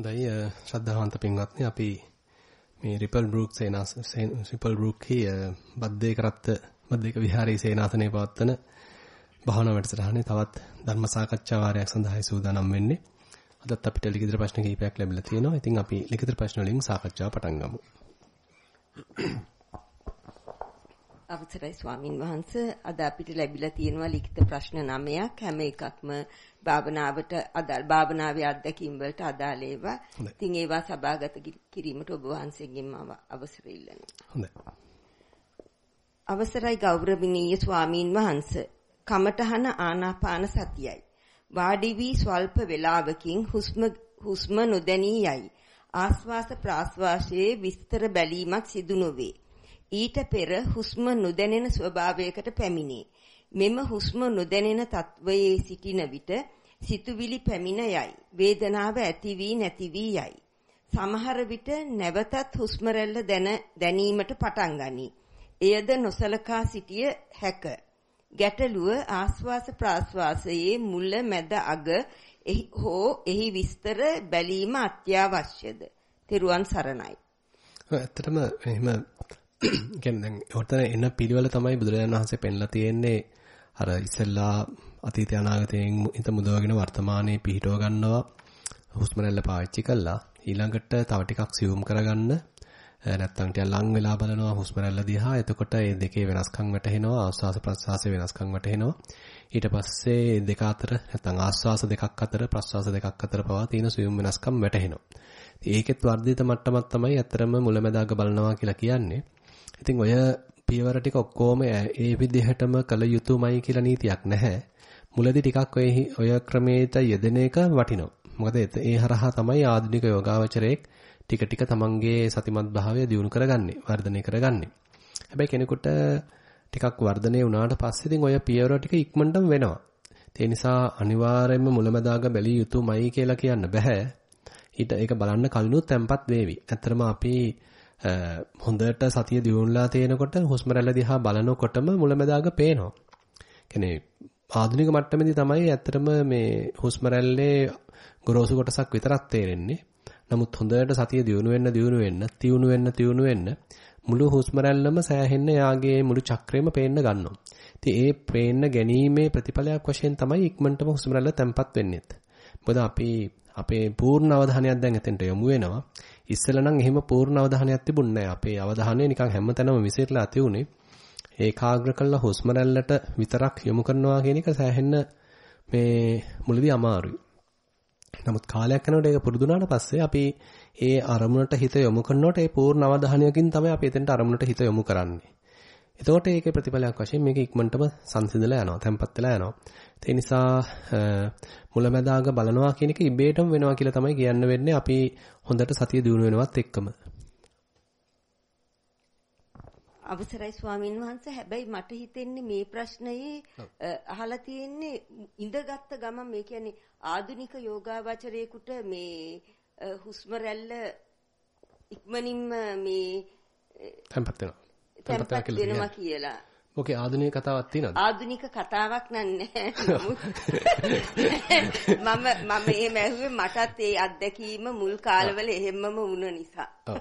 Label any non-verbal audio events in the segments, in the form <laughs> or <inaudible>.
හොඳයි ශ්‍රද්ධාවන්ත පින්වත්නි අපි මේ රිපල් බෲක් සේනාස රිපල් බෲක්හි බද්දේ කරත්ත බද්දේක විහාරයේ සේනාසනේ පවත්වන භාවනා වැඩසටහනේ තවත් ධර්ම සාකච්ඡා වාරයක් සඳහායි සූදානම් වෙන්නේ. අදත් අපිට ලිඛිත ප්‍රශ්න කිහිපයක් ලැබිලා තියෙනවා. ඉතින් අපි ලිඛිත ප්‍රශ්න වලින් සාකච්ඡාව පටන් ගමු. අවසරයි ස්වාමින් වහන්සේ අද අපිට ලැබිලා තියෙනවා ලිඛිත ප්‍රශ්න 9ක් හැම එකක්ම භාවනාවට අදාළ භාවනාවේ අත්දැකීම් වලට අදාළ ඒවා. ඉතින් ඒවා සභාගත කිරීමට ඔබ වහන්සේගෙන් මම අවසර ඉල්ලනවා. අවසරයි ගෞරවණීය ස්වාමින් වහන්සේ. කමඨහන ආනාපාන සතියයි. වාඩි වී ස්වල්ප වේලාවකින් හුස්ම හුස්ම නොදැනී යයි. ආස්වාස ප්‍රාස්වාසයේ විස්තර බැලීමක් සිදු නොවේ. ඊට පෙර හුස්ම නොදැනෙන ස්වභාවයකට පැමිණේ. මෙම හුස්ම නොදැනෙන තත්වයේ සිටින විට සිතුවිලි පැමිණ යයි. වේදනාව ඇති වී නැති වී යයි. සමහර විට නැවතත් හුස්ම දැන දැනීමට පටන් ගනී. එයද නොසලකා සිටිය හැක. ගැටලුව ආස්වාස ප්‍රාස්වාසයේ මුල මැද අග හෝ එහි විස්තර බැලීම අත්‍යවශ්‍යද? තෙරුවන් සරණයි. ඇත්තටම එහෙම කියන්නේ දැන් හොතන එන පිළිවෙල තමයි බුදුරජාණන් වහන්සේ පෙන්ලා තියෙන්නේ. අර ඉස්සෙල්ලා අතීත අනාගතයෙන් හිත මුදවගෙන වර්තමානයේ පිහිටව ගන්නවා. හුස්ම රැල්ල පාවිච්චි කළා. ඊළඟට තව ටිකක් සියුම් කරගන්න. නැත්තම් ටිකක් ලං වෙලා බලනවා හුස්ම රැල්ල දිහා. එතකොට මේ දෙකේ වෙනස්කම් වැටහෙනවා. ආස්වාස ප්‍රස්වාසයේ වෙනස්කම් වැටහෙනවා. ඊට පස්සේ දෙක අතර නැත්තම් ආස්වාස දෙකක් අතර ප්‍රස්වාස දෙකක් අතර පවා තියෙන සියුම් වෙනස්කම් වැටහෙනවා. ඒකෙත් වර්ධිත මට්ටමක් තමයි අතරම මුලැමැදාක බලනවා කියලා කියන්නේ. ඉතින් ඔය පියවර ටික ඔක්කොම ඒ විදිහටම කළ යුතුමයි කියලා නීතියක් නැහැ. මුලදී ටිකක් ඔය ඔය ක්‍රමයට යෙදෙන එක වටිනවා. මොකද ඒ හරහා තමයි ආධුනික යෝගාවචරයෙක් ටික ටික තමන්ගේ සතිමත් භාවය දියුණු කරගන්නේ, වර්ධනය කරගන්නේ. හැබැයි කෙනෙකුට ටිකක් වර්ධනය වුණාට පස්සේ ඉතින් ඔය පියවර ටික ඉක්මනටම වෙනවා. ඒ නිසා අනිවාර්යයෙන්ම මුලමදාග බැලිය යුතුමයි කියලා කියන්න බෑ. ඊට ඒක බලන්න කලිනුත් තැම්පත් වේවි. ඇත්තරම අපි හොඳට සතිය දියුණුලා තේනකොට හුස්ම රැල්ල දිහා බලනකොටම මුලැමැදාග පේනවා. කියන්නේ ආධුනික මට්ටමේදී තමයි ඇත්තටම මේ හුස්ම රැල්ලේ ගොරෝසු කොටසක් විතරක් තේරෙන්නේ. නමුත් හොඳට සතිය දියුණු වෙන්න දියුණු වෙන්න තියුණු වෙන්න තියුණු වෙන්න මුළු හුස්ම රැල්ලම සෑහෙන්න යාගේ මුළු චක්‍රෙම පේන්න ගන්නවා. ඉතින් ඒ පේන්න ගැනීමේ ප්‍රතිඵලයක් වශයෙන් තමයි ඉක්මනටම හුස්ම රැල්ල තැම්පත් වෙන්නේ. මොකද අපි අපේ පූර්ණ අවධානයක් දැන් එතෙන්ට යොමු වෙනවා. ඉස්සෙල්ලා නම් එහෙම පූර්ණ අවධානයක් තිබුණේ නැහැ. අපේ අවධානය නිකන් හැමතැනම විසිරලා තියුනේ. ඒකාග්‍ර කළා හුස්ම රැල්ලට විතරක් යොමු කරනවා කියන එක සෑහෙන්න මේ මුලදී අමාරුයි. නමුත් කාලයක් යනකොට ඒක පුරුදුනාට පස්සේ අපි ඒ අරමුණට හිත යොමු කරනකොට ඒ පූර්ණ අවධානයකින් තමයි අපි එතෙන්ට අරමුණට හිත යොමු කරන්නේ. එතකොට ඒකේ ප්‍රතිඵලයක් වශයෙන් මේක ඉක්මනටම සංසිඳලා යනවා, තැම්පත් වෙලා යනවා. ඒ නිසා මුලැමැදාග බලනවා කියන එක ඉබේටම වෙනවා කියලා තමයි කියන්න වෙන්නේ අපි හොඳට සතිය දිනු වෙනවත් එක්කම. අවසරයි ස්වාමින් වහන්සේ හැබැයි මට හිතෙන්නේ මේ ප්‍රශ්නයේ අහලා තියෙන්නේ ඉඳගත්ත ගමන් මේ කියන්නේ ආධුනික යෝගාවචරයේකට මේ හුස්ම රැල්ල ඉක්මනින්ම මේ තැම්පත් වෙනවා. තැම්පත් වෙනවා කියලා. ඔකේ ආධුනික කතාවක් තියෙනවද? ආධුනික කතාවක් නෑ. <laughs> මම මම එහෙම ඇහුවේ මටත් ඒ අත්දැකීම මුල් කාලවල එහෙම්මම වුණ නිසා. ඔව්.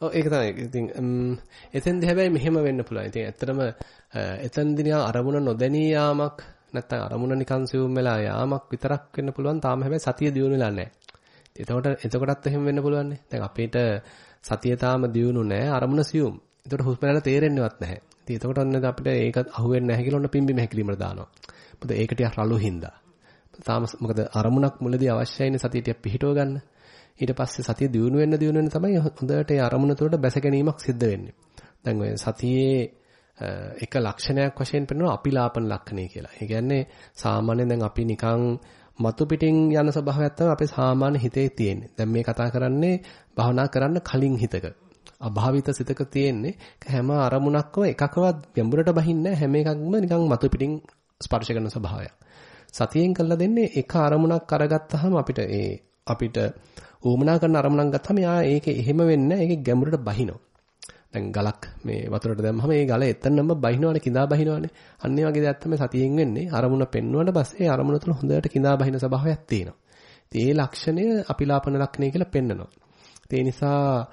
ඒක තමයි. ඉතින් එතෙන්ද හැබැයි මෙහෙම වෙන්න පුළුවන්. ඉතින් ඇත්තටම එතෙන්දී අරමුණ නොදැනී යාමක් නැත්නම් අරමුණ නිකන් සිවුම් වෙලා යාමක් විතරක් වෙන්න පුළුවන්. තාම හැබැයි සතිය දියුණු වෙලා නැහැ. එතකොට එතකොටත් එහෙම වෙන්න පුළුවන්. දැන් අපේට සතිය තාම දියුණු නැහැ. අරමුණ සිවුම්. එතකොට හුස්ම රැල්ල තේරෙන්නේවත් නැහැ. ඉතින් එතකොට ඔන්න අපිට ඒක අහුවෙන්නේ නැහැ කියලා ඔන්න පිම්බි මහැකිලිමට දානවා. මොකද ඒක ටිකක් රළු හින්දා. තාම මොකද අරමුණක් මුලදී අවශ්‍යයිනේ සතිය ටික පිහිටව ගන්න. ඊට පස්සේ සතිය දියුණු වෙන්න දියුණු වෙන්න තමයි හොඳට ඒ අරමුණ තුළට බැස ගැනීමක් සිද්ධ වෙන්නේ. දැන් ඔය සතියේ එක ලක්ෂණයක් වශයෙන් පෙන්වනවා අපිලාපන ලක්ෂණය කියලා. ඒ කියන්නේ සාමාන්‍යයෙන් දැන් අපි නිකන් මතු පිටින් යන ස්වභාවයක් තමයි අපේ සාමාන්‍ය හිතේ තියෙන්නේ. දැන් මේ කතා කරන්නේ භවනා කරන්න කලින් හිතක. අභාවිත සිතක තියෙන්නේ හැම අරමුණක්ම එකකවත් ගැඹුරට බහින්නේ හැම එකක්ම නිකන් මතු පිටින් ස්පර්ශ කරන ස්වභාවයක්. සතියෙන් කළා දෙන්නේ එක අරමුණක් අරගත්තාම අපිට ඒ අපිට ඌමනා කරන අරමුණක් ගත්තාම යා ඒකේ එහෙම වෙන්නේ ඒකේ ගැඹුරට බහිනවා. දැන් ගලක් මේ වතුරට දැම්මම ඒ ගල එතනම බහිනවනේ කිඳා බහිනවනේ. අන්න ඒ වගේ දෙයක් තමයි සතියෙන් වෙන්නේ. අරමුණ පෙන්වුවට පස්සේ අරමුණ තුළ හොඳට කිඳා බහින ස්වභාවයක් තියෙනවා. ඒ ලක්ෂණය අපිලාපන ලක්ෂණය කියලා පෙන්නනවා. ඒ නිසා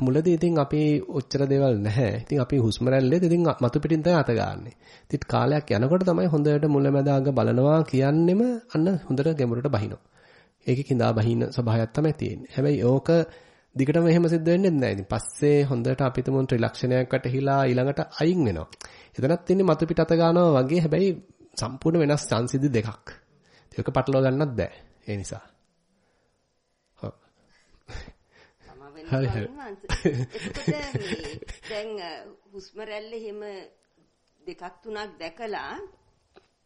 මුලදී ඉතින් අපි ඔච්චර දේවල් නැහැ. ඉතින් අපි හුස්ම රැල්ලේද ඉතින් මතු පිටින් තමයි අත ගන්නෙ. ඉතින් කාලයක් යනකොට තමයි හොඳට මුලැමැදාග බලනවා කියන්නෙම අන්න හොඳට ගැඹුරට බහිනවා. ඒකේ කිඳා බහින ස්වභාවයක් තමයි තියෙන්නේ. හැබැයි ඕක දිගටම එහෙම සිද්ධ වෙන්නේ නැහැ. ඉතින් පස්සේ හොඳට අපි තුමුන් ත්‍රිලක්ෂණයක් වැටහිලා ඊළඟට අයින් වෙනවා. එතනත් ඉන්නේ මතු පිට අත ගන්නවා වගේ හැබැයි සම්පූර්ණ වෙනස් සංසිද්ධි දෙකක්. ඒක පටලවා ගන්නත් බෑ. ඒ නිසා. හරි හරි. එතකොට දැන් හුස්ම රැල්ල එහෙම දෙකක් තුනක් දැකලා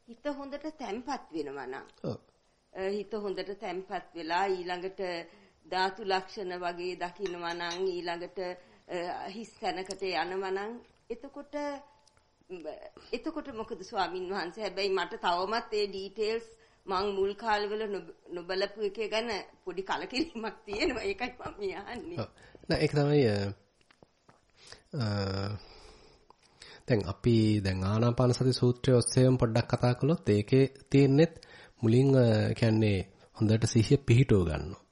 හිත හොඳට තැම්පත් වෙනවා නම්. හිත හොඳට තැම්පත් වෙලා ඊළඟට ධාතු ලක්ෂණ වගේ දකින්නවා නම් ඊළඟට හිස් තැනකට යනවා නම් එතකොට එතකොට මොකද ස්වාමින් වහන්සේ හැබැයි මට තවමත් ඒ ඩීටේල්ස් මං මුල් කාලවල නොබලපු එක ගැන පොඩි කලකිරීමක් තියෙනවා. ඒකයි මම මේ අහන්නේ. නෑ ඒක තමයි දැන් අපි දැන් ආනාපාන සති සූත්‍රය ඔස්සේම පොඩ්ඩක් කතා කළොත් ඒකේ තියෙන්නේත් මුලින් කියන්නේ හොඳට සිහිය පිහිටව ගන්නවා.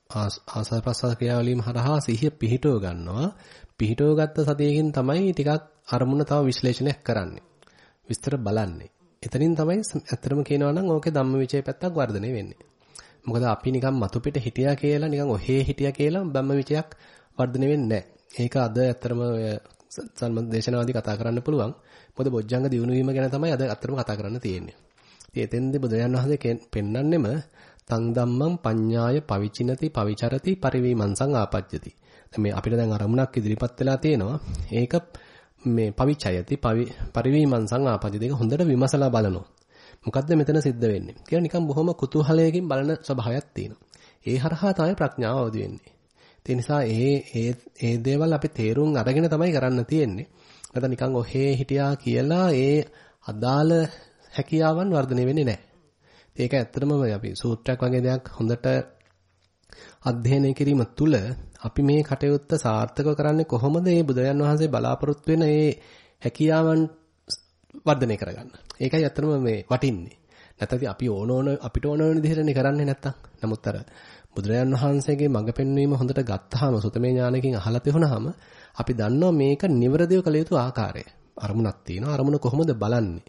ආසාර ප්‍රසාර ක්‍රියාවලියම හරහා සිහිය පිහිටව ගන්නවා. පිහිටව ගත්ත සතියකින් තමයි ටිකක් අරමුණ තව විශ්ලේෂණයක් කරන්නේ. විස්තර බලන්නේ. එතනින් තමයි ඇත්තටම කියනවා නම් ඕකේ ධම්මවිචේ පැත්තක් වර්ධනය වෙන්නේ. මොකද අපි නිකන් මතු පිට හිටියා කියලා නිකන් ඔහේ හිටියා කියලා ධම්මවිචයක් වර්ධනය වෙන්නේ ඒක අද ඇත්තටම ඔය සම්මදේශනාවදී කතා කරන්න පුළුවන්. මොකද බොජ්ජංග දියුණු වීම ගැන තමයි අද ඇත්තටම කතා කරන්න තියෙන්නේ. ඉතින් එතෙන්දී බුදුරජාන් වහන්සේ පෙන්වන්නෙම තං ධම්මං පඤ්ඤාය පවිචිනති පවිචරති පරිවීමංසං ආපජ්ජති. දැන් මේ අපිට දැන් අරමුණක් ඉදිරිපත් වෙලා තියෙනවා. ඒක මේ පවිචයති පරිවීමංසං ආපජ්ජති. ඒක හොඳට විමසලා බලනවා. මොකද්ද මෙතන සිද්ධ වෙන්නේ? කියලා නිකන් බොහොම කුතුහලයකින් බලන ස්වභාවයක් තියෙනවා. ඒ හරහා තමයි ප්‍රඥාව අවදි වෙන්නේ. ඒ නිසා ඒ ඒ ඒ දේවල් අපි තේරුම් අරගෙන තමයි කරන්න තියෙන්නේ. නැත්නම් නිකන් ඔහේ හිටියා කියලා ඒ අදාළ හැකියාවන් වර්ධනය වෙන්නේ නැහැ. ඒක ඇත්තටම අපි සූත්‍රයක් වගේ දෙයක් හොඳට අධ්‍යයනය කිරීම තුළ අපි මේ කටයුත්ත සාර්ථක කරන්නේ කොහොමද මේ බුදුරජාන් වහන්සේ බලාපොරොත්තු වෙන මේ හැකියාවන් වර්ධනය කරගන්න. ඒකයි ඇත්තටම මේ වටින්නේ. නැත්නම් අපි ඕන ඕන අපිට ඕන ඕන විදිහටනේ කරන්නේ නැත්තම්. නමුත් අර බුදුරජාන් වහන්සේගේ මඟ පෙන්වීම හොඳට ගත්තාම සුතමේ ඥානකින් අහලා තියුණාම අපි දන්නවා මේක නිවරදිව කළ යුතු ආකාරය. අරමුණක් තියෙනවා. අරමුණ කොහොමද බලන්නේ?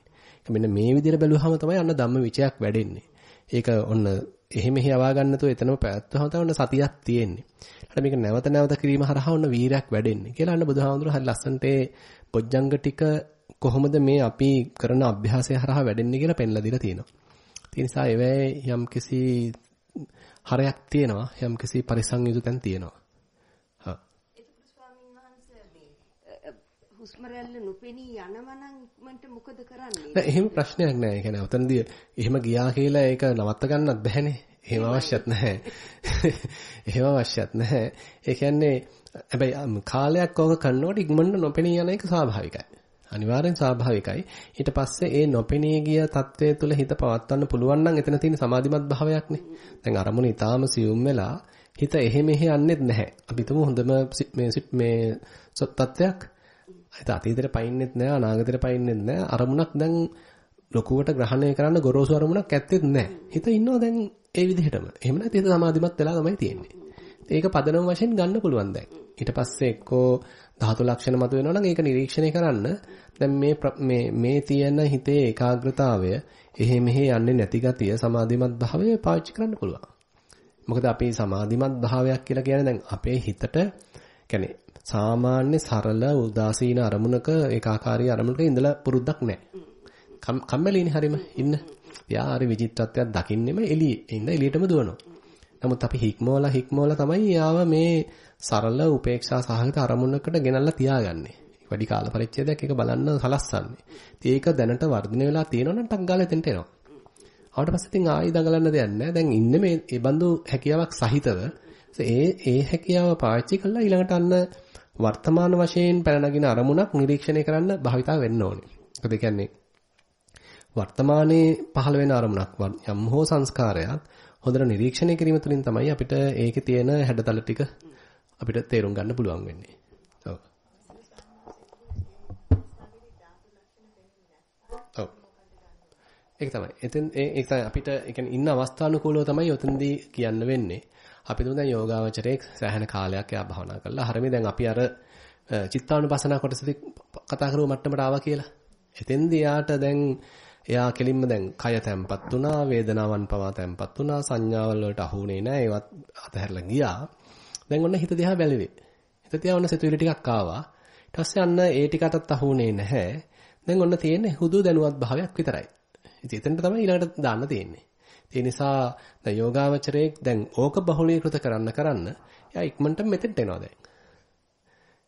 මෙන්න මේ විදිහට බැලුවහම තමයි අන්න ධම්ම විචයක් වැඩෙන්නේ. ඒක ඔන්න එහෙ මෙහෙ යවා ගන්නතෝ එතනම පැවැත්වහම තමයි ඔන්න සතියක් තියෙන්නේ. ඊට මේක නැවත නැවත කිරීම හරහා ඔන්න වීරයක් වැඩෙන්නේ. කියලා අන්න බුදුහාමුදුරුවෝ හරි ලස්සනට ඒ බොජ්ජංග ටික කොහොමද මේ අපි කරන අභ්‍යාසය හරහා වැඩෙන්නේ කියලා පෙන්ලා දීලා තියෙනවා. ඒ නිසා ඒවැ යම්කිසි හරයක් තියෙනවා යම්කිසි පරිසංයුතු තැන් තියෙනවා. හා. එතකොට ස්වාමීන් වහන්සේ මේ හුස්ම රැල්ල නොපෙනී යනවා නම් ඉක්මනට මොකද කරන්නේ? නෑ එහෙම ප්‍රශ්නයක් නෑ. ඒ කියන්නේ උතනදී එහෙම ගියා කියලා ඒක නවත්ත ගන්නත් බැහැනේ. එහෙම අවශ්‍යත් නැහැ. <laughs> එහෙම අවශ්‍යත් නැහැ. ඒ කියන්නේ හැබැයි කාලයක් ඕක කරනකොට ඉක්මනට නොපෙනී යන එක ස්වාභාවිකයි. අනිවාර්යෙන් ස්වාභාවිකයි. ඊට පස්සේ ඒ නොපෙනී ගිය తත්වයේ තුල හිත පවත්වන්න පුළුවන් නම් එතන තියෙන සමාධිමත් භාවයක්නේ. දැන් අරමුණ ඊටාම සියුම් වෙලා හිත එහෙ මෙහෙ යන්නේත් නැහැ. අපි තුමු හොඳම මේ මේ තත්වයක්. හිත අතීතයට පයින්නෙත් නැහැ අනාගතයට පයින්නෙත් නැහැ. අරමුණක් දැන් ලොකුවට ග්‍රහණය කරන්න ගොරෝසු අරමුණක් ඇත්තෙත් නැහැ. හිත ඉන්නවා දැන් ඒ විදිහටම. එහෙම නැත්නම් හිත සමාධිමත් වෙලා තමයි තියෙන්නේ. ඒක පදනම වශයෙන් ගන්න පුළුවන් දැන්. ඊට පස්සේ එක්කෝ ධාතු ලක්ෂණ මත වෙනවා නම් ඒක නිරීක්ෂණය කරන්න දැන් මේ මේ මේ තියෙන හිතේ ඒකාග්‍රතාවය එහෙ මෙහෙ යන්නේ නැති ගතිය සමාධිමත් භාවය පාවිච්චි කරන්න පුළුවන්. මොකද අපි සමාධිමත් භාවයක් කියලා කියන්නේ දැන් අපේ හිතට කියන්නේ සාමාන්‍ය සරල උදාසීන අරමුණක ඒකාකාරී අරමුණක ඉඳලා පුරුද්දක් නැහැ. කම්මැලිනේ හරිම ඉන්න. එයා හරි විචිත්‍රත්වයක් දකින්නෙම එළියේ ඉන්න එළියටම දුවනවා. නමුත් අපි හික්මවලා හික්මවලා තමයි යාව මේ සරල උපේක්ෂා සහගත අරමුණකට ගෙනල්ලා තියාගන්නේ. වැඩි කාල පරිච්ඡේදයක් ඒක බලන්න සලස්සන්නේ. ඒක දැනට වර්ධනය වෙලා තියෙනවා නම් ටක් ගාලා එතෙන්ට එනවා. ආවට පස්සේ ඉතින් ආයි දඟලන්න දෙයක් නැහැ. දැන් ඉන්නේ මේ ඒ බඳු හැකියාවක් සහිතව. ඒ ඒ හැකියාව පාවිච්චි කරලා ඊළඟට අන්න වර්තමාන වශයෙන් පැන නගින අරමුණක් නිරීක්ෂණය කරන්න භාවිතා වෙන්න ඕනේ. මොකද කියන්නේ වර්තමානයේ පහළ වෙන අරමුණක් යම් හෝ සංස්කාරයක් හොඳට නිරීක්ෂණය කිරීම තුළින් තමයි අපිට ඒකේ තියෙන හැඩතල ටික අපිට තේරුම් ගන්න පුළුවන් වෙන්නේ. ඔව්. ඔව්. ඒක තමයි. එතෙන් ඒක තමයි අපිට ඒ කියන්නේ ඉන්න අවස්ථානුකූලව තමයි උතනදී කියන්න වෙන්නේ. අපි දුන්න දැන් යෝගාවචරයේ සෑහෙන කාලයක් යා භාවනා කළා. හරියම දැන් අපි අර චිත්තානුපසනා කොටසදී කතා කරුව මට්ටමට ආවා කියලා. එතෙන්දී යාට දැන් එයා කෙලින්ම දැන් කය තැම්පත් වුණා, වේදනාවන් පවා තැම්පත් වුණා, සංඥාවල් වලට අහුුනේ නැහැ. ඒවත් අතහැරලා ගියා. දැන් ඔන්න හිත දිහා බැලුවේ. හිත දිහා ඔන්න සිතුවිලි ටිකක් ආවා. ඊට පස්සේ අන්න ඒ ටිකටත් අහුුනේ නැහැ. දැන් ඔන්න තියෙන්නේ හුදු දැනුවත් භාවයක් විතරයි. ඉතින් එතනට තමයි ඊළඟට දාන්න තියෙන්නේ. ඒ නිසා දැන් යෝගාවචරයේ දැන් ඕක බහුලීකృత කරන්න කරන්න එයා ඉක්මනට මෙතෙන්ට එනවා දැන්.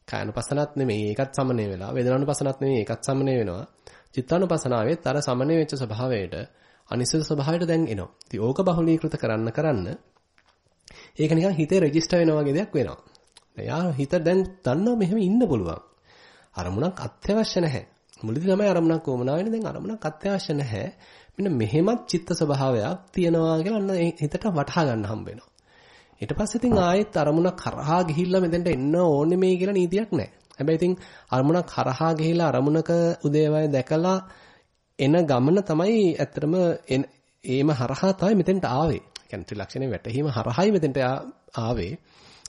කායනුපසනත් නෙමෙයි ඒකත් සමනය වෙලා වේදනානුපසනත් නෙමෙයි ඒකත් සමනය වෙනවා. චිත්තානුපසනාවෙත් අර සමනය වෙච්ච ස්වභාවයට අනිසල ස්වභාවයට දැන් එනවා. ඉතින් ඕක බහුලීකృత කරන්න කරන්න ඒක නිකන් හිතේ රෙජිස්ටර් වෙනවා වගේ දෙයක් වෙනවා. දැන් හිත දැන් දන්නවා මෙහෙම ඉන්න පුළුවන්. අරමුණක් අත්‍යවශ්‍ය නැහැ. මුලදී තමයි අරමුණක් වමනා වෙන්නේ දැන් අරමුණක් අත්‍යවශ්‍ය නැහැ. මෙන්න මෙහෙමත් චිත්ත ස්වභාවයක් තියෙනවා කියලා අන්න හිතට වටහා ගන්න හම්බ වෙනවා. ඊට පස්සේ ඉතින් ආයෙත් අරමුණක් කරහා ගිහිල්ලා මෙතෙන්ට එන්න ඕනේ මේ කියලා නීතියක් නැහැ. හැබැයි ඉතින් අරමුණක් කරහා ගිහිල්ලා අරමුණක උදේවය දැකලා එන ගමන තමයි ඇත්තටම ඒම හරහා තමයි මෙතෙන්ට ආවේ. කියන්නේ ත්‍රිලක්ෂණේ වැටහීම හරහායි මෙතෙන්ට ආවේ.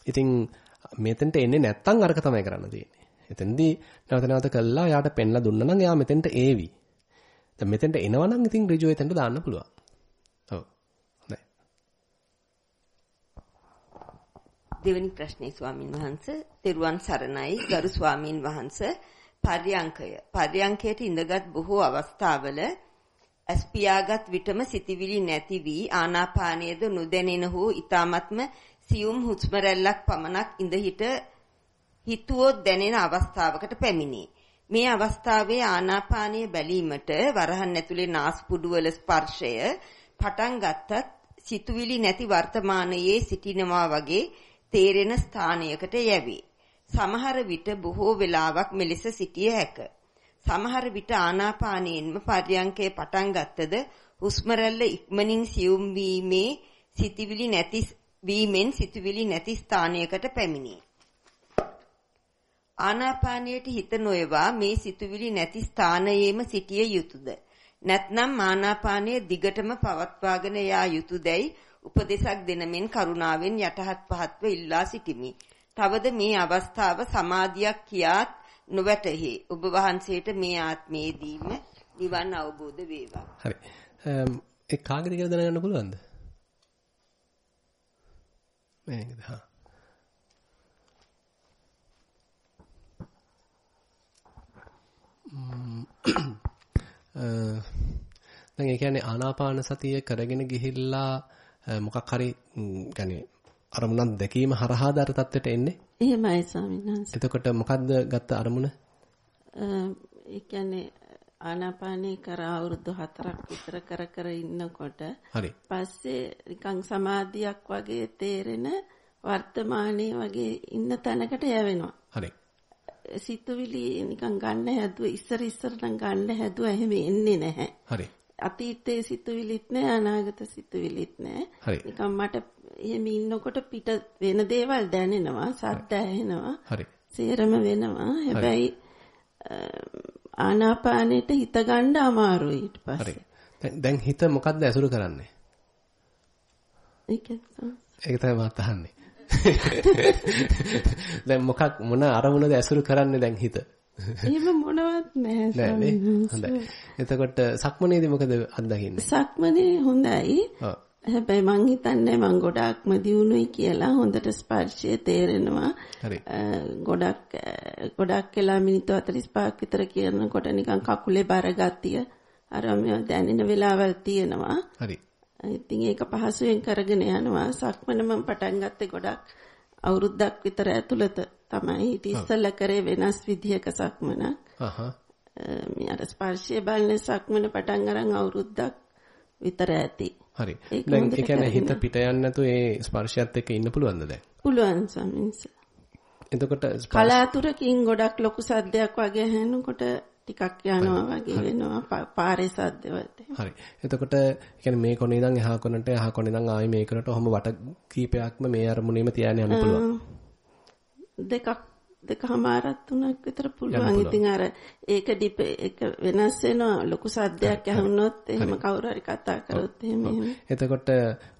ඉතින් මෙතෙන්ට එන්නේ නැත්තම් අරක තමයි කරන්න තියෙන්නේ. එතෙන්දී නැවත නැවත කළා යාට පෙන්ලා දුන්නා නම් එයා මෙතෙන්ට ඒවි. දැන් මෙතෙන්ට එනවා නම් ඉතින් ඍජුව එතෙන්ට දාන්න පුළුවන්. ඔව්. හොඳයි. දෙවෙනි ප්‍රශ්නේ ස්වාමින් වහන්සේ තෙරුවන් සරණයි ගරු ස්වාමින් වහන්සේ පර්යංකය පර්යංකයට ඉඳගත් බොහෝ අවස්ථාවල අස්පියාගත් විටම සිටිවිලි නැති වී ආනාපානයේද නොදැනෙන හෝ ඊ타මත්ම සියුම් හුස්ම රැල්ලක් පමණක් ඉඳ හිට හිතුවොත් දැනෙන අවස්ථාවකට පැමිණේ. මේ අවස්ථාවේ ආනාපානීය බැලීමට වරහන් ඇතුලේ නාස්පුඩු වල ස්පර්ශය පටන් ගත්තත් සිතුවිලි නැති වර්තමානයේ සිටිනවා වගේ තේරෙන ස්ථානයකට යැවේ. සමහර විට බොහෝ වෙලාවක් මෙලෙස සිටිය හැක. සමහර විට ආනාපානයෙන්ම පර්යංකේ පටන් ගත්තද හුස්ම රැල්ල ඉක්මනින් සියුම් වීමේ සිතුවිලි නැති වීමෙන් සිතුවිලි නැති ස්ථානයකට පැමිණේ. ආනාපානයට හිත නොයවා මේ සිතුවිලි නැති ස්ථානයේම සිටිය යුතුයද නැත්නම් ආනාපානය දිගටම පවත්වාගෙන යා යුතුයදයි උපදේශක් දෙනමෙන් කරුණාවෙන් යටහත් පහත්ව ඉල්ලා සිටිමි. තවද මේ අවස්ථාව සමාධියක් කියාත් නොවැටහි. ඔබ වහන්සේට මේ ආත්මයේදීම නිවන් අවබෝධ වේවා. හරි. ඒ කාගෙද කියලා දැනගන්න පුළුවන්ද? මේකද හා <coughs> දැන් ඒ කියන්නේ ආනාපාන සතිය කරගෙන ගිහිල්ලා මොකක් හරි يعني අරමුණක් දැකීම හරහා දර තත්ත්වයට එන්නේ. එහෙමයි ස්වාමීන් වහන්සේ. එතකොට මොකද්ද ගත්ත අරමුණ? ඒ කියන්නේ ආනාපානේ කර අවුරුදු 4ක් විතර කර කර ඉන්නකොට හරි. පස්සේ නිකන් සමාධියක් වගේ තේරෙන වර්තමානයේ වගේ ඉන්න තැනකට යවෙනවා. හරි. සිතුවිලි නිකන් ගන්න හැදුව ඉස්සර ඉස්සර නම් ගන්න හැදුව එහෙම එන්නේ නැහැ. හරි. අතීතයේ සිතුවිලිත් නැහැ අනාගත සිතුවිලිත් නැහැ. නිකන් මට එහෙම ඉන්නකොට පිට වෙන දේවල් දැනෙනවා, සද්ද ඇහෙනවා. හරි. සේරම වෙනවා. හැබැයි ආනාපානෙට හිත ගන්න අමාරුයි ඊට පස්සේ. දැන් හිත මොකද්ද ඇසුරු කරන්නේ? ඒක තමයි මම අහන්නේ. <laughs> දැන් මොකක් මොන අරමුණද ඇසුරු කරන්නේ දැන් හිත? එහෙම මොනවත් නැහැ හොඳයි. එතකොට සක්මනේදී මොකද අත්දකින්නේ? සක්මනේ හොඳයි. හැබැයි මං හිතන්නේ මං ගොඩාක්ම දියුණුයි කියලා හොඳට ස්පර්ශය තේරෙනවා. ගොඩක් ගොඩක් වෙලා මිනිත්තු 45ක් විතර කියනකොට නිකන් කකුලේ බර ගතිය අර දැනෙන වෙලාවල් තියෙනවා. හරි. ඉතින් ඒක පහසුවෙන් කරගෙන යනවා. සක්මන මම පටන් ගත්තේ ගොඩක් අවුරුද්දක් විතර ඇතුළත තමයි. ඉතින් ඉස්සෙල්ලා කරේ වෙනස් විදිහක සක්මනක්. හහ. මේ අර ස්පර්ශය බලන සක්මන පටන් අරන් අවුරුද්දක් විතර ඇති. හරි. දැන් ඒ කියන්නේ හිත පිට යන්නේ නැතු ඒ ස්පර්ශයත් එක්ක ඉන්න පුළුවන්ද දැන්? පුළුවන් සමින්ස. එතකොට කලාතුරකින් ගොඩක් ලොකු සද්දයක් වගේ ඇහෙනකොට ටිකක් යනවා වගේ වෙනවා පාරේ සද්දවලට. හරි. එතකොට කියන්නේ මේ කොනේ ඉඳන් එහා කොනට එහා කොනේ ඉඳන් ආයි මේකට ඔහොම වට කීපයක්ම මේ අරමුණේම තියාගෙන යන්න පුළුවන්. දෙකක් දෙකමාරක් තුනක් විතර පුළුවන්. ඉතින් අර ඒක ඩිප ඒක වෙනස් වෙනවා ලොකු සද්දයක් ඇහුනොත් එහෙම කවුරු හරි කතා කරොත් එහෙම එහෙම. එතකොට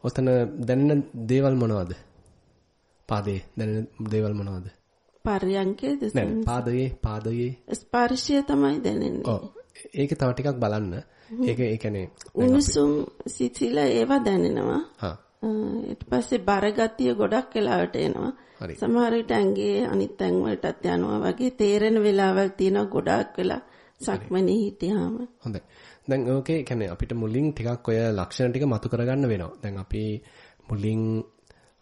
ඔතන දැනෙන දේවල් මොනවද? පාදේ දැනෙන දේවල් මොනවද? පර්යංකේද නෑ පාදයේ පාදයේ ස්පර්ශය තමයි දැනෙන්නේ. ඔව්. ඒක තව ටිකක් බලන්න. ඒක ඒ කියන්නේ උණුසුම් සිසිල ඒවා දැනෙනවා. හා ඊට පස්සේ බරගතිය ගොඩක් වෙලාවට එනවා. හරි. සමහර විට ඇඟේ අනිත් තැන් වලටත් යනවා වගේ තේරෙන වෙලාවල් තියෙනවා ගොඩාක් වෙලා සක්මනේ හිටියාම. හොඳයි. දැන් ඕකේ කියන්නේ අපිට මුලින් ටිකක් ඔය ලක්ෂණ ටික මතු කරගන්න වෙනවා. දැන් අපි මුලින්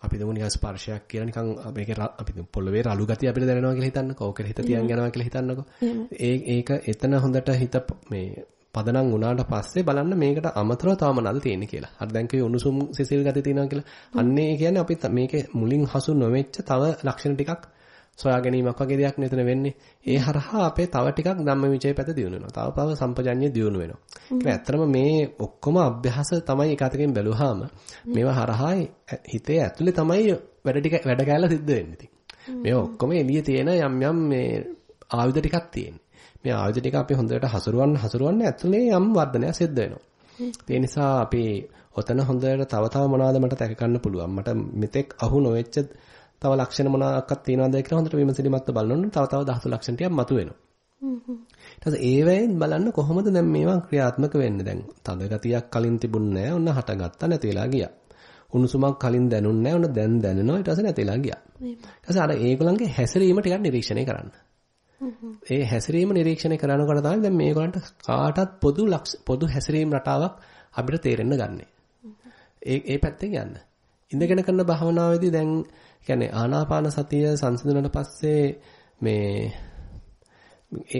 අපි දුමු නිකන් ස්පර්ශයක් කියලා නිකන් මේක අපි පොළවේ රළු ගතිය අපිට දැනෙනවා කියලා හිතන්නකෝ. ඕකේ හිත තියන් යනවා කියලා හිතන්නකෝ. ඒ ඒක එතන හොඳට හිත මේ පදනම් වුණාට පස්සේ බලන්න මේකට අමතරව තව මොනවද තියෙන්නේ කියලා. අර දැන් කිව්වේ උණුසුම් සිසිල් ගතිය තියෙනවා කියලා. අන්න ඒ කියන්නේ අපි මේකේ මුලින් හසු නොවෙච්ච තව ලක්ෂණ ටිකක් සොයා ගැනීමක් වගේ දෙයක් නෙතන වෙන්නේ. ඒ හරහා අපේ තව ටිකක් ධම්මවිචය පැත දියුණු වෙනවා. තව තව සම්පජඤ්ඤය දියුණු වෙනවා. ඒ ඇත්තටම මේ ඔක්කොම අභ්‍යාස තමයි එක අතකින් බැලුවාම මේවා හරහා හිතේ ඇතුලේ තමයි වැඩ ටික වැඩ කැලලා සිද්ධ වෙන්නේ. මේවා ඔක්කොම එළියේ තියෙන යම් යම් මේ ආයුධ ටිකක් තියෙන්නේ. මේ ආයුධ ටික අපි හොඳට හසුරවන්න හසුරවන්න ඇතුලේ යම් වර්ධනයක් සිද්ධ වෙනවා. ඒ නිසා අපි ඔතන හොඳට තව තව මොනවද මට තැක ගන්න පුළුවන්. මට මෙතෙක් අහු නොවෙච්ච තව ලක්ෂණ මොනවාක්වත් තියෙනවද කියලා හොඳට විමසිලිමත්ව බලනොත් තව තව ධාතු ලක්ෂණ ටිකක් මතුවෙනවා. ඊට පස්සේ ඒවෙන් බලන්න කොහොමද දැන් මේවා ක්‍රියාත්මක වෙන්නේ දැන් තද ගතියක් කලින් තිබුණ නැහැ ඔන්න හටගත්තා නැති වෙලා ගියා. උණුසුමක් කලින් දැනුන්නේ නැහැ ඔන්න දැන් දැනෙනවා ඊට පස්සේ නැති වෙලා ගියා. ඊට අර ඒගොල්ලන්ගේ හැසිරීම ටිකක් නිරීක්ෂණය කරන්න. ඒ හැසිරීම නිරීක්ෂණය කරනකොට තමයි දැන් මේගොල්ලන්ට කාටත් පොදු පොදු හැසිරීම රටාවක් අපිට තේරෙන්න ගන්නෙ. ඒ ඒ පැත්තෙන් යන්න. ඉඳගෙන කරන භාවනාවේදී දැන් කියන්නේ ආනාපාන සතිය සංසිඳුණාට පස්සේ මේ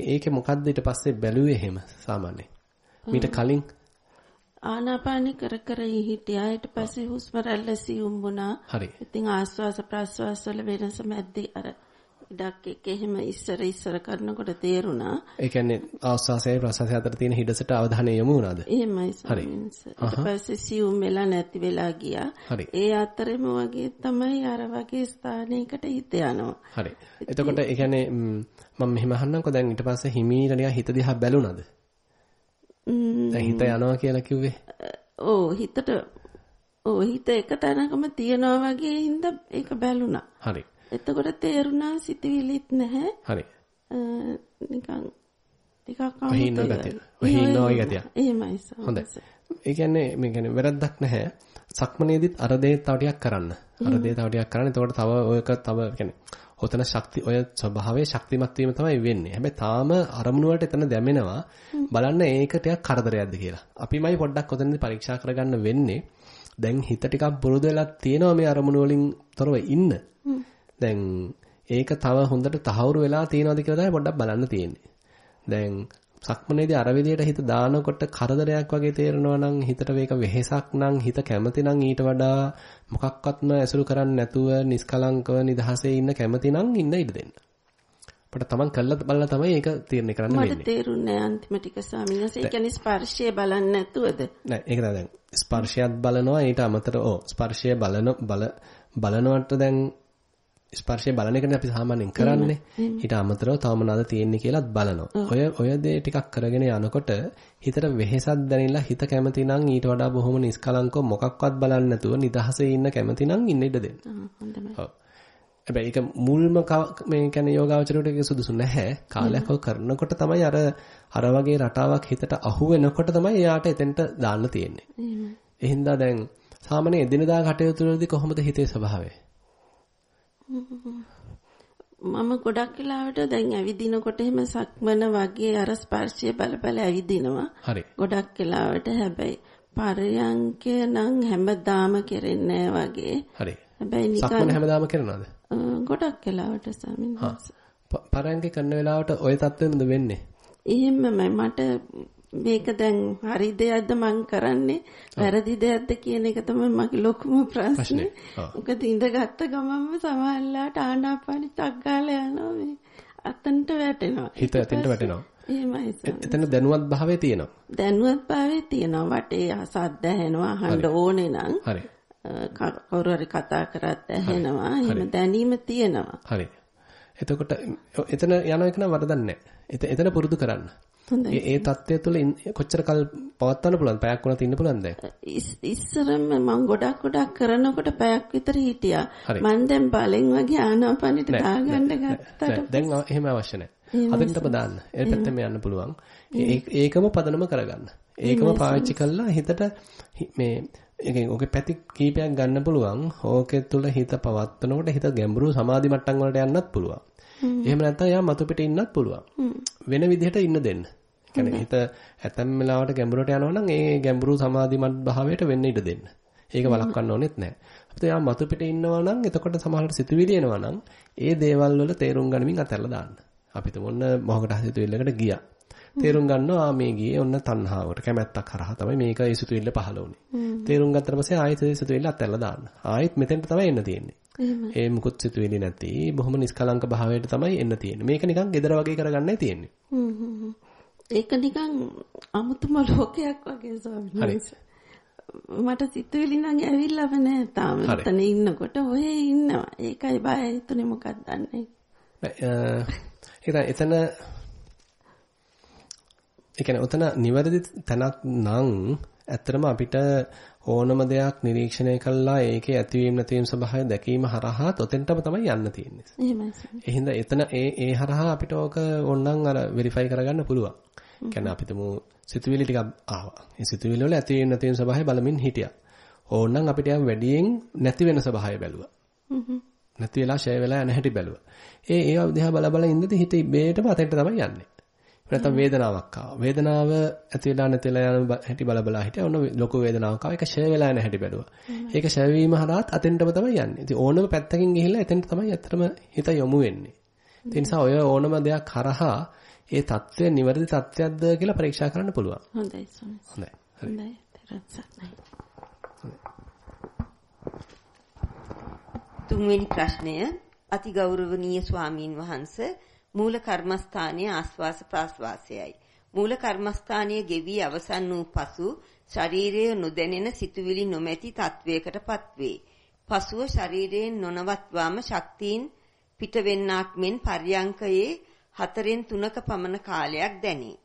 ඒකේ මොකද්ද ඊට පස්සේ බැලුවේ එහෙම සාමාන්‍යයෙන්. මීට කලින් ආනාපානි කර කර හිටියා ඊට පස්සේ හුස්ම රැල්ල සියුම් වුණා. හරි. ඉතින් ආස්වාස ප්‍රාස්වාස වල වෙනස මැද්දේ අර ඉඩක් එක එහෙම ඉස්සර ඉස්සර කරනකොට තේරුණා. ඒ කියන්නේ ආස්වාසයේ ප්‍රසවාසය අතර තියෙන හිඩසට අවධානය යොමු වුණාද? එහෙමයි ස්වාමීන්ස. ඊට පස්සේ සියුම් වෙලා නැති වෙලා ගියා. ඒ අතරෙම වගේ තමයි අර වගේ ස්ථානයකට හිත යනවා. හරි. එතකොට ඒ කියන්නේ මම මෙහෙම අහන්නම්කෝ දැන් ඊට පස්සේ හිමීට නිකන් හිත දිහා බැලුණාද? දැන් හිත යනවා කියලා කිව්වේ. ඕ හිතට ඕ හිත එක තැනකම තියනවා වගේ හින්දා ඒක බැලුණා. හරි. එතකොට තේරුණා සිතවිලිත් නැහැ. හරි. නිකන් ටිකක් අහින්න ගතිය. ඔහි ඉන්නවා වගේ ගතිය. එහෙමයි සර්. හොඳයි. ඒ කියන්නේ මේ කියන්නේ වැරද්දක් නැහැ. සක්මනේදිත් අර දේ තව ටිකක් කරන්න. අර දේ තව ටිකක් කරන්න. එතකොට තව ඔයක තව කියන්නේ ඔතන ශක්ති ඔය ස්වභාවයේ ශක්තිමත් වීම තමයි වෙන්නේ. හැබැයි තාම අරමුණු වලට එතන දැමෙනවා. බලන්න ඒක ටිකක් කරදරයක්ද කියලා. අපිමයි පොඩ්ඩක් ඔතනදී පරීක්ෂා කරගන්න වෙන්නේ. දැන් හිත ටිකක් පුරුදු වෙලා තියෙනවා මේ අරමුණු වලින් තොරව ඉන්න. දැන් ඒක තව හොඳට තහවුරු වෙලා තියෙනවද කියලා තමයි පොඩ්ඩක් බලන්න තියෙන්නේ. දැන් සක්මනේදී අර විදියට හිත දානකොට කරදරයක් වගේ තේරෙනවා නම් හිතට මේක වෙහෙසක් නම් හිත කැමති නම් ඊට වඩා මොකක්වත්ම ඇසුරු කරන්නේ නැතුව නිස්කලංකව නිදහසේ ඉන්න කැමති නම් ඉන්න ඉඩ දෙන්න. අපිට තමන් කළා බලලා තමයි ඒක තීරණය කරන්න වෙන්නේ. මට තේරුන්නේ අන්තිම ටික ස්වාමීන් වහන්සේ. ඒ කියන්නේ ස්පර්ශය බලන්නේ නැතුවද? නෑ ඒක තමයි දැන් ස්පර්ශයත් බලනවා ඊට අමතරව ඕ ස්පර්ශය බලන බල බලනවට දැන් ස්පර්ශය බලන එකනේ අපි සාමාන්‍යයෙන් කරන්නේ. ඊට අමතරව තව මොනවද තියෙන්නේ කියලාත් බලනවා. ඔය ඔය දේ ටිකක් කරගෙන යනකොට හිතට වෙහෙසක් දැනෙලා හිත කැමති නම් ඊට වඩා බොහොම නිස්කලංකව මොකක්වත් බලන්නේ නැතුව නිදහසේ ඉන්න කැමති නම් ඉන්න ඉඩ දෙන්න. හැබැයි ඒක මුල්ම මේ කියන්නේ යෝගාවචරයට ඒක සුදුසු නැහැ. කාලයක් ඔය කරනකොට තමයි අර අර වගේ රටාවක් හිතට අහු වෙනකොට තමයි එයාට එතෙන්ට දාන්න තියෙන්නේ. එහෙනම් දැන් සාමාන්‍ය එදිනදා කටයුතු වලදී කොහොමද හිතේ ස්වභාවය? මම ගොඩක් වෙලාවට දැන් ඇවිදිනකොට එහෙම සක්මන වගේ අර ස්පර්ශය බල බල ඇවිදිනවා. හරි. ගොඩක් වෙලාවට හැබැයි පරයන්කය නම් හැමදාම කෙරෙන්නේ වගේ. හරි. හැබැයි නිකන් සක්මන හැමදාම කරනවද? ගොඩක් වෙලාවට ස්වාමීන් වහන්සේ. පරයන්ක කරන වෙලාවට ওই තත්ත්වෙමද වෙන්නේ? එහෙමමයි මට මේක දැන් හරි දෙයක්ද මං කරන්නේ වැරදි දෙයක්ද කියන එක තමයි මගේ ලොකුම ප්‍රශ්නේ. මොකද ඉඳගත්ත ගමන්ම සමහරලාට ආනාපානි ටක් ගාලා යනවා මේ අතන්ට වැටෙනවා. හිත අතෙන්ට වැටෙනවා. එහෙමයි එතන දැනුවත් භාවයේ තියෙනවා. දැනුවත් භාවයේ තියෙනවා. වටේ සද්ද ඇහෙනවා අහන්න ඕනේ නම්. හරි. කවුරු හරි කතා කරත් ඇහෙනවා. එහෙම දැනීම තියෙනවා. හරි. එතකොට එතන යන එක නම් වරදක් නැහැ. එතන පුරුදු කරන්න. ඒ ඒ தත්ත්වය තුළ කොච්චර කල් පවත්වන්න පුළුවන්ද? පැයක් වුණත් ඉන්න පුළුවන්ද? ඉස්සරම මම ගොඩක් ගොඩක් කරනකොට පැයක් විතර හිටියා. මම දැන් බලෙන් වගේ ආනාපානෙට දාගන්න ගත්තට දැන් එහෙම අවශ්‍ය නැහැ. අදින්ටම දාන්න. ඒ පැත්තෙම යන්න පුළුවන්. ඒකම පදනම කරගන්න. ඒකම පාවිච්චි කළා හිතට මේ ඒකෙන් ඔගේ පැති කීපයක් ගන්න පුළුවන්. ඕකේ තුල හිත පවත්වනකොට හිත ගැඹුරු සමාධි මට්ටම් වලට යන්නත් පුළුවන්. එහෙම නැත්නම් යා මතු පිට ඉන්නත් පුළුවන්. වෙන විදිහට ඉන්න දෙන්න. කියන්නේ හිත ඇතැම් වෙලාවට ගැඹුරට යනවා නම් ඒ ගැඹුරු සමාධිමත් භාවයට වෙන්න ඉඩ දෙන්න. ඒක වළක්වන්න ඕනෙත් නැහැ. අපිට යා මතු පිට ඉන්නවා නම් එතකොට සමහරට සිතුවිලි එනවා නම් ඒ දේවල් වල තේරුම් ගනිමින් අතහැරලා දාන්න. අපිට මොන්න මොහකට හිතුවිල්ලකට ගියා. තේරුම් ගන්නවා මේ ගියේ ඔන්න තණ්හාවට කැමැත්තක් හරහා තමයි මේක ඒ සිතුවිල්ල පහළ වුනේ. තේරුම් ගත්තට පස්සේ ආයෙත් ඒ සිතුවිල්ල අතහැරලා දාන්න. ආයෙත් මෙතෙන්ට තමයි එන්න තියෙන්නේ. ඒ මුකුත් සිතුවිලි නැති බොහොම නිස්කලංක භාවයට තමයි එන්න තියෙන්නේ. මේක නිකන් gedara වගේ කරගන්නයි තියෙන්නේ. ඒක නිකන් අමුතුම ලෝකයක් වගේ ස්වාමීන් වහන්සේ. මට සිතුවිලි නම් ඇවිල්ලාම නෑ තාම. එතන ඉන්නකොට ඔය ඉන්නවා. ඒකයි බය හිතුනේ මොකක්ද දන්නේ. එතන ඒ කියන්නේ උතන නිවැරදි තැනක් නම් ඇත්තටම අපිට ඕනම දෙයක් නිරීක්ෂණය කළා ඒකේ ඇතිවීම නැතිවීම ස්වභාවය දැකීම හරහා තොතෙන්ටම තමයි යන්න තියෙන්නේ. එහෙමයි. එතන ඒ ඒ හරහා අපිට ඕක ඕනනම් අර වෙරිෆයි කරගන්න පුළුවන්. කියන්නේ අපි තුමු සිතුවිලි ටිකක් ආවා. ඒ සිතුවිලි වල ඇතිවීම නැතිවීම ස්වභාවය බලමින් හිටියා. ඕනනම් අපිට යම් වැඩියෙන් නැති වෙන ස්වභාවය බැලුවා. නැති වෙලා ෂය වෙලා යන හැටි බැලුවා. ඒ ඒවා දිහා බල බල ඉඳදී හිත ඉබේටම අතෙන්ට තමයි යන්නේ. නැත්නම් වේදනාවක් ආවා. වේදනාව ඇති වෙලා නැති වෙලා යන හැටි බල බල හිටියා. ඔන්න ලොකු වේදනාවක් ආවා. ඒක ෂය වෙලා යන හැටි බැලුවා. ඒක ෂය වීම හරහාත් අතෙන්ටම තමයි යන්නේ. ඉතින් ඕනම පැත්තකින් ගිහිල්ලා එතෙන්ට තමයි ඇත්තටම හිත යොමු වෙන්නේ. ඒ නිසා ඔය ඕනම දෙයක් හරහා ඒ தත්ත්වය නිවැරදි தත්ත්වයක්ද කියලා පරීක්ෂා කරන්න පුළුවන්. හොඳයි හොඳයි. හොඳයි. තුන්වෙනි ප්‍රශ්නය අතිගෞරවනීය ස්වාමීන් වහන්සේ මූල කර්මස්ථානයේ ආස්වාස ප්‍රාස්වාසයයි. මූල කර්මස්ථානයේ ගෙවි අවසන් වූ පසු ශරීරයේ නොදැනෙන සිතුවිලි නොමැති තත්වයකටපත් වේ. පසුව ශරීරයෙන් නොනවත්වාම ශක්තියින් පිටවෙන්නක් මෙන් පර්යංකයේ හතරෙන් තුනක පමණ කාලයක් දැනේ.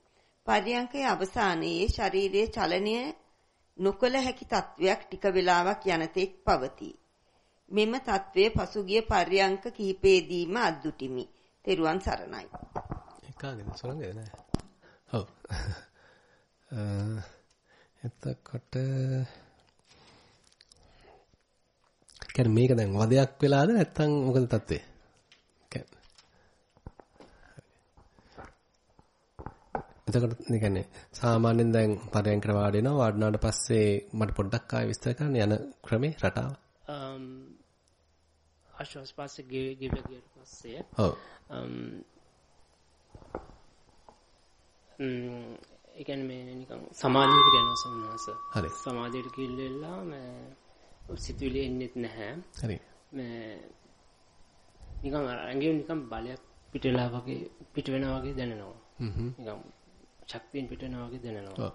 පර්යංකයේ අවසානයේ ශරීරයේ චලනය නොකල හැකි තත්වයක් ටික වේලාවක් යනතෙක් පවතී. මෙම තත්වයේ පසුගිය පර්යංක කිහිපෙදීම අද්දුටිමි. තෙරුවන් සරණයි. එකාගෙද සරණද නෑ. ඔව්. <laughs> එතකොට කියන්නේ මේක දැන් වදයක් වෙලාද නැත්නම් මොකද තත්ත්වය? එතකොට ඒ කියන්නේ සාමාන්‍යයෙන් දැන් පරයන්කට වාඩි වෙනවා වාඩිනාට පස්සේ මට පොඩ්ඩක් ආයෙ විස්තර කරන්න යන ක්‍රමේ රටාව. ආශ්වාස පස්සේ ගෙව ගියට පස්සේ ඔව් ඒ කියන්නේ මේ නිකන් සමාධියකට යනවා සම්මාස. හරි. සමාධියට කිල්ලෙලා මේ සිතුවිලි එන්නේත් නැහැ. හරි. මේ නිකන් අංගෙන් නිකන් බලයක් පිට වෙලා වගේ පිට වෙනවා වගේ දැනෙනවා. හ්ම් නිකන් ශක්තියෙන් පිට වෙනවා වගේ දැනෙනවා. ඔව්.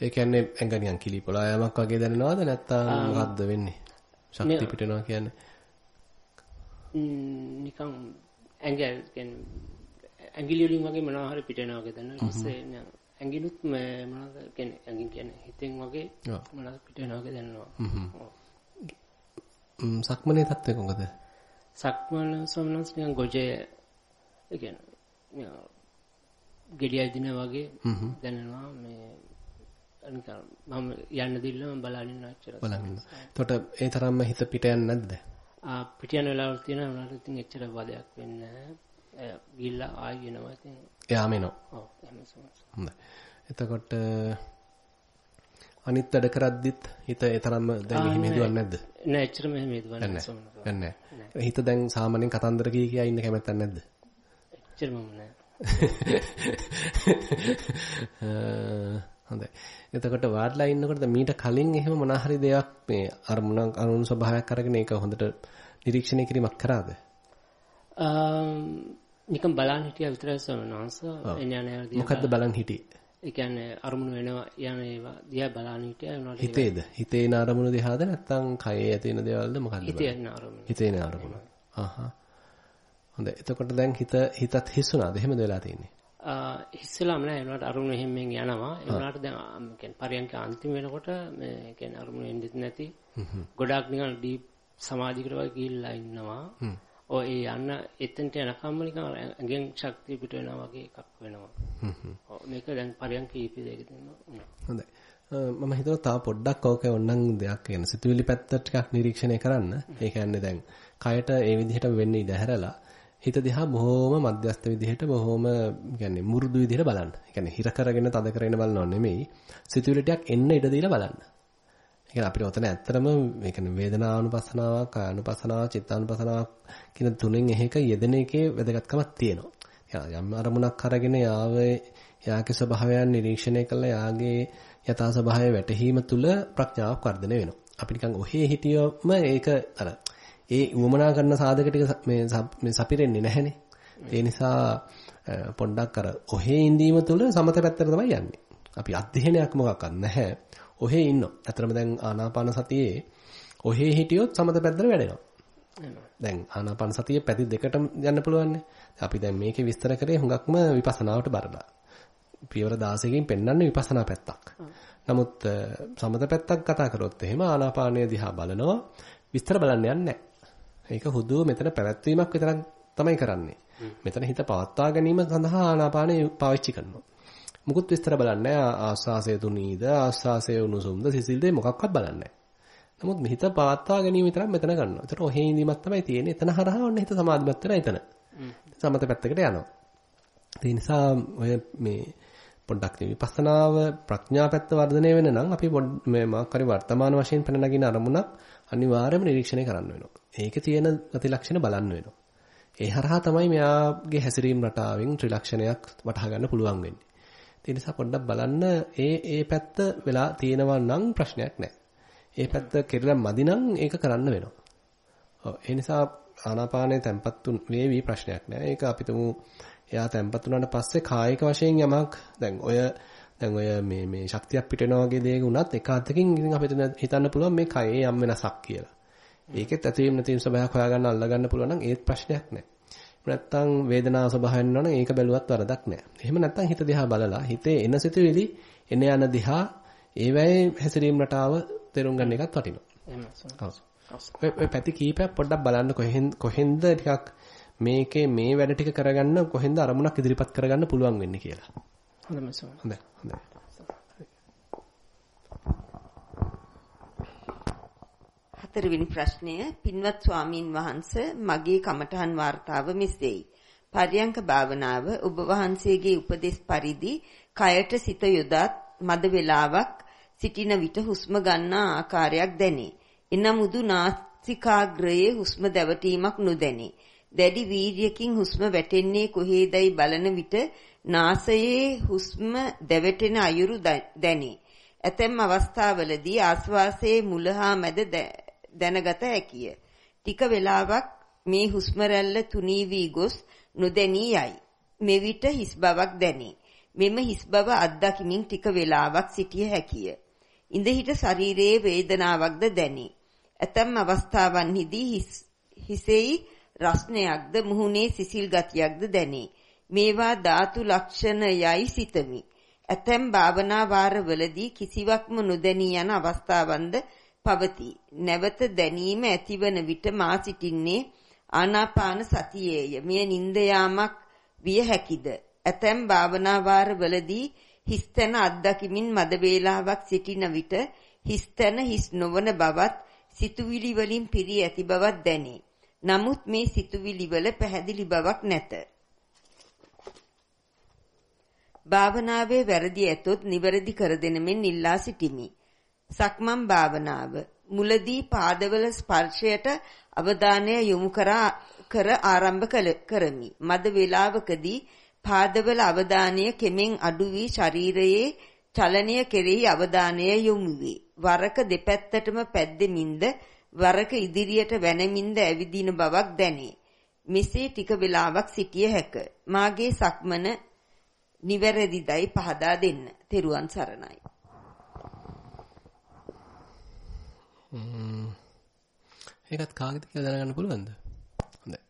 ඒ කියන්නේ ඇඟ නිකන් කිලිපොලා යමක් වගේ දැනෙනවද නැත්නම් මොකද්ද වෙන්නේ? ශක්තිය පිට වෙනවා කියන්නේ. නිකන් ඇඟ කියන්නේ ඇඟිලි වලින් වගේ මොනවා හරි පිට වෙනවා වගේ දැනෙනවා. ඊට පස්සේ ඇඟිලුත් මොනවද කියන්නේ ඇඟින් කියන්නේ හිතෙන් වගේ මොනවද පිට වෙනවා වගේ දැනෙනවා. හ්ම්. සක්මනේ තත්ත්වය කොහොමද? සක්මන සොම්නස් නිකන් ගොජේ ඒ කියන්නේ ගෙඩිය දින වගේ දැනෙනවා මේ නිකන් මම යන්න දිල්ල මම බලන්න ඉන්න අච්චර. බලන්න. එතකොට ඒ තරම්ම හිත පිට යන්නේ නැද්ද? ආ පිට යන වෙලාවල් තියෙනවා උනාට ඉතින් එච්චර වදයක් වෙන්නේ. ගිල්ලා ආයි එනවා ඉතින්. එයාම එනවා. ඔව් එහෙම. එතකොට අනිත් වැඩ කරද්දිත් හිත ඒ තරම්ම දැන් එහෙම හිතුවන්නේ නැද්ද? නෑ එච්චරම එහෙම හිතුවන්නේ නැහැ. නැහැ. හිත දැන් සාමාන්‍යයෙන් කතන්දර කී කියා ඉන්න කැමැත්තක් නැද්ද? එච්චරම නෑ. <laughs> <laughs> හොඳයි. එතකොට වාඩ්ලා ඉන්නකොට මීට කලින් එහෙම මොනා හරි දෙයක් මේ අරමුණ අනුන් ස්වභාවයක් අරගෙන ඒක හොඳට නිරීක්ෂණය කිරීමක් කරාද? නිකන් බලන් හිටියා විතරයි සමනහස එඥානය මොකද්ද බලන් හිටියේ? ඒ කියන්නේ අරමුණු වෙනවා යන ඒවා දිහා බලන් හිටියා උනාට හිතේද? හිතේ න අරමුණු දිහාද නැත්නම් කයේ ඇති වෙන දේවල්ද මොකද්ද? හිතේ යන අරමුණු. හිතේ යන අරමුණු. ආහා. හොඳයි. එතකොට දැන් හිත හිතත් හිස්සුණාද? එහෙමද වෙලා තියෙන්නේ? ඉස්සෙල්ලාම නෑ ඒ වුණාට අරුණ එහෙම්ෙන් යනවා. ඒ වුණාට දැන් කියන්නේ පරියන්ක අන්තිම වෙනකොට මේ කියන්නේ අරුණ එන්නෙත් නැති. ගොඩාක් නිකන් ඩීප් සමාධියකට වගේ ගිහිල්ලා ඉන්නවා. ඔය ඒ යන්න එතනට යනකම්ම නිකන් ඇඟෙන් ශක්තිය පිට වෙනවා වගේ එකක් වෙනවා. මේක දැන් පරියන්ක ඊපි දෙක දෙනවා හොඳයි. මම හිතුවා තා පොඩ්ඩක් ඕකේ ඕනනම් දෙයක් කියන සිතුවිලි පැත්ත ටිකක් නිරීක්ෂණය කරන්න. ඒ කියන්නේ දැන් කයට ඒ විදිහට වෙන්නේ ඉඳ හැරලා හිත දිහා බොහොම මධ්‍යස්ථ විදිහට බොහොම කියන්නේ මුරුදු විදිහට බලන්න. ඒ කියන්නේ හිර කරගෙන තද කරගෙන බලනව නෙමෙයි. සිතුවිලි ටිකක් එන්න ඉඩ දීලා බලන්න. ඒ කියන්නේ අපිට ඔතන ඇත්තටම මේ කියන්නේ වේදනානුපස්සනාවක්, කායනුපස්සනාවක්, චිත්තානුපස්සනාවක් කියන තුනෙන් එකක යෙදෙන එකේ වැදගත්කමක් තියෙනවා. යම් අරමුණක් අරගෙන යාවේ යාගේ ස්වභාවයන් නිරීක්ෂණය කළා යාගේ යථා ස්වභාවය වැටහීම තුළ ප්‍රඥාවක් වර්ධනය වෙනවා. අපි නිකන් ඔහේ හිටියොම ඒක අර ඒ උවමනා කරන සාධක ටික මේ මේ සපිරෙන්නේ නැහනේ. ඒ නිසා පොඩ්ඩක් අර ඔහේ ඉඳීම තුළ සමත පැත්තට තමයි යන්නේ. අපි අධ්‍යයනයක් මොකක්වත් නැහැ. ඔහේ ඉන්නවා. අතරම දැන් ආනාපාන සතියේ ඔහේ හිටියොත් සමත පැත්තට වැඩෙනවා. දැන් ආනාපාන සතියේ පැති දෙකටම යන්න පුළුවන් අපි දැන් මේකේ විස්තර කරේ හුඟක්ම විපස්සනාවට බරලා. පියවර 16කින් පෙන්වන්නේ විපස්සනා පැත්තක්. නමුත් සමත පැත්තක් කතා කරොත් එහෙම ආනාපානය දිහා බලනවා විස්තර බලන්න යන්නේ නැහැ. ඒක හුදුව මෙතන පැවැත්වීමක් විතරක් තමයි කරන්නේ. මෙතන හිත පවත්වා ගැනීම සඳහා ආනාපානෙ පාවිච්චි කරනවා. මුකුත් විස්තර බලන්නේ ආස්වාසය තුනීද ආස්වාසය උණුසුම්ද සිසිල්ද මොකක්වත් බලන්නේ නමුත් මෙහිත පවත්වා ගැනීම විතරක් මෙතන ගන්නවා. ඒතර ඔහේ ඉඳීමක් තමයි තියෙන්නේ. එතන හරහා ඔන්න හිත සමාධිමත් වෙලා එතන. සමත පැත්තකට යනවා. ඒ නිසා ඔය මේ පොඩ්ඩක් විපස්සනාව ප්‍රඥා පැත්ත වර්ධනය වෙන නම් අපි මේ මාක් හරි වර්තමාන වශයෙන් පැන නගින අරමුණක් අනිවාර්යයෙන්ම නිරීක්ෂණය කරන්න වෙනවා. ඒකේ තියෙන ප්‍රතිලක්ෂණ බලන්න වෙනවා. ඒ හරහා තමයි මෙයාගේ හැසිරීම රටාවෙන් ත්‍රිලක්ෂණයක් වටහා ගන්න පුළුවන් වෙන්නේ. ඒ නිසා පොඩ්ඩක් බලන්න ඒ ඒ පැත්ත වෙලා තියෙනවා නම් ප්‍රශ්නයක් නැහැ. ඒ පැත්ත කෙරලා මදි නම් ඒක කරන්න වෙනවා. ඔව් ඒ නිසා ආනාපානයේ තැම්පත් වේවි ප්‍රශ්නයක් නැහැ. ඒක අපි තුමු එයා තැම්පත් වුණාට පස්සේ කායික වශයෙන් යමක් දැන් ඔය දැන් ඔය මේ මේ ශක්තියක් පිට වෙනවා වගේ දේක උනත් එක අතකින් ඉතින් අපිට හිතන්න පුළුවන් මේ කයේ යම් වෙනසක් කියලා. ඒකෙත් ඇතීම් නැතිම් ස්වභාවයක් හොයාගන්න අල්ලගන්න පුළුවන් නම් ඒත් ප්‍රශ්නයක් නැහැ. නැත්තම් වේදනාව ස්වභාවයෙන් නෝන ඒක බැලුවත් වරදක් නැහැ. එහෙම නැත්තම් හිත දිහා බලලා හිතේ එන සිතුවිලි එන යන දිහා ඒවැයි හැසිරීම රටාව තේරුම් ගන්න එකත් වටිනවා. ඔය පැති කීපයක් පොඩ්ඩක් බලන්න කොහෙන් කොහෙන්ද ටිකක් මේකේ මේ වැඩ ටික කරගන්න කොහෙන්ද අරමුණක් ඉදිරිපත් කරගන්න පුළුවන් වෙන්නේ කියලා. හොඳයි සෝන. හොඳයි. හොඳයි. හතරවෙනි ප්‍රශ්නය පින්වත් ස්වාමින් වහන්සේ මගේ කමඨහන් වார்த்தාව මෙසේයි. පරියංක භාවනාව ඔබ වහන්සේගේ උපදෙස් පරිදි කයට සිත යොදත් මද වේලාවක් සිටින විට හුස්ම ගන්නා ආකාරයක් දැනේ. එනම් උදු නාසිකාග්‍රයේ හුස්ම දැවටීමක් නොදැනේ. දැඩි වීර්යකින් හුස්ම වැටෙන්නේ කොහේදයි බලන විට නාසයේ හුස්ම දැවටෙන අයුරු දැනේ. ඇතැම් අවස්ථාවලදී ආශ්වාසයේ මුල හා මැද දැනගත හැකිය. ටික වේලාවක් මේ හුස්ම රැල්ල තුනී වී ගොස් නොදැනී යයි. මෙවිට හිස් බවක් දැනේ. මෙම හිස් බව අත්දකිමින් ටික වේලාවක් සිටිය හැකිය. ඉඳහිට ශරීරයේ වේදනාවක්ද දැනේ. ඇතැම් අවස්ථාවන්හිදී හිසෙහි රස්නයක්ද මුහුණේ සිසිල් ගතියක්ද දැනේ. මේවා ධාතු ලක්ෂණ යයි සිතමි. ඇතැම් භාවනා වාරවලදී කිසිවක්ම නොදැනී යන අවස්ථාවන්ද පවතී. නැවත දැනීම ඇතිවන විට මා සිටින්නේ ආනාපාන සතියේය. මෙය නිନ୍ଦ යාමක් විය හැකිද? ඇතැම් භාවනා වාරවලදී හිස්තන අත්දකිමින් මද වේලාවක් සිටින විට හිස්තන හිස් නොවන බවත් සිතුවිලි වලින් පිරී ඇති බවක් දැනේ. නමුත් මේ සිතුවිලි වල පැහැදිලි බවක් නැත. භාවනාවේ වැරදි ඇතොත් නිවැරදි කර දෙන මෙන් ඉල්ලා සිටිමි. සක්මන් භාවනාව මුලදී පාදවල ස්පර්ශයට අවධානය යොමු කර ආරම්භ කරමි. මද වේලාවකදී පාදවල අවධානය කෙමෙන් අඩු වී ශරීරයේ චලනය කෙරෙහි අවධානය යොමු වේ. වරක දෙපැත්තටම පැද්දෙමින්ද වරක ඉදිරියට වැනෙමින්ද ඇවිදින බවක් දැනේ. මෙසේ ටික වේලාවක් සිටිය හැක. මාගේ සක්මන නිවැරදිදයි පහදා දෙන්න. තෙරුවන් සරණයි. ඒකත් කාගෙද කියලා දැනගන්න පුළුවන්ද? හොඳයි.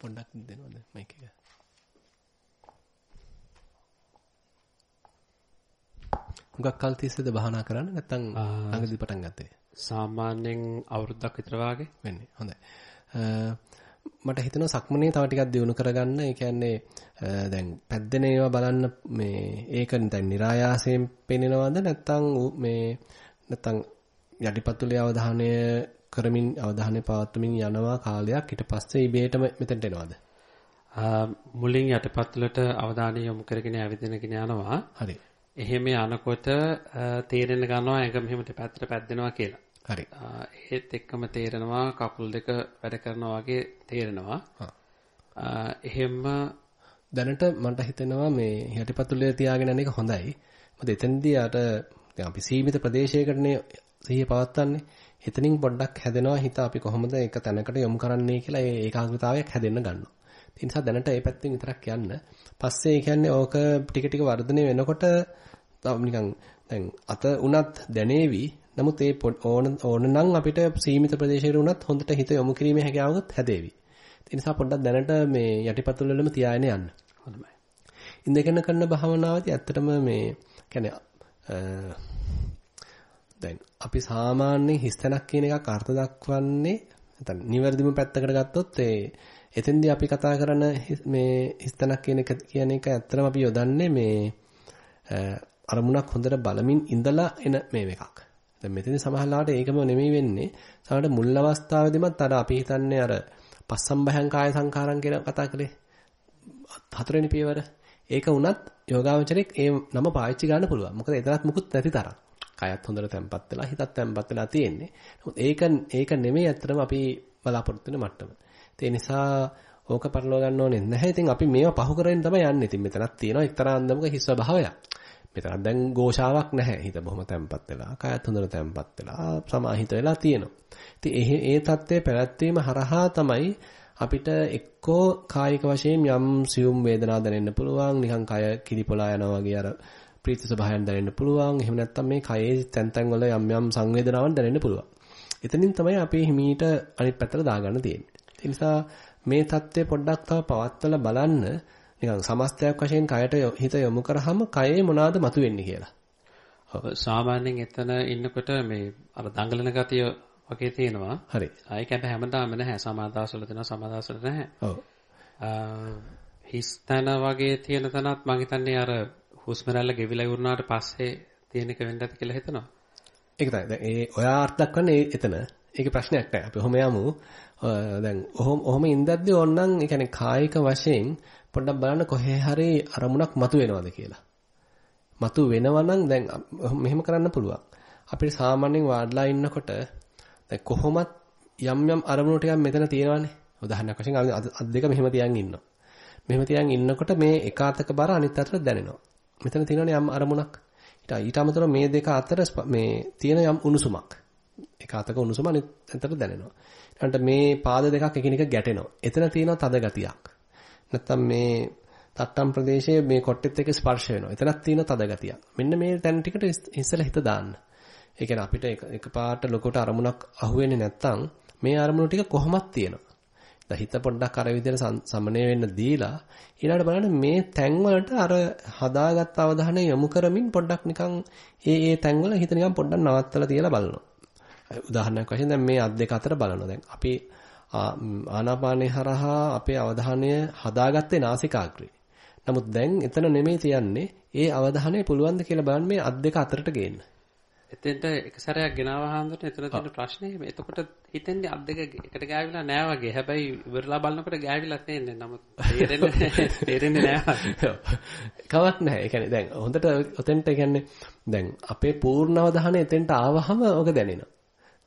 පොඩ්ඩක් දෙනවද මයික් එක? හුඟක් කල් තිස්සේද භාවනා කරන්නේ නැත්නම් ළඟදී පටන් ගත්තේ? සාමාන්‍යයෙන් අවුරුද්දක් විතර වාගේ වෙන්නේ. හොඳයි. මට හිතෙනවා සක්මනේ තව ටිකක් දියුණු කරගන්න. ඒ කියන්නේ දැන් පැද්දෙන ඒවා බලන්න මේ ඒක දැන් નિરાයාසයෙන් පේනවද නැත්නම් මේ නැත්නම් යටිපතුලේ අවධානය කරමින් අවධානය පවත්වමින් යනවා කාලයක් ඊට පස්සේ ඉබේටම මෙතෙන්ට එනවද? මුලින් යටිපතුලට අවධානය යොමු කරගෙන ඇවිදිනගෙන යනවා. හරි. එහෙම යනකොට තේරෙන්න ගන්නවා ඇඟ මෙහෙම දෙපැත්තට පැද්දෙනවා කියලා. හරි. ඒත් එක්කම තේරෙනවා කකුල් දෙක වැඩ කරනවා වගේ තේරෙනවා. එහෙම දැනට මට හිතෙනවා මේ යටිපතුලේ තියාගෙන යන එක හොඳයි. මොකද එතෙන්දී අර දැන් අපි සීමිත ප්‍රදේශයකටනේ සිහිය පවත්වන්නේ. එතනින් පොඩ්ඩක් හැදෙනවා හිත අපි කොහොමද ඒක තැනකට යොමු කරන්නේ කියලා ඒ ඒකාග්‍රතාවයක් හැදෙන්න ගන්නවා. ඒ නිසා දැනට ඒ පැත්තෙන් විතරක් යන්න. පස්සේ කියන්නේ ඕක ටික ටික වර්ධනය වෙනකොට නිකන් දැන් අත උනත් දැනේවි. නමුත් ඒ ඕන ඕන නම් අපිට සීමිත ප්‍රදේශයකට උනත් හොඳට හිත යොමු කිරීමේ හැකියාවක් හැදේවි. ඒ නිසා පොඩ්ඩක් දැනට මේ යටිපතුල් වලම තියාගෙන යන්න. හොඳයි. ඉඳගෙන කරන භාවනාවදී ඇත්තටම මේ කියන්නේ දැන් අපි සාමාන්‍ය හිස්තැනක් කියන එකක් අර්ථ දක්වන්නේ නැත්නම් නිවැරදිම පැත්තකට ගත්තොත් ඒ එතෙන්දී අපි කතා කරන මේ හිස්තැනක් කියන එක කියන එක ඇත්තටම අපි යොදන්නේ මේ අරමුණක් හොඳට බලමින් ඉඳලා එන මේ එකක්. දැන් මෙතන සමහරවිට ඒකම නෙමෙයි වෙන්නේ. සමහරවිට මුල් අවස්ථාවේදීමත් අර අපි හිතන්නේ අර පස්සම්බයං කාය සංඛාරම් කියලා කතා කරේ. හතරවෙනි පියවර. ඒක වුණත් යෝගාවචරයක් ඒ නම පාවිච්චි ගන්න පුළුවන්. මොකද එතනත් මුකුත් නැති තරම්. කයත් හොඳට තැම්පත් වෙලා හිතත් තැම්පත් වෙලා තියෙන්නේ. නමුත් ඒක ඒක නෙමෙයි ඇත්තටම අපි බලාපොරොත්තු වෙන මට්ටම. ඒ නිසා ඕක පටලවා ගන්න ඕනේ නැහැ. ඉතින් අපි මේවා පහු කරගෙන තමයි යන්නේ. ඉතින් මෙතනක් තියෙනවා එක්තරා අන්දමක හිස් ස්වභාවයක්. මෙතන දැන් ഘോഷාවක් නැහැ. හිත බොහොම තැම්පත් වෙලා, කායත් හොඳට තැම්පත් වෙලා, සමාහිත වෙලා තියෙනවා. ඉතින් ඒ தත්ත්වය පැවැත්වීම හරහා තමයි අපිට එක්කෝ කායික වශයෙන් යම් සියුම් වේදනා දැනෙන්න පුළුවන්, නිකන් කය කිලිපොලා යනවා වගේ අර ප්‍රීති ස්වභාවයෙන් දැනෙන්න පුළුවන්. එහෙම නැත්නම් මේ කයේ තැන් තැන් වල යම් යම් සංවේදනාවන් දැනෙන්න පුළුවන්. එතනින් තමයි අපේ හිමීට අනිත් පැත්තට දාගන්න තියෙන්නේ. ඒ නිසා මේ தත්ත්වය පොඩ්ඩක් තව පවත්වලා බලන්න නිකන් සමස්තයක් වශයෙන් කයට හිත යොමු කරාම කයේ මොනවාද මතුවෙන්නේ කියලා. සාමාන්‍යයෙන් එතන ඉන්නකොට මේ අර දඟලන ගතිය වගේ තියෙනවා. හරි. ආයෙකට හැමදාම නැහැ. සමාදාසවල තියෙනවා සමාදාසවල නැහැ. ඔව්. හිස්තන වගේ තියෙන තැනත් මම හිතන්නේ අර හුස්ම රැල්ල ගෙවිලා ඉවරනාට පස්සේ තියෙන එක වෙන්නද කියලා හිතනවා. ඒක තමයි. දැන් ඒ ඔයා අර්ථ දක්වන්නේ එතන. ඒකේ ප්‍රශ්නයක් නැහැ. අපි ඔහොම යමු. දැන් ඔහොම ඔහොම ඉඳද්දී ඕනනම් ඒ කියන්නේ කායික වශයෙන් පොඩ්ඩක් බලන්න කොහේ හරි අරමුණක් මතු වෙනවද කියලා. මතු වෙනවා නම් දැන් මෙහෙම කරන්න පුළුවන්. අපිට සාමාන්‍යයෙන් වාඩිලා ඉන්නකොට දැන් කොහොමත් යම් යම් අරමුණු ටිකක් මෙතන තියෙනවානේ. උදාහරණයක් වශයෙන් අද දෙක මෙහෙම තියන් ඉන්නවා. මෙහෙම තියන් ඉන්නකොට මේ එක අතක බර අනිත් අතට දැනෙනවා. මෙතන තියෙනවනේ යම් අරමුණක්. ඊට ඊට අමතරව මේ දෙක අතර මේ තියෙන යම් උණුසුමක්. එක අතක උණුසුම අනිත් අතට දැනෙනවා. ඊළඟට මේ පාද දෙකක් එකිනෙක ගැටෙනවා. එතන තියෙනවා තද ගතියක්. නැත්තම් මේ තට්ටම් ප්‍රදේශයේ මේ කොට්ටෙත් එක්ක ස්පර්ශ වෙනවා. එතනක් තියෙන තද ගතියක්. මෙන්න මේ තැන් ටිකට ඉස්සෙල්ලා හිත දාන්න. ඒ කියන්නේ අපිට එකපාරට ලොකට අරමුණක් අහුවෙන්නේ නැත්තම් මේ අරමුණු ටික කොහොමද තියෙනවා. දැන් හිත පොඩ්ඩක් අර විදිහට සමනය වෙන්න දීලා ඊළඟට බලන්න මේ තැන් වලට අර හදාගත් අවධානය යොමු කරමින් පොඩ්ඩක් නිකන් ඒ ඒ තැන් වල හිත නිකන් පොඩ්ඩක් නවත්තලා තියලා බලනවා. උදාහරණයක් වශයෙන් දැන් මේ අත් දෙක අතර බලනවා. දැන් අපි ආනාපානේ හරහා අපේ අවධානය හදාගත්තේ නාසිකාග්‍රේ. නමුත් දැන් එතන නෙමෙයි තියන්නේ ඒ අවධානය පුළුවන් ද කියලා බලන්න මේ අත් දෙක අතරට ගේන්න. එතෙන්ට එක සැරයක් ගෙනාවා හඳුනන එතන තියෙන ප්‍රශ්නේ එතකොට හිතෙන්නේ අත් දෙක එකට ගෑවිලා නෑ වගේ. හැබැයි ඉවරලා බලනකොට ගෑවිලා තියෙන්නේ. නමුත් තේරෙන්නේ <laughs> තේරෙන්නේ නෑ. කවක් නැහැ. ඒ කියන්නේ දැන් හොඳට ඔතෙන්ට කියන්නේ දැන් අපේ පූර්ණ අවධානය එතෙන්ට ආවහම ඔක දැනෙනවා.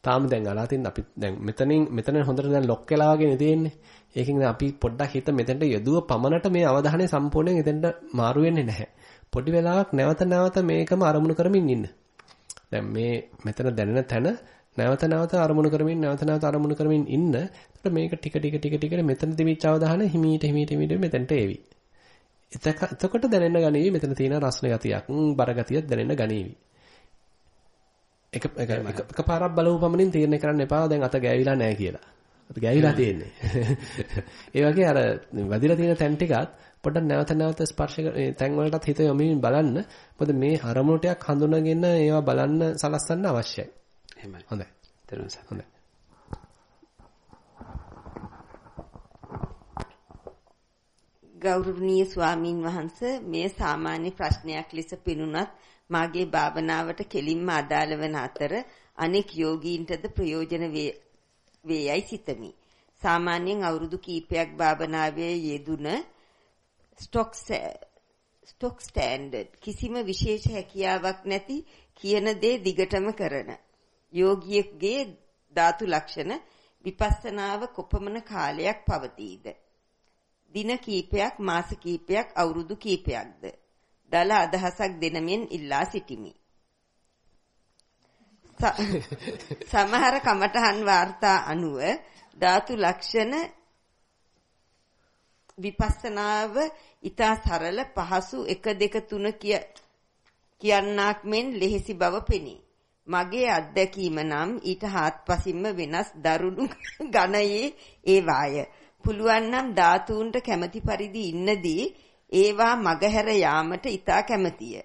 තාම දැන් අලාතින් අපි දැන් මෙතනින් මෙතන හොඳට දැන් ලොක් වෙලා වගේ තියෙන්නේ. ඒකෙන් දැන් අපි පොඩ්ඩක් හිත මෙතෙන්ට යදුව පමණට මේ අවධානය සම්පූර්ණයෙන් එතෙන්ට මාරු වෙන්නේ නැහැ. පොඩි වෙලාවක් නැවත නැවත මේකම අරමුණු කරමින් ඉන්න. දැන් මේ මෙතන දැනෙන තැන නැවත නැවත අරමුණු කරමින් නැවත නැවත අරමුණු කරමින් ඉන්න. එතකොට මේක ටික ටික ටික ටික මෙතන තිබිච්ච අවධානය හිමීට හිමීට හිමීට මෙතෙන්ට එවි. එතකොට දැනෙන්න ගනීවි මෙතන තියෙන රස්න ගතියක්, බර ගතියක් දැනෙන්න ගනීවි. එක එක එකපාරක් බලව පමණින් තීරණය කරන්න එපා දැන් අත ගෑවිලා නැහැ කියලා. ගෑවිලා තියෙන්නේ. <laughs> ඒ වගේ අර වදිලා තියෙන තැන් ටිකත් පොඩ්ඩක් නැවත නැවත ස්පර්ශ තැන් වලටත් හිත යොමින් බලන්න. මොකද මේ අරමුණු ටිකක් හඳුනගෙන ඒවා බලන්න සලස්සන්න අවශ්‍යයි. එහෙමයි. හොඳයි. තේරුණා සර්. හොඳයි. ගෞරවනීය ස්වාමින් වහන්සේ මේ සාමාන්‍ය ප්‍රශ්නයක් ලෙස පිනුනත් මාගේ භාවනාවට කෙලින්ම අදාළ වන අතර අනෙක් යෝගීන්ටද ප්‍රයෝජන වේයයි සිතමි. සාමාන්‍යයෙන් අවුරුදු කීපයක් භාවනාවේ යෙදුන ස්ටොක් ස්ටොක් ස්ටෑන්ඩඩ් කිසිම විශේෂ හැකියාවක් නැති කියන දේ දිගටම කරන යෝගියෙකුගේ ධාතු ලක්ෂණ විපස්සනාව කොපමණ කාලයක් පවතීද දින කීපයක් මාස කීපයක් අවුරුදු කීපයක්ද දල අදහසක් දෙනමින් ඉල්ලා සිටිමි <laughs> සමහර කමඨහන් වාර්තා අනුව ධාතු ලක්ෂණ විපස්සනාව ඊතා සරල පහසු 1 2 3 කියන්නක් මෙන් ලෙහෙසි බව පෙනේ. මගේ අත්දැකීම නම් ඊට හාත්පසින්ම වෙනස් දරුණු <laughs> ඝනයේ ඒ වාය. පුළුවන් නම් ධාතුන්ට කැමැති පරිදි ඉන්නදී ඒවා මගහැර යාමට ඊතා කැමැතිය.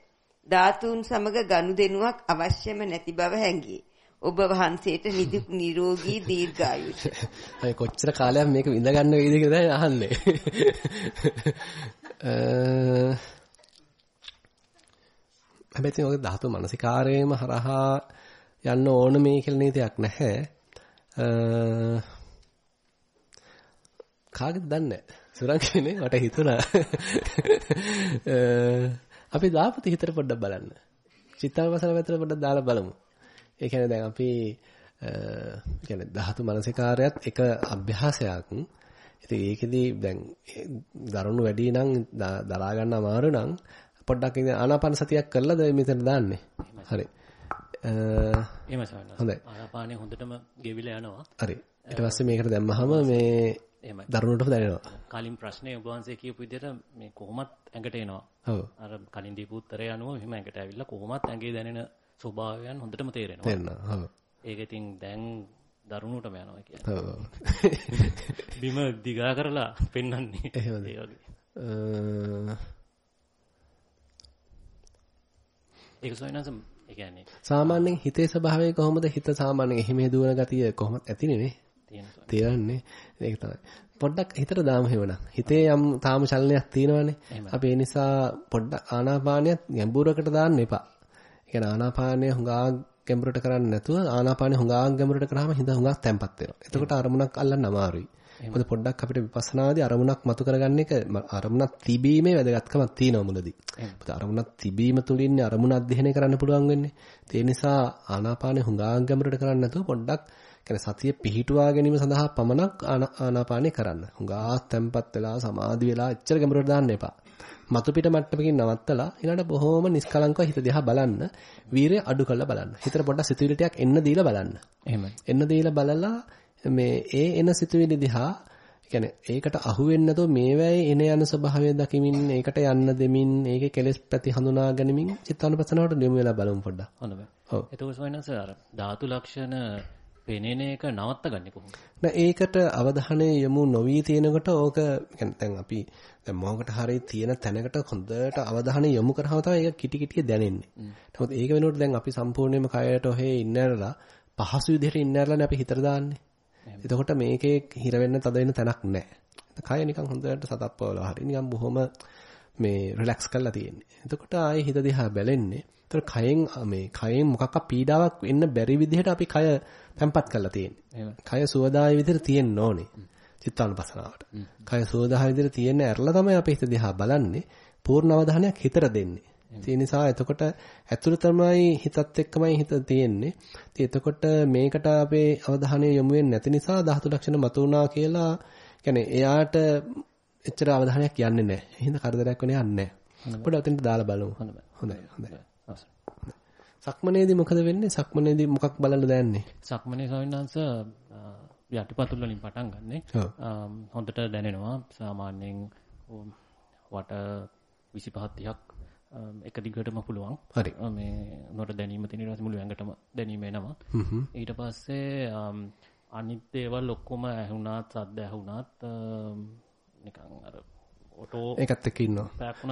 ධාතුන් සමග ගනුදෙනුවක් අවශ්‍යම නැති බව හැඟේ. ඔබ වහන්සේට නිදුක් <laughs> නිරෝගී දීර්ඝායුෂ. <laughs> අය කොච්චර කාලයක් මේක විඳ ගන්න වේද කියලා දැන් අහන්නේ. <laughs> හැබැයි ඉතින් ඔය ධාතු මනසිකාරයේම හරහා යන්න ඕන මේ කියලා නීතියක් නැහැ. කාගෙද දන්නේ සුරංගනේ මට හිතුණා. <laughs> අපි දාපති හිතට පොඩ්ඩක් බලන්න. චිත්තාවසල පැත්තට පොඩ්ඩක් දාලා බලමු. ඒ කියන්නේ දැන් අපි කියන්නේ ධාතු මනසිකාරයත් එක අභ්‍යාසයක්. ඉතින් ඒකෙදි දැන් දරුණු වැඩි නම් දරා ගන්න අමාරු නම් පොඩ්ඩක් ඉතින් ආනාපාන සතියක් කරලාද මෙතන දාන්නේ. හරි. එහෙමයි සවන්න. හොඳයි. ආනාපානෙ හොඳටම ගෙවිලා යනවා. හරි. ඊට පස්සේ මේකට දැම්මහම මේ එහෙමයි. දරුණුටම දැනෙනවා. කලින් ප්‍රශ්නේ ඔබ වහන්සේ කියපු විදිහට මේ කොහොමත් ඇඟට එනවා. ඔව්. අර කලින් දීපු උත්තරය අනුව මෙහෙම ඇඟට ඇවිල්ලා කොහොමත් ඇඟේ දැනෙන ස්වභාවයන් හොඳටම තේරෙනවා. තේරෙනවා. ඔව්. ඒක ඉතින් දැන් දරුණුටම යනවා කියන්නේ. ඔව්. <laughs> බිම දිගා කරලා පෙන්වන්නේ. එහෙමද? ඒ වගේ. ඒක සොයනස ඒ කියන්නේ සාමාන්‍යයෙන් හිතේ ස්වභාවය කොහොමද? හිත සාමාන්‍යයෙන් එහෙම දුවන ගතිය කොහොමද ඇතිනේ නේ? තියෙන සොයන. තේරෙන්නේ. ඒක තමයි. පොඩ්ඩක් හිතට දාමු හේවනම්. හිතේ යම් තාම චලනයක් තියෙනවනේ. අපි ඒ නිසා පොඩ්ඩක් ආනාපානියත් ගැඹුරකට දාන්න එපා. ඒ කියන්නේ ආනාපානය හුඟා ගැඹුරට කරන්නේ නැතුව ආනාපානය හුඟා ගැඹුරට කරාම හිත හුඟා තැම්පත් වෙනවා. එතකොට අරමුණක් අල්ලන්න අමාරුයි. මොකද පොඩ්ඩක් අපිට විපස්සනාදී අරමුණක් මතු කරගන්න එක අරමුණක් තිබීමේ වැදගත්කමක් තියෙනවා මුලදී. මොකද අරමුණක් තිබීම තුලින් අරමුණ අධ්‍යයනය කරන්න පුළුවන් වෙන්නේ. ඒ නිසා ආනාපානය හුඟා ගැඹුරට කරන්නේ නැතුව පොඩ්ඩක් කියන්නේ සතිය පිහිටුවා ගැනීම සඳහා පමණක් ආනාපානය කරන්න. හුඟා තැම්පත් වෙලා සමාධි වෙලා එච්චර ගැඹුරට දාන්න එපා. මතු පිට මට්ටමකින් නවත්තලා ඊළඟට බොහොම නිස්කලංකව හිත දිහා බලන්න. වීරය අඩු කරලා බලන්න. හිතට පොඩ්ඩක් සිතුවිලි ටිකක් එන්න දීලා බලන්න. එහෙමයි. එන්න දීලා බලලා මේ ඒ එන සිතුවිලි දිහා කියන්නේ ඒකට අහු වෙන්නේ නැතුව මේවැයි එන යන ස්වභාවය දකිමින් ඒකට යන්න දෙමින් ඒකේ කෙලෙස් ප්‍රති හඳුනා ගනිමින් චිත්තානුපස්සනාවට යොමු වෙලා බලමු පොඩ්ඩක්. හොඳයි. ඔව්. එතකොට සොයනස අර ධාතු ලක්ෂණ පෙනෙන එක නවත්ත ගන්නේ කොහොමද? නෑ ඒකට අවධානය යොමු නොවි තියෙනකොට ඕක يعني දැන් අපි දැන් මොහොකට හරිය තියෙන තැනකට හොඳට අවධානය යොමු කරාම තමයි ඒක කිටි කිටි දැනෙන්නේ. නමුත් ඒක වෙනුවට දැන් අපි සම්පූර්ණයෙන්ම කයට ඔහේ ඉන්නරලා පහසු විදිහට ඉන්නරලානේ අපි හිතට දාන්නේ. එතකොට මේකේ හිර වෙන්න තද වෙන තැනක් නැහැ. කය නිකන් හොඳට සතප්පවලා හරි නිකන් බොහොම මේ රිලැක්ස් කරලා තියෙන්නේ. එතකොට ආයේ හිත දිහා බැලෙන්නේ. එතකොට කයෙන් මේ කයෙන් මොකක්ක පීඩාවක් වෙන්න බැරි විදිහට අපි කය තැම්පත් කරලා තියෙන්නේ. කය සුවදාය විදිහට තියෙන්න ඕනේ. චිත්තානුපසනාවට. කය සුවදාය විදිහට තියෙන්න ඇරලා තමයි අපි හිත දිහා බලන්නේ. පූර්ණ අවධානයක් හිතට දෙන්නේ. ඒ නිසා එතකොට ඇතුළතමයි හිතත් එක්කමයි හිත තියෙන්නේ. ඉතින් එතකොට මේකට අපේ අවධානය යොමු වෙන්නේ නැති නිසා ධාතු ලක්ෂණ මතුණා කියලා කියන්නේ එයාට එච්චර අවධානයක් යන්නේ නැහැ. එහෙනම් කරදරයක් වෙන්නේ නැහැ. පොඩ්ඩක් අතෙන්ට දාලා බලමු. හොඳයි. හොඳයි. සක්මනේදී මොකද වෙන්නේ? සක්මනේදී මොකක් බලන්න දැනන්නේ? සක්මනේ සවින්නාංශ යටිපතුල් වලින් පටන් ගන්නෙ. හොඳට දැනෙනවා. සාමාන්‍යයෙන් වට 25 30ක් එක දිගටම පුළුවන්. හරි. මේ නොර දැනීම තියෙන ඊට මුළු ඇඟටම දැනීම එනවා. ඊට පස්සේ අනිත් දේවල් ඔක්කොම ඇහුණාත් සද්ද ඇහුණාත් නිකන් අර ඔටෝ ඒකත් එක්ක ඉන්නවා.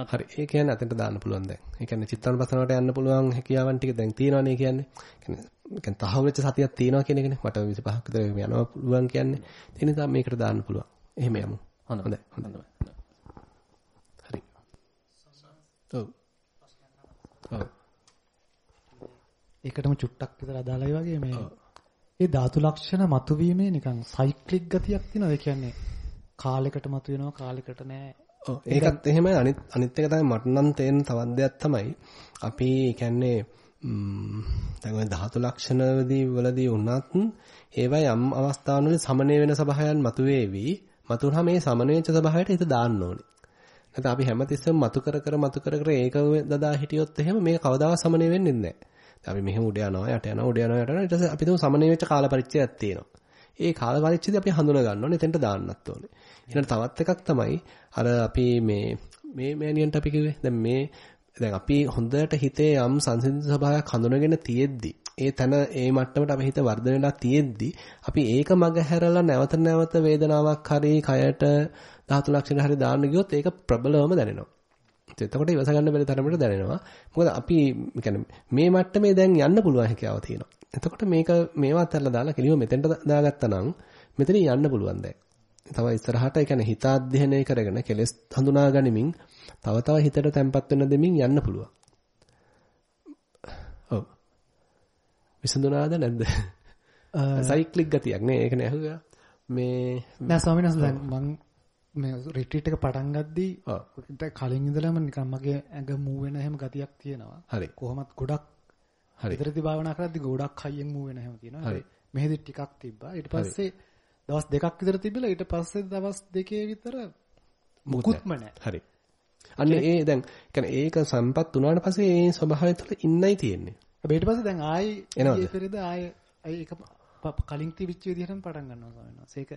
හරි. ඒ කියන්නේ අතෙන්ට දාන්න පුළුවන් දැන්. ඒ කියන්නේ චිත්තානුපස්සනාවට යන්න පුළුවන් හැකියාවන් ටික දැන් තියෙනවානේ කියන්නේ. කියන්නේ කියන්නේ තහවුරු වෙච්ච සතියක් තියෙනවා කියන එකනේ. මට 25ක් විතර යනවා පුළුවන් කියන්නේ. ඒ නිසා මේකට දාන්න පුළුවන්. එහෙම යමු. හොඳයි. හොඳයි. හරි. ඔව්. ඔව්. ඒකටම චුට්ටක් විතර අදාළයි වගේ මේ ඒ ධාතු ලක්ෂණ මතුවීමේ නිකන් සයික්ලික් ගතියක් තියෙනවා. ඒ කියන්නේ කාලයකට මතුවෙනවා කාලයකට නෑ. ඔව් ඒකත් එහෙමයි අනිත් අනිත් එක තමයි මට නම් තේරෙන තවත් දෙයක් තමයි අපි කියන්නේ දැන් ඔය ධාතු ලක්ෂණවලදී වලදී වුණත් ඒවයි යම් අවස්ථාවවල සමනය වෙන ස්වභාවයන් මතුවේවි. මතුනහම මේ සමනය වෙච්ච ස්වභාවයට හිත දාන්න ඕනේ. නැත්නම් අපි හැමතිස්සෙම මතු කර කර මතු කර කර ඒක දදා හිටියොත් එහෙම මේක කවදාවත් සමනය වෙන්නේ නැහැ. අපි මෙහෙම උඩ යනවා යට යනවා උඩ යනවා යට යනවා ඊට පස්සේ අපි තුමු සමනය වෙච්ච කාල පරිච්ඡේදයක් තියෙනවා. ඒ කාල පරිච්ඡේදය අපි හඳුනා ගන්න ඕනේ එතෙන්ට දාන්නත් ඕනේ. ඊළඟ තවත් එකක් තමයි අර අපි මේ මේ මෑනියන්ට අපි කිව්වේ දැන් මේ දැන් අපි හොඳට හිතේ යම් සංසිඳන ස්වභාවයක් හඳුනගෙන තියෙද්දි ඒ තන ඒ මට්ටමට අපි හිත වර්ධනයලා තියෙද්දි අපි ඒක මග හැරලා නැවත නැවත වේදනාවක් හරි කයට ධාතු ලක්ෂණ හරි දාන්න ගියොත් ඒක ප්‍රබලවම දැනෙනවා. එතකොට ඉවස ගන්න බැරි තරමට දැනෙනවා. මොකද අපි කියන්නේ මේ මට්ටමේ දැන් යන්න පුළුවන් හැකියාව තියෙනවා. එතකොට මේක මේවා අතහැරලා දාලා කෙලිම මෙතෙන්ට දාගත්තා නම් මෙතන යන්න පුළුවන් දැන්. තව ඉස්සරහට ඒ කියන්නේ හිත අධ්‍යයනය කරගෙන කෙලස් හඳුනා ගනිමින් තව තව හිතට තැම්පත් වෙන දෙමින් යන්න පුළුවන්. ඔව්. විසඳුනාද නැද්ද? සයික්ලික් ගතියක් නේ ඒක නේ අහුවා. මේ නෑ ස්වාමීන් වහන්සේ දැන් මම මේ රිට්‍රීට් එක පටන් ගද්දී කලින් ඉඳලම නිකන් මගේ ඇඟ මූ වෙන හැම ගතියක් තියෙනවා. හරි. කොහොමත් ගොඩක් හරි. ඉදිරියදී භාවනා කරද්දී ගොඩක් හයියෙන් මූ වෙන හැම තියෙනවා. හරි. මෙහෙදි ටිකක් තිබ්බා. ඊට පස්සේ දවස් දෙකක් විතර තිබිලා ඊට පස්සේ දවස් දෙකේ විතර මුකුත්ම නැහැ. හරි. අන්න ඒ දැන් කියන්නේ ඒක සම්පත් වුණාට පස්සේ ඒ ස්වභාවය තුළ ඉන්නයි තියෙන්නේ. හැබැයි ඊට පස්සේ දැන් ආයි? ඊයේ පෙරේද ආයි ආයි ඒක කලින් තිබිච්ච විදිහටම පටන් ගන්නවා වහන්සේ. ඒක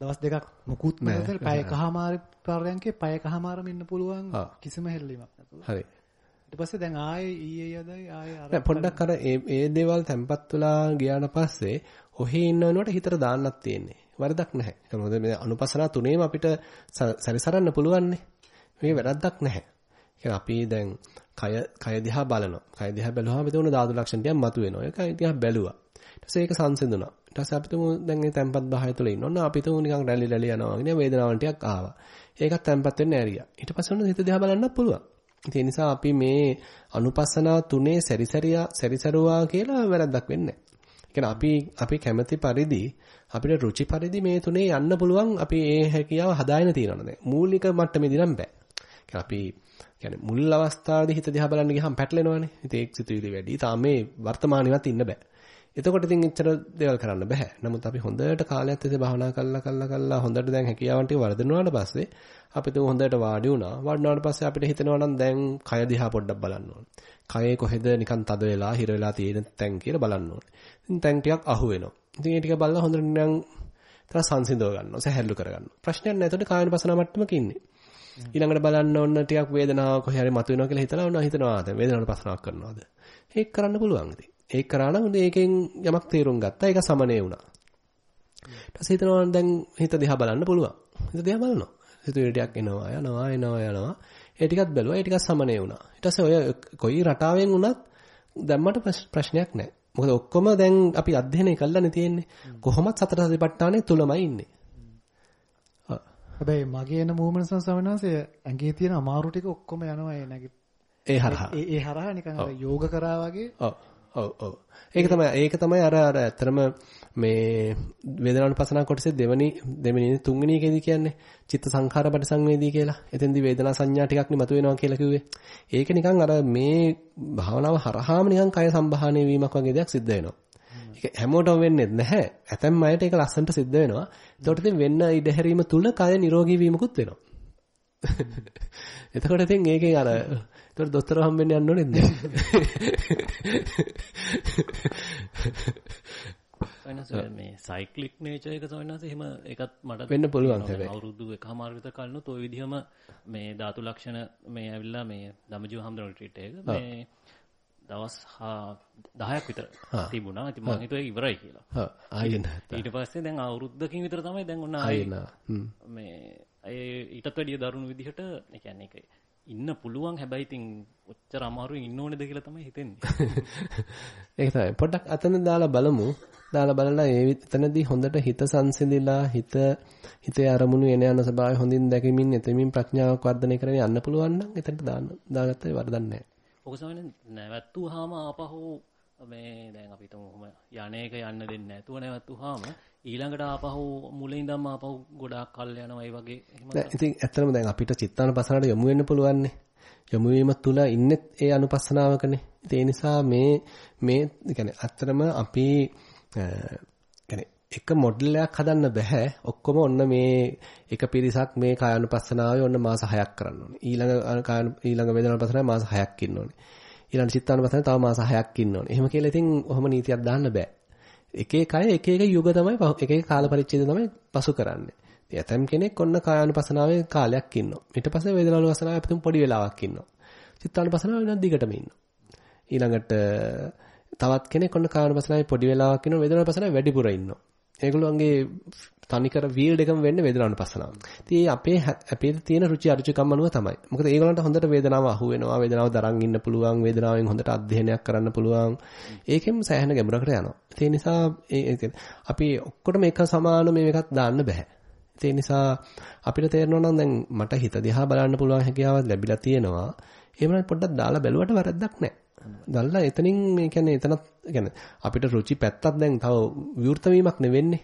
දවස් දෙකක් මුකුත් නැහැ. පැය කහමාර පරයන්කේ පැය කහමාරම ඉන්න පුළුවන්. කිසිම හෙල්ලීමක් නැතුව. හරි. ඊට පස්සේ දැන් ආයේ ඊයේ යදයි ආයේ අර නෑ පොඩ්ඩක් අර ඒ ඒ දේවල් තැම්පත් වෙලා ගියාට පස්සේ ඔහේ ඉන්න වෙනකොට හිතට දාන්නත් තියෙන්නේ. වරදක් නැහැ. ඒක මොකද මේ අනුපස්සනා තුනේම අපිට ස- සැරිසරන්න පුළුවන්නේ. මේක වැරද්දක් නැහැ. ඒ අපි දැන් කය කය දිහා බලනවා. කය දිහා බැලුවාම අපි තුන ධාතු ලක්ෂණ ටිකක් මතුවෙනවා. ඒක දිහා බැලුවා. ඊට පස්සේ ඒක සංසිඳුණා. ඊට පස්සේ අපි තුමු දැන් මේ තැම්පත් භාවය තුළ ඉන්න ඕන. අපි තුමු නිකන් රැලි රැලි යනවා වගේ වේදනාවන් ටිකක් ආවා. ඒකත් තැම්පත් වෙන්න ඇරියා. ඊට පස්සේ ඔන්න හිත දිහා බලන්නත් පුළුවන්. ඒ නිසා අපි මේ අනුපස්සනා තුනේ සැරිසරියා සැරිසරුවා කියලා වැරද්දක් වෙන්නේ නැහැ. අපි අපි කැමති පරිදි අපිට රුචි පරිදි මේ තුනේ යන්න පුළුවන් අපි ඒ හැකියාව හදාගෙන තියෙනවා දැන්. මූලික මට්ටමේදී නම් බෑ. අපි කියන්නේ මුල් අවස්ථාවේදී හිත දිහා බලන්න ගියාම පැටලෙනවානේ. ඉතින් ඒක සිතුවිලි වැඩි. තාම මේ වර්තමානෙවත් ඉන්න බෑ. එතකොට ඉතින් එච්චර දේවල් කරන්න බෑ. නමුත් අපි හොඳට කාලයක් තිස්සේ භාවනා කළා කළා කළා හොඳට දැන් හැකියාවන් ටික වර්ධනවාට පස්සේ අපි තුන් හොඳට වාඩි වුණා. වාඩි වුණාට පස්සේ අපිට හිතෙනවා නම් දැන් කය දිහා පොඩ්ඩක් බලන්න ඕනේ. කයේ කොහෙද නිකන් තද වෙලා හිර වෙලා තියෙන තැන් කියලා බලන්න ඕනේ. ඉතින් තැන් ටිකක් අහු වෙනවා. ඉතින් ඒ ටික බලලා හොඳට නිකන් තර සංසිඳව ගන්නවා. සැහැල්ලු කර ගන්නවා. ප්‍රශ්නයක් නැහැ. එතකොට කායන පසන මට්ටමක ඉන්නේ. ඊළඟට බලන්න ඕන ටිකක් වේදනාව කොහේ හරි මතුවෙනවා කියලා හිතලා ඕන හිතනවා දැන් වේදනාවට පස්සනාවක් කරනවාද ඒක කරන්න පුළුවන් ඉතින් ඒක කරා නම් ඒකෙන් යමක් තේරුම් ගත්තා. ඒක සමනේ වුණා. ඊට පස්සේ හිතනවා දැන් හිත දිහා බලන්න පුළුවන්. හිත දිහා බලනවා. හිතුවේ ටිකක් එනවා යනවා එනවා යනවා. ඒ ටිකත් බැලුවා. ඒ ටිකක් සමනේ වුණා. ඊට පස්සේ ඔය කොයි රටාවෙන් වුණත් දැම්මට ප්‍රශ්නයක් නැහැ. මොකද ඔක්කොම දැන් අපි අධ්‍යයනය කළානේ තියෙන්නේ. කොහොමත් සතර සතිපට්ඨානේ තුලමයි ඉන්නේ. හැබැයි මගේ එන මූවමන්ට්ස් නම් සමනවාසේ ඇඟේ තියෙන අමාරු ටික ඔක්කොම යනවා ඒ නැගි. ඒ හරහා. ඒ ඒ හරහා නිකන් අර යෝග කරා වගේ. ඔව්. ඔව් ඔව්. ඒක තමයි ඒක තමයි අර අර ඇත්තරම මේ වේදනානුපසනාව කොටසේ දෙවෙනි දෙවෙනි තුන්වෙනි එකේදී කියන්නේ චිත්ත සංඛාර පරිසංවේදී කියලා. එතෙන්දී වේදනා සංඥා ටිකක් නේ මතුවෙනවා කියලා කිව්වේ. ඒක නිකන් අර මේ භාවනාව හරහාම නිකන් කය සම්බාහනය වීමක් වගේ දෙයක් සිද්ධ වෙනවා. ඒක හැමෝටම වෙන්නේ නැහැ. ඇතැම් අයට ඒක ලස්සනට සිද්ධ වෙනවා. ඒකට ඉතින් වෙන්න ඉඩ හැරීම තුල කය නිරෝගී වීමකුත් වෙනවා. <laughs> එතකොට ඉතින් ඒකෙන් අර ඒකට දොස්තර හම්බෙන්න යන්න ඕනේ නේද? සයනස් මේ සයික්ලික් නේචර් එක සයනස් එහෙම ඒකත් මට වෙන්න පුළුවන් හැබැයි. අවුරුදු එකමාර විතර කලිනුත් ওই විදිහම මේ ධාතු ලක්ෂණ මේ ඇවිල්ලා මේ ධම්මජීව හම්දන රිට්‍රීට් එක මේ දවස් 10ක් විතර තිබුණා. ඉතින් මම හිතුවා ඉවරයි කියලා. හා ආයෙත් ඊට පස්සේ දැන් අවුරුද්දකින් විතර තමයි දැන් ඔන්න ආයේ මේ ඒ ඊටත් වැඩිය දරුණු විදිහට ඒ කියන්නේ ඒක ඉන්න පුළුවන් හැබැයි ඉතින් ඔච්චර අමාරුවෙන් ඉන්න ඕනේද කියලා තමයි හිතෙන්නේ. <laughs> ඒක තමයි. පොඩ්ඩක් අතන දාලා බලමු. දාලා බලලා ඒ එතනදී හොඳට හිත සංසිඳිලා හිත හිතේ අරමුණු එන යන ස්වභාවය හොඳින් දැකීමින් එතෙමින් ප්‍රඥාවක් වර්ධනය කරගෙන යන්න පුළුවන් නම් එතනට දාන්න දාගත්තේ වරදක් නැහැ. ඔක සමහරවිට නැවැත්තුවාම ආපහු මේ දැන් අපි තුමු ඔහොම යන්නේක යන්න දෙන්නේ නැතුව නැවතුවාම ඊළඟට ආපහු මුලින් ඉඳන්ම ආපහු ගොඩාක් කල් යනවා. ඒ වගේ එහෙම දැන් ඉතින් ඇත්තටම දැන් අපිට චිත්තානුපස්සනාවට යොමු වෙන්න පුළුවන්නේ. යොමු වීම තුල ඉන්නෙත් ඒ අනුපස්සනාවකනේ. ඒ නිසා මේ මේ يعني ඇත්තටම අපි يعني එක මොඩල් එකක් හදන්න බෑ ඔක්කොම ඔන්න මේ එක පිරිසක් මේ කායानुපස්සනාවේ ඔන්න මාස 6ක් කරන්න ඕනේ. ඊළඟ ඊළඟ වේදනානුපස්සනාවේ මාස 6ක් ඉන්න ඕනේ. ඊළඟ චිත්තානුපස්සනාවේ තව මාස 6ක් ඉන්න ඕනේ. එහෙම කියලා ඉතින් ඔහොම නීතියක් දාන්න බෑ. එක එක අය එක එක යුග තමයි එක එක කාල පරිච්ඡේද තමයි පසු කරන්නේ. ඉතින් ඇතම් කෙනෙක් ඔන්න කායानुපස්සනාවේ කාලයක් ඉන්නවා. ඊට පස්සේ වේදනානුපස්සනාවේ අපිට පොඩි වෙලාවක් ඉන්නවා. චිත්තානුපස්සනාවේ වෙනත් දිගටම ඉන්නවා. ඊළඟට තවත් කෙනෙක් ඔන්න කායानुපස්සනාවේ පොඩි වෙලාවක් ඉන්නවා වේදනානුපස්සනාවේ වැඩිපුර ඉන්නවා. ඒගොල්ලන්ගේ තනිකර වීල්ඩ් එකම වෙන්නේ වේදනානුපස්සනාව. ඉතින් අපේ අපේ තියෙන රුචි අරුචිකම් අනුව තමයි. මොකද ඒගොල්ලන්ට හොඳට වේදනාව අහු වෙනවා. වේදනාව දරන් ඉන්න පුළුවන්. වේදනාවෙන් හොඳට අධ්‍යයනයක් කරන්න පුළුවන්. ඒකෙන් සෑහෙන ගැඹුරකට යනවා. ඒ නිසා අපි ඔක්කොටම එක සමාන මේකත් දාන්න බෑ. ඒ නිසා අපිට තේරෙනවා නම් දැන් මට හිත දිහා බලන්න පුළුවන් හැකියාවක් ලැබිලා තියෙනවා. එහෙම නම් පොඩ්ඩක් දාලා බැලුවට වැරද්දක් නැහැ. දැල්ලා එතනින් මේ කියන්නේ එතනත් කියන්නේ අපිට රුචි පැත්තක් දැන් තව විවෘත වීමක් නෙවෙන්නේ.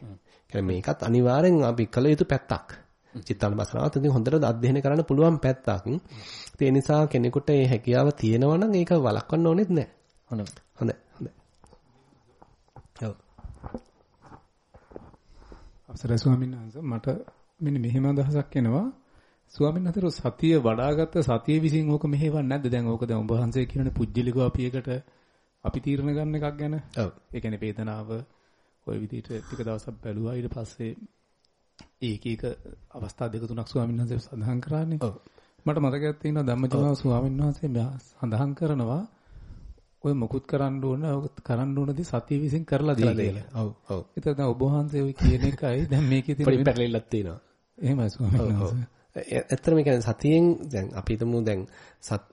කියන්නේ මේකත් අනිවාර්යෙන් අපි කළ යුතු පැත්තක්. චිත්තානුපස්සනාවත් ඉතින් හොඳට අධ්‍යයනය කරන්න පුළුවන් පැත්තක්. ඒ නිසා කෙනෙකුට මේ හැකියාව තියෙනවා නම් ඒක වළක්වන්න ඕනෙත් නැහැ. හොඳයි. හොඳයි. හොඳයි. ඔව්. අවසරයි ස්වාමීන් වහන්සේ මට මෙන්න මෙහෙම අදහසක් එනවා. ස්වාමීන් වහන්සේ සතිය වඩාගත්ත සතිය විසින් ඕක මෙහෙවන්නේ නැද්ද? දැන් ඕක දැන් ඔබ වහන්සේ කියන්නේ පුජ්‍යලිකව අපි එකට අපි තීරණ ගන්න එකක් ගැන. ඔව්. ඒ කියන්නේ වේදනාව ওই විදිහට ටික දවසක් බැලුවා ඊට පස්සේ ඒක එක අවස්ථා දෙක තුනක් ස්වාමීන් වහන්සේ සඳහන් කරානේ. ඔව්. මට මතකයක් තියෙනවා ධම්මජීව ස්වාමීන් වහන්සේ සඳහන් කරනවා ඔය මුකුත් කරන්න ඕන කරන්න ඕනදී සතිය විසින් කරලා දී කියලා. ඔව් ඔව්. ඒතර දැන් ඔබ වහන්සේ ඔය කියන එකයි දැන් මේකේ තියෙන පැටලෙල්ලක් තියෙනවා. එහෙමයි ස්වාමීන් වහන්සේ. ඇත්තටම කියන්නේ සතියෙන් දැන් අපි හිතමු දැන්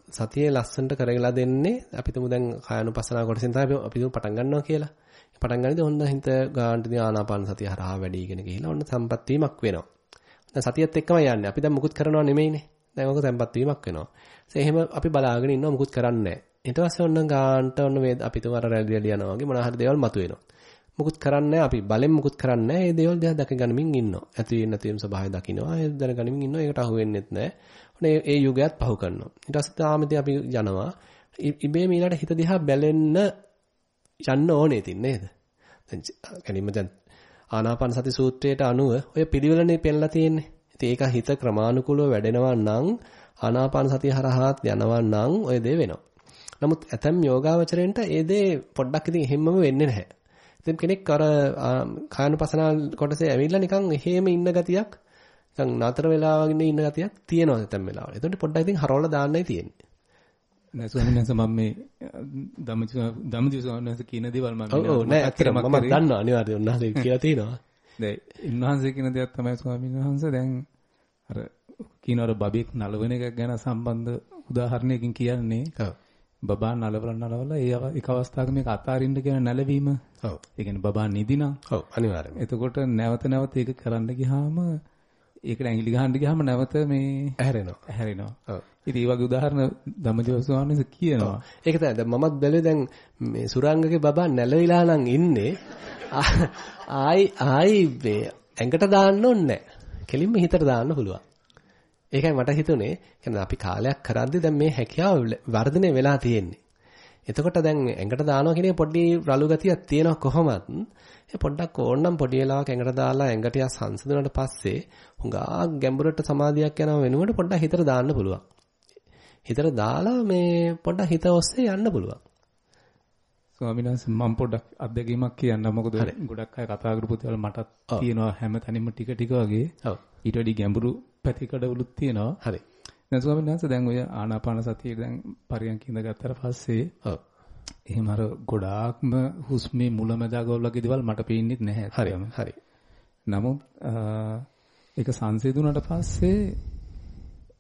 සතියේ ලස්සනට කරගලා දෙන්නේ අපි හිතමු දැන් කායानुපස්සනා කොටසෙන් තමයි අපි හිතමු පටන් ගන්නවා කියලා. පටන් ගන්නදී ඔන්න හිත ගාන්ටදී ආනාපාන සතිය හරහා වැඩිගෙන ගිහිලා ඔන්න සම්පත් වීමක් වෙනවා. දැන් සතියත් එක්කම යන්නේ. අපි දැන් මුකුත් කරනව නෙමෙයිනේ. දැන් ඔක සම්පත් වීමක් වෙනවා. ඒ එහෙම අපි බලාගෙන ඉන්නවා මුකුත් කරන්නේ නැහැ. ඊට පස්සේ ඔන්න ගාන්ට ඔන්න මේ අපි තුම අර රැලි රැලි යනවා වගේ මොන හරි දේවල් මතුවෙනවා. මුකුත් කරන්නේ අපි බලෙන් මුකුත් කරන්නේ නැහැ. මේ දේවල් දිහා දැක ගනිමින් ඉන්නවා. ඇති වෙන නැති වෙන ස්වභාවය දකින්නවා. ඒ දැන ගනිමින් ඉන්නවා. ඒකට අහු වෙන්නෙත් නැහැ. ඔන්න ඒ යුගයත් පහු කරනවා. ඊට පස්සේ තාමදී අපි යනවා. ඉබේම ඊළඟ හිත දිහා බැලෙන්න යන්න ඕනේ ඉතින් නේද? දැන් කැනින්ම දැන් ආනාපාන සති සූත්‍රයට අනුව ඔය පිළිවෙලනේ පෙන්නලා තියෙන්නේ. ඉතින් ඒක හිත ක්‍රමානුකූලව වැඩෙනවා නම් ආනාපාන සතිය හරහාත් යනවා නම් ඔය දේ වෙනවා. නමුත් ඇතම් යෝගාවචරයෙන්ට ඒ දේ පොඩ්ඩක් ඉතින් එහෙම්මම වෙන්නේ නැහැ. ඉතින් කෙනෙක් අර කායනුපසනාව කොටසේ ඇවිල්ලා නිකන් එහෙම ඉන්න ගතියක් නිකන් නතර වෙලා වගේ ඉන්න ගතියක් තියෙනවා නැතම් වෙලාවල. එතකොට පොඩ්ඩක් ඉතින් හරවලා දාන්නයි තියෙන්නේ. නෑ ස්වාමීන් වහන්සේ මම මේ ධම්මජි ධම්මජි ස්වාමීන් වහන්සේ කියන දේවල් මම ඔව් නෑ ඇත්තටම මම දන්නවා අනිවාර්යයෙන් උන්වහන්සේ කියලා තියෙනවා. දැන් උන්වහන්සේ කියන දේක් තමයි ස්වාමීන් වහන්සේ දැන් අර කියනවර බබෙක් නලවන එක ගැන සම්බන්ධ උදාහරණයකින් කියන්නේ. ඔව්. බබා නලවලා නලවලා ඒ එක අවස්ථාවක මේක අතාරින්න කියන නැලවීම. ඔව්. ඒ කියන්නේ බබා නිදිනම්. ඔව් අනිවාර්යයෙන්. එතකොට නැවත නැවත ඒක කරන්න ගියාම ඒකට ඇඟිලි ගහන්න ගියාම නැවත මේ ඇහැරෙනවා. ඇහැරෙනවා. ඔව්. ඉතින් මේ වගේ උදාහරණ ධම්මජීව ස්වාමීන් වහන්සේ කියනවා. ඒක තමයි දැන් මමත් බැලුවේ දැන් මේ සුරංගගේ බබා නැලවිලා නම් ඉන්නේ ආයි ආයි ඇඟට දාන්න ඕනේ නැහැ. කෙලින්ම හිතට දාන්න පුළුවන්. ඒකයි මට හිතුනේ කියන්නේ අපි කාලයක් කරද්දී දැන් මේ හැකියාව වර්ධනය වෙලා තියෙන්නේ. එතකොට දැන් ඇඟට දානවා කියන පොඩි රළු ගතියක් තියෙනවා කොහොමත්. ඒ පොඩ්ඩක් ඕනනම් පොඩි වෙලාවක ඇඟට දාලා ඇඟට යා සංසිඳුණාට පස්සේ හුඟා ගැඹුරට සමාධියක් යනවා වෙනුවට පොඩ්ඩක් හිතට දාන්න පුළුවන්. හිතට දාලා මේ පොඩ්ඩක් හිත ඔස්සේ යන්න පුළුවන්. ස්වාමීන් වහන්සේ මම පොඩ්ඩක් අත්දැකීමක් කියන්න මොකද ගොඩක් අය කතා කරපු දේවල් මටත් තියෙනවා හැම තැනින්ම ටික ටික වගේ. ඔව්. ඊට වඩා ගැඹුරු පැතිකඩවලුත් තියෙනවා. හරි. දැන් ස්වාමීන් වහන්සේ දැන් ඔය ආනාපාන සතිය දැන් පරියන්ක ඉඳගත්තට පස්සේ ඔව්. එහෙම අර ගොඩාක්ම හුස්මේ මුලමදාග වගේ දේවල් මට පේන්නේ නැහැ. හරි. හරි. නමුත් ඒක සංසිඳුණාට පස්සේ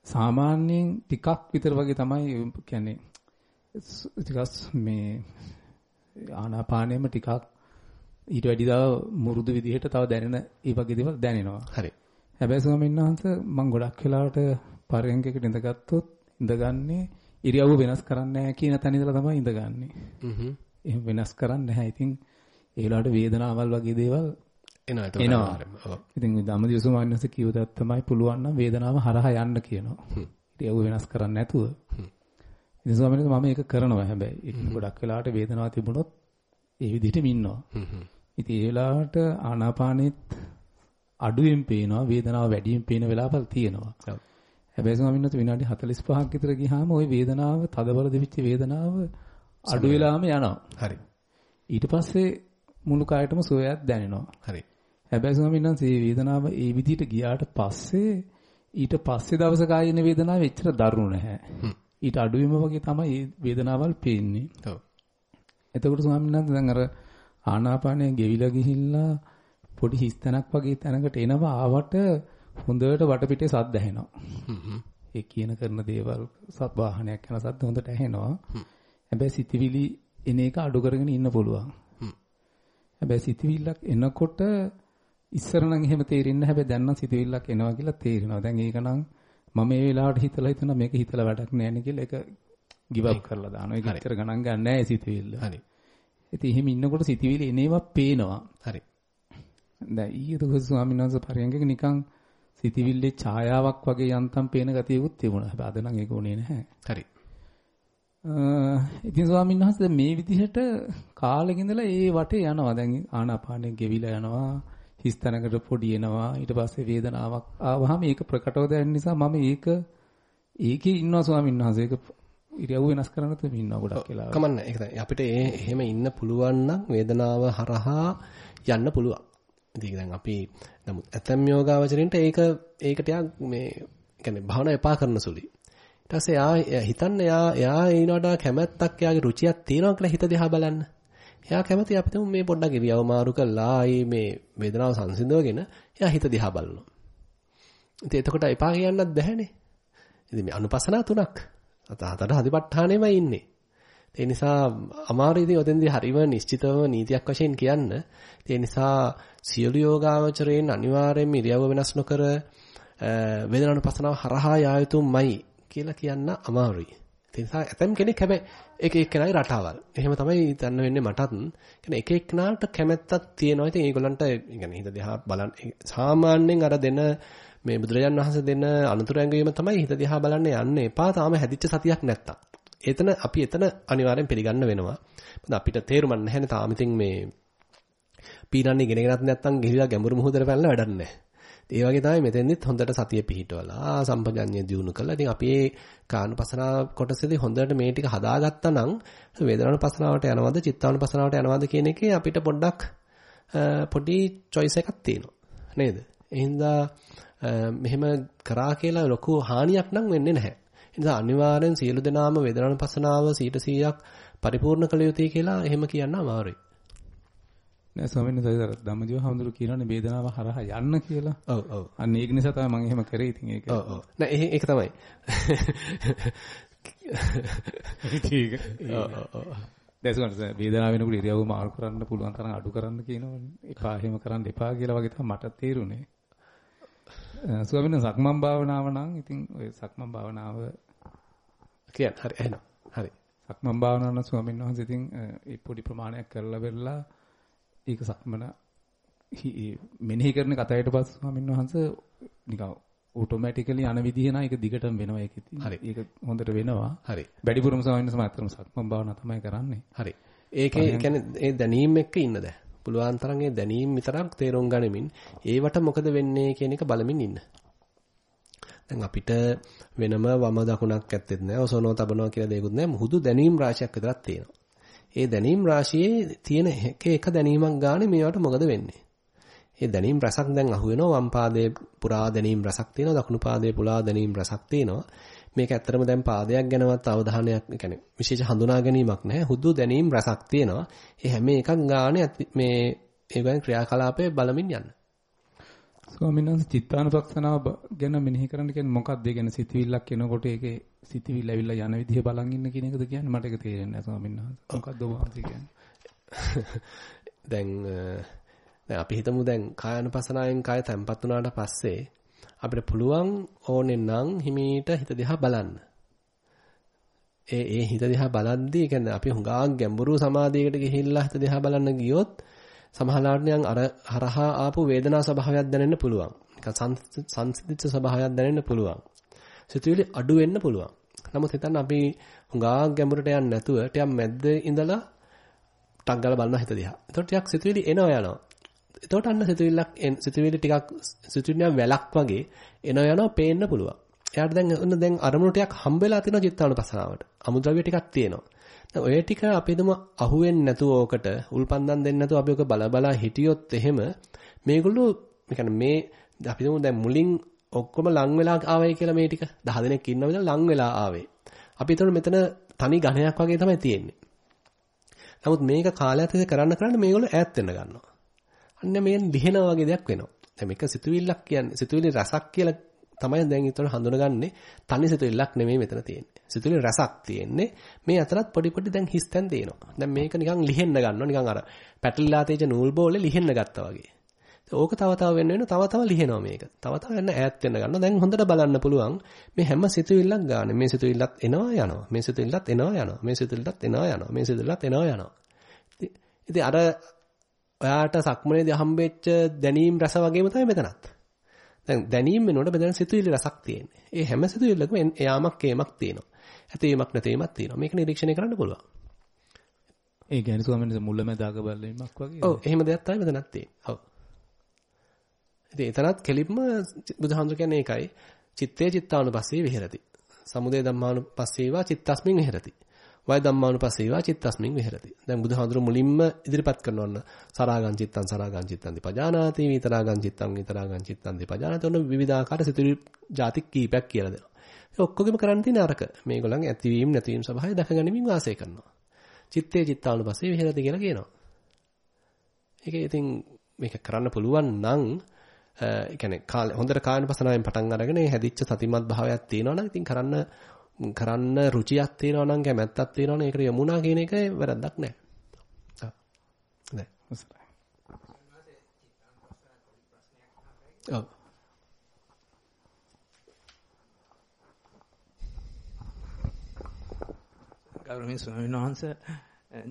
සාමාන්‍යයෙන් ටිකක් විතර වගේ තමයි කියන්නේ ටිකක් මේ ආනාපානෙම ටිකක් ඊට වැඩි තව මුරුදු විදිහට තව දැනෙන ඒ වගේ දේවල් දැනෙනවා. හරි. හැබැයි ස්වාමීන් වහන්සේ මම ගොඩක් වෙලාවට පරයන්කකට ඉඳගත්තොත් ඉඳගන්නේ ඉරියව්ව වෙනස් කරන්නේ නැහැ කියන තැන ඉඳලා තමයි ඉඳගන්නේ. හ්ම්. එහෙම වෙනස් කරන්නේ නැහැ. ඉතින් ඒ වෙලාවට වේදනාවල් වගේ දේවල් එනවා ඒක එනවා. ඉතින් ධම්මදිව සමානස කිව්වදත් තමයි පුළුවන් නම් වේදනාව හරහා යන්න කියනවා. ඉරියව්ව වෙනස් කරන්නේ නැතුව. ඉතින් ස්වාමීන් මම ඒක කරනවා හැබැයි. ඒක ගොඩක් වෙලාවට වේදනාව තිබුණොත් ඒ විදිහටම ඉන්නවා. ඉතින් ඒ වෙලාවට ආනාපානෙත් අඩුවෙන් පේනවා වේදනාව වැඩියෙන් පේන වෙලාවල් තියෙනවා. හැබැයි ස්වාමීන් වහන්සේ විනාඩි 45ක් විතර ගියාම ওই වේදනාව තදබල දෙවිච්ච වේදනාව අඩු වෙලාම යනවා. හරි. ඊට පස්සේ මුළු කායයටම සුවයක් දැනෙනවා. හරි. හැබැයි ස්වාමීන් වහන්සේ වේදනාව ඒ විදිහට ගියාට පස්සේ ඊට පස්සේ දවසක ආයෙන වේදනාව එච්චර දරුණු නැහැ. ඊට අඩුවෙම වගේ තමයි වේදනාවල් පේන්නේ. ඔව්. එතකොට ස්වාමීන් වහන්සේ දැන් අර ආනාපානය ගෙවිලා ගිහිල්ලා පොඩි හිස්තැනක් වගේ තැනකට එනවා ආවට හොඳට වටපිටේ සද්ද ඇහෙනවා. ඒ කියන කරන දේවල් සත් වාහනයක් යන සද්ද හොඳට ඇහෙනවා. හැබැයි සිතවිලි එන එක අඩු කරගෙන ඉන්න පුළුවන්. හැබැයි සිතවිල්ලක් එනකොට ඉස්සර නම් එහෙම තේරෙන්නේ නැහැ. හැබැයි දැන් නම් සිතවිල්ලක් එනවා කියලා තේරෙනවා. දැන් ඒක නම් මම මේ වෙලාවට හිතලා හිතනවා මේක හිතලා වැඩක් නැහැ නේ කියලා ඒක ගිව් අප් කරලා දානවා. ඒක ඇත්තට ගණන් ගන්න නැහැ සිතවිල්ල. හරි. ඉතින් එහෙම ඉන්නකොට සිතවිලි එනේවා පේනවා. හරි. දැන් ඊයේ දවස් ස්වාමීන් වහන්සේ පරියන්කක නිකන් සිතවිල්ලේ ඡායාවක් වගේ යන්තම් පේන ගතියකුත් තිබුණා. හැබැයි අද නම් ඒක උනේ නැහැ. හරි. ඉතින් ස්වාමීන් වහන්සේ මේ විදිහට කාලෙක ඉඳලා ඒ වටේ යනවා. දැන් ආනාපානෙ ගෙවිලා යනවා. හිස් තැනකට පොඩි එනවා. ඊට පස්සේ වේදනාවක් ආවහම ඒක ප්‍රකටව දැනෙන නිසා මම ඒක ඒකේ ඉන්නවා ස්වාමීන් වහන්සේ. ඒක ඉරියව් වෙනස් කරන්න තුම ඉන්නවා ගොඩක් වෙලා. කමන්නේ. ඒක තමයි. අපිට එහෙම ඉන්න පුළුවන් නම් වේදනාව හරහා යන්න පුළුවන්. ඉතින් දැන් අපි නමුත් ඇතම් යෝගාවචරින්ට ඒක ඒක ටිකක් මේ කියන්නේ භාවනා එපා කරන සුළුයි. ඊට පස්සේ යා හිතන්න යා යා ඊනට කැමැත්තක් යාගේ රුචියක් තියෙනවා කියලා හිත දිහා බලන්න. එයා කැමති අපි තුමු මේ පොඩ්ඩක් ඉරියව මාරු කරලා ආයේ මේ වේදනාව සංසිඳවගෙන එයා හිත දිහා බලනවා. ඉතින් එතකොට එපා කියන්නත් බැහැනේ. ඉතින් මේ අනුපස්සනා තුනක්. අත හතර හදිපට්ඨානෙමයි ඉන්නේ. ඒ නිසා අමාරු ඉතින් ඔතෙන්දී හරිම නිශ්චිතව නීතියක් වශයෙන් කියන්න. ඒ නිසා සියලු යෝගාවචරයෙන් අනිවාර්යයෙන්ම ඉරියව්ව වෙනස් නොකර වේදනානුපස්සනාව හරහා යා යුතුමයි කියලා කියන්න අමාරුයි. ඒ නිසා ඇතම් කෙනෙක් හැබැයි එක එක්කෙනාගේ රටාවල්. එහෙම තමයි දන්න වෙන්නේ මටත්. කියන්නේ එක එක්කෙනාට කැමැත්තක් තියෙනවා. ඉතින් ඒගොල්ලන්ට يعني හිත දිහා බලන්න සාමාන්‍යයෙන් අර දෙන මේ බුදුරජාන් වහන්සේ දෙන අනුතුරු ඇඟවීම තමයි හිත දිහා බලන්න යන්නේ. එපා තාම හැදිච්ච සතියක් නැත්තම්. එතන අපි එතන අනිවාර්යෙන් පිළිගන්න වෙනවා. මොකද අපිට තේරුමක් නැහැනේ තාම ඉතින් මේ පීනන්නේ ඉගෙන ගන්නත් නැත්නම් ගිහිලා ගැඹුරු මුහුදට පැනලා වැඩක් නැහැ. ඒ වගේ තමයි මෙතෙන්දිත් හොඳට සතිය පිහිටවලා සම්පජඤ්ඤය දියුණු කරලා ඉතින් අපි මේ කානුපසනාව කොටසේදී හොඳට මේ ටික හදාගත්තා නම් වේදනානුපසනාවට යනවද චිත්තානුපසනාවට යනවද කියන එකේ අපිට පොඩ්ඩක් පොඩි choice එකක් තියෙනවා. නේද? එහෙනම් මෙහෙම කරා කියලා ලොකු හානියක් නම් වෙන්නේ නැහැ. ඒ නිසා අනිවාර්යෙන් සියලු දෙනාම වේදනානුපසනාව 100%ක් පරිපූර්ණ කළ යුතුයි කියලා එහෙම කියන්න අමාරුයි. නෑ ස්වාමීන් වහන්සේ ධම්මජීව හඳුරු කියනනේ වේදනාව හරහා යන්න කියලා. ඔව් ඔව්. අන්න ඒක නිසා තමයි මම එහෙම කරේ ඉතින් ඒක. ඔව් ඔව්. නෑ ඒක තමයි. ඒක. ඔව් ඔව්. දැසුණා වේදනාව වෙනකොට ඉරියව්ව මාරු කරන්න පුළුවන් තරම් අඩු කරන්න කියනවනේ. එපා එහෙම කරන්න එපා කියලා වගේ තමයි මට තේරුනේ. ස්වාමීන් වහන්සේ සක්මන් භාවනාව නම් ඉතින් ඔය සක්මන් භාවනාව කියන්න හරි එහෙනම් හරි. සක්මන් භාවනාව නම් ස්වාමීන් වහන්සේ ඉතින් ඒ පොඩි ප්‍රමාණයක් කරලා වෙරලා ඒක සක්මන මෙනෙහි කරන කතාවට පස්සේ ස්වාමීන් වහන්සේ නිකන් ඔටෝමැටිකලි යන විදිහ නා ඒක දිගටම වෙනවා ඒක ඉතින්. හරි. ඒක හොඳට වෙනවා. හරි. වැඩිපුරම ස්වාමීන් වහන්සේ මාත්‍රම සක්මන් භාවනාව තමයි කරන්නේ. හරි. ඒකේ කියන්නේ ඒ දැනීම එක්ක ඉන්න දැන්. පුළුවන් තරම් ඒ දැනීම විතරක් තේරුම් ගනිමින් ඒවට මොකද වෙන්නේ කියන එක බලමින් ඉන්න. දැන් අපිට වෙනම වම දකුණක් ඇත්තෙත් නැහැ. ඔසවනවා තබනවා කියලා දෙයක්වත් නැහැ. මුහුදු දැනීම් රාශියක් විතරක් තියෙනවා. ඒ දැනීම් රාශියේ තියෙන එක එක දැනීමක් ගානේ මේවට මොකද වෙන්නේ? ඒ දැනීම් රසක් දැන් අහුවෙනවා වම් පාදයේ පුරා දැනීම් රසක් තියෙනවා දකුණු පාදයේ පුරා දැනීම් රසක් තියෙනවා. මේක ඇත්තටම දැන් පාදයක් ගැනවත් අවධානයක් يعني විශේෂ හඳුනා ගැනීමක් නැහැ. හුදු දැනීම් රසක් තියෙනවා. ඒ හැම එකක් ගානේ මේ ඒගොල්ලන් ක්‍රියාකලාපයේ බලමින් යන්න. ස්වාමීන් වහන්සේ චිත්තානුපක්ෂනාව ගැන මෙනෙහි කරන්න කියන්නේ මොකක්ද? ඒ කියන්නේ සිතවිල්ලක් එනකොට ඒකේ සිතවිල්ල ඇවිල්ලා යන විදිහ බලන් ඉන්න කියන එකද කියන්නේ මට ඒක තේරෙන්නේ නැහැ ස්වාමීන් වහන්සේ. මොකක්ද ඔබ වහන්සේ කියන්නේ? <laughs> දැන් දැන් අපි හිතමු දැන් කායानुපසනාවෙන් කාය තැම්පත් වුණාට පස්සේ අපිට පුළුවන් ඕනේ නම් හිමීට හිත දිහා බලන්න. ඒ ඒ හිත දිහා බලද්දී කියන්නේ අපි හුඟා ගැඹුරු සමාධියකට ගිහිල්ලා හිත දිහා බලන්න ගියොත් සමහරවිට නිකන් අර හරහා ආපු වේදනා ස්වභාවයක් දැනෙන්න පුළුවන්. නිකන් සංසිද්ධිච්ච ස්වභාවයක් දැනෙන්න පුළුවන්. සිතුවිලි අඩු වෙන්න පුළුවන්. නමුත් හිතන්න අපි හුඟා ගැඹුරට යන්නේ නැතුව ටිකක් මැද්ද ඉඳලා ටක් ගාලා බලන හිත දිහා. එතකොට ටිකක් සිතුවිලි එනවා යනවා. එතකොට අන්න සිතුවිල්ලක් සිතුවිලි ටිකක් සිතුවිලි වැලක් වගේ එනවා යනවා පේන්න පුළුවන්. එයාට දැන් ඔන්න දැන් අරමුණු ටිකක් හම්බෙලා තියෙනවා චිත්තානුපස්සනාවට. අමුද්‍රව්‍ය ටිකක් තියෙනවා. දැන් ඔය ටික අපිටම අහුවෙන්නේ නැතුව ඕකට උල්පන්දම් දෙන්නේ නැතුව අපි ඔක බල බලා හිටියොත් එහෙම මේගොල්ලෝ මේ අපි දැන් මුලින් ඔක්කොම ලං වෙලා ආවයි කියලා මේ ටික 10 දෙනෙක් ඉන්නවා විතර ලං වෙලා ආවේ. අපි ඒතකොට මෙතන තනි ඝණයක් වගේ තමයි තියෙන්නේ. නමුත් මේක කාලයක් තිස්සේ කරන්න කරන්න මේගොල්ලෝ ඈත් වෙන්න ගන්නවා. අන්න මේ ලිහෙනා වගේ දෙයක් වෙනවා. දැන් මේක සිතුවිල්ලක් කියන්නේ සිතුවිලි රසක් කියලා තමයි දැන් ඊතර හඳුනගන්නේ තනි සිතුවිල්ලක් නෙමෙයි මෙතන තියෙන්නේ. සිතුවිලි රසක් තියෙන්නේ. මේ අතරත් පොඩි පොඩි දැන් හිස්තැන් තියෙනවා. දැන් මේක නිකන් ලිහෙන්න ගන්නවා. නිකන් අර පැටලිලා තේජ නූල් බෝලේ ලිහෙන්න ගත්තා වගේ. ඕක තව තව වෙන වෙන තව තව ලිහෙනවා මේක. තව තව යන ඈත් වෙන්න ගන්නවා. දැන් හොඳට බලන්න පුළුවන් මේ හැම සිතුවිල්ලක් ගන්න. මේ සිතුවිල්ලත් එනවා යනවා. මේ සිතුවිල්ලත් එනවා යනවා. මේ සිතුවිල්ලත් එනවා යනවා. මේ සිතුවිල්ලත් එනවා යනවා. ඉතින් අර ඔයාට සක්මනේදී හම්බෙච්ච දැනීම් රස වගේම තමයි මෙතනත්. දැන් දැනීම වෙනකොට මෙතන සිතුවිලි රසක් තියෙන්නේ. ඒ හැම සිතුවිල්ලකම එයාමක් ඒමක් තියෙනවා. ඇතීමක් නැතීමක් තියෙනවා. මේක නිරීක්ෂණය කරන්න පුළුවන්. ඒ කියන්නේ ස්වාමීන් වහන්සේ මුලමෙදාක බැලීමක් වගේ. ඔව් එහෙම දෙයක් තමයි මෙතනත් තියෙන්නේ. ඔව්. ඉතින් එතනත් කෙලින්ම බුදුහාමුදුර කියන්නේ ඒකයි. චිත්තේ චිත්තානුපස්සී විහෙරති. සමුදය ධම්මානුපස්සීවා චිත්තස්මින් විහෙරති. වය ධම්මානුපස්සීවා චිත්තස්මින් විහෙරති. දැන් බුදුහාඳුර මුලින්ම ඉදිරිපත් කරනවන්න සරාගං චිත්තං සරාගං චිත්තං දිපජානාති විතරාගං චිත්තං විතරාගං චිත්තං දිපජානාති ඔන්න විවිධාකාර සිතුවිලි ಜಾති කීපයක් කියලා දෙනවා. ඒ ඔක්කොගෙම කරන්න තියෙන අරක. මේගොල්ලන් ඇතිවීම නැතිවීම සබහාය දැකගැනීමෙන් වාසය කරනවා. චිත්තේ චිත්තානුපස්සේ විහෙරති කියලා කියනවා. ඒක ඉතින් මේක කරන්න පුළුවන් නම් ඒ කියන්නේ හොඳට කායනපසනාවෙන් පටන් අරගෙන හැදිච්ච සතිමත් භාවයක් තියෙනවා නම් ඉතින් කරන්න කරන්න රුචියක් තියෙනවා නම් කැමැත්තක් තියෙනවා නම් ඒකට යමුනා කියන එක වැරද්දක් නෑ. නෑ. ඔව්. ගෞරවනීය ස්වාමීන් වහන්සේ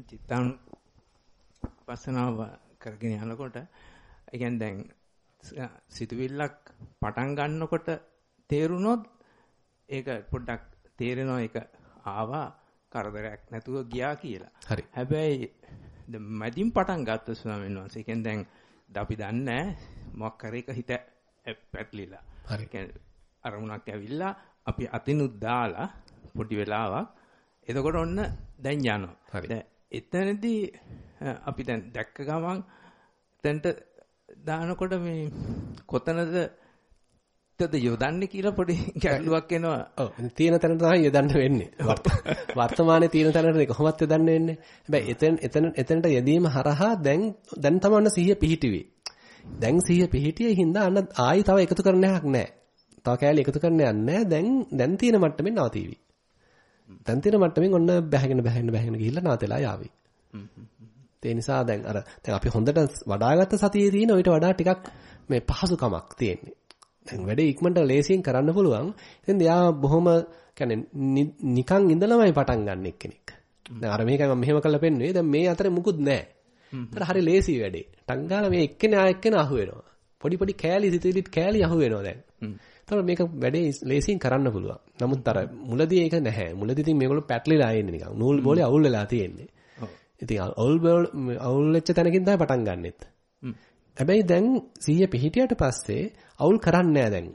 චිත්තං පස්සනාව කරගෙන යනකොට ඒ කියන්නේ දැන් සිතුවිල්ලක් පටන් ගන්නකොට තේරුනොත් ඒක පොඩ්ඩක් තේරෙනවා ඒක ආවා කරදරයක් නැතුව ගියා කියලා. හරි. හැබැයි මැදින් පටන් ගත්ත ස්වාමීන් වහන්සේ කියන්නේ දැන් අපි දන්නේ මොකක් කර එක හිත පැටලිලා. හරි. කියන්නේ අරමුණක් ඇවිල්ලා අපි අතිනුත් දාලා පොඩි වෙලාවක් එතකොට ඔන්න දැන් යනවා. හරි. දැන් එතනදී අපි දැන් දැක්ක ගමන් එතනට දානකොට මේ කොතනද ද යොදන්නේ කියලා පොඩි <laughs> ගැටලුවක් එනවා. ඔව්. තියෙන තැන තමයි යොදන්න වෙන්නේ. <laughs> වර්තමානයේ තියෙන තැනට කොහොමද යොදන්න වෙන්නේ? හැබැයි එතන එතන එතනට යෙදීම හරහා දැන් දැන් තමයි සිහිය පිහිටුවේ. දැන් සිහිය පිහිටියේ හින්දා අන්න ආයි තව එකතු කරන්න එකක් නැහැ. තව කෑලි එකතු කරන්න යන්නේ දැන් දැන් තියෙන මට්ටමින් නවතීවි. දැන් තියෙන මට්ටමින් ඔන්න බැහැගෙන බැහැගෙන බැහැගෙන ගිහිල්ලා නවතලා යාවි. ඒ නිසා දැන් අර දැන් අපි හොඳට වඩාගත්ත සතියේ තියෙන ඊට වඩා ටිකක් මේ පහසුකමක් තියෙන්නේ. දැන් වැඩේ ඉක්මනට ලේසියෙන් කරන්න පුළුවන්. ඉතින් එයා බොහොම කියන්නේ නිකන් ඉඳලමයි පටන් ගන්න එක්කෙනෙක්. දැන් අර මේකයි මම මෙහෙම කරලා පෙන්නුවේ. දැන් මේ අතරේ මුකුත් නැහැ. ඒතර හරි ලේසි වැඩේ. ටංගාලා මේ එක්කෙනා එක්කෙනා අහු වෙනවා. පොඩි පොඩි කෑලි සිතුවිලිත් කෑලි අහු වෙනවා දැන්. ඒතර මේක වැඩේ ලේසියෙන් කරන්න පුළුවන්. නමුත් අර මුලදී ඒක නැහැ. මුලදී ඉතින් මේගොල්ලෝ පැටලිලා ඉන්නේ නිකන්. නූල් බෝලේ අවුල් වෙලා තියෙන්නේ. ඉතින් අවුල් අවුල් වෙච්ච තැනකින් තමයි පටන් ගන්නෙත්. හැබැයි දැන් 100 පිහිටියට පස්සේ අවුල් කරන්නේ නැහැ දැන්.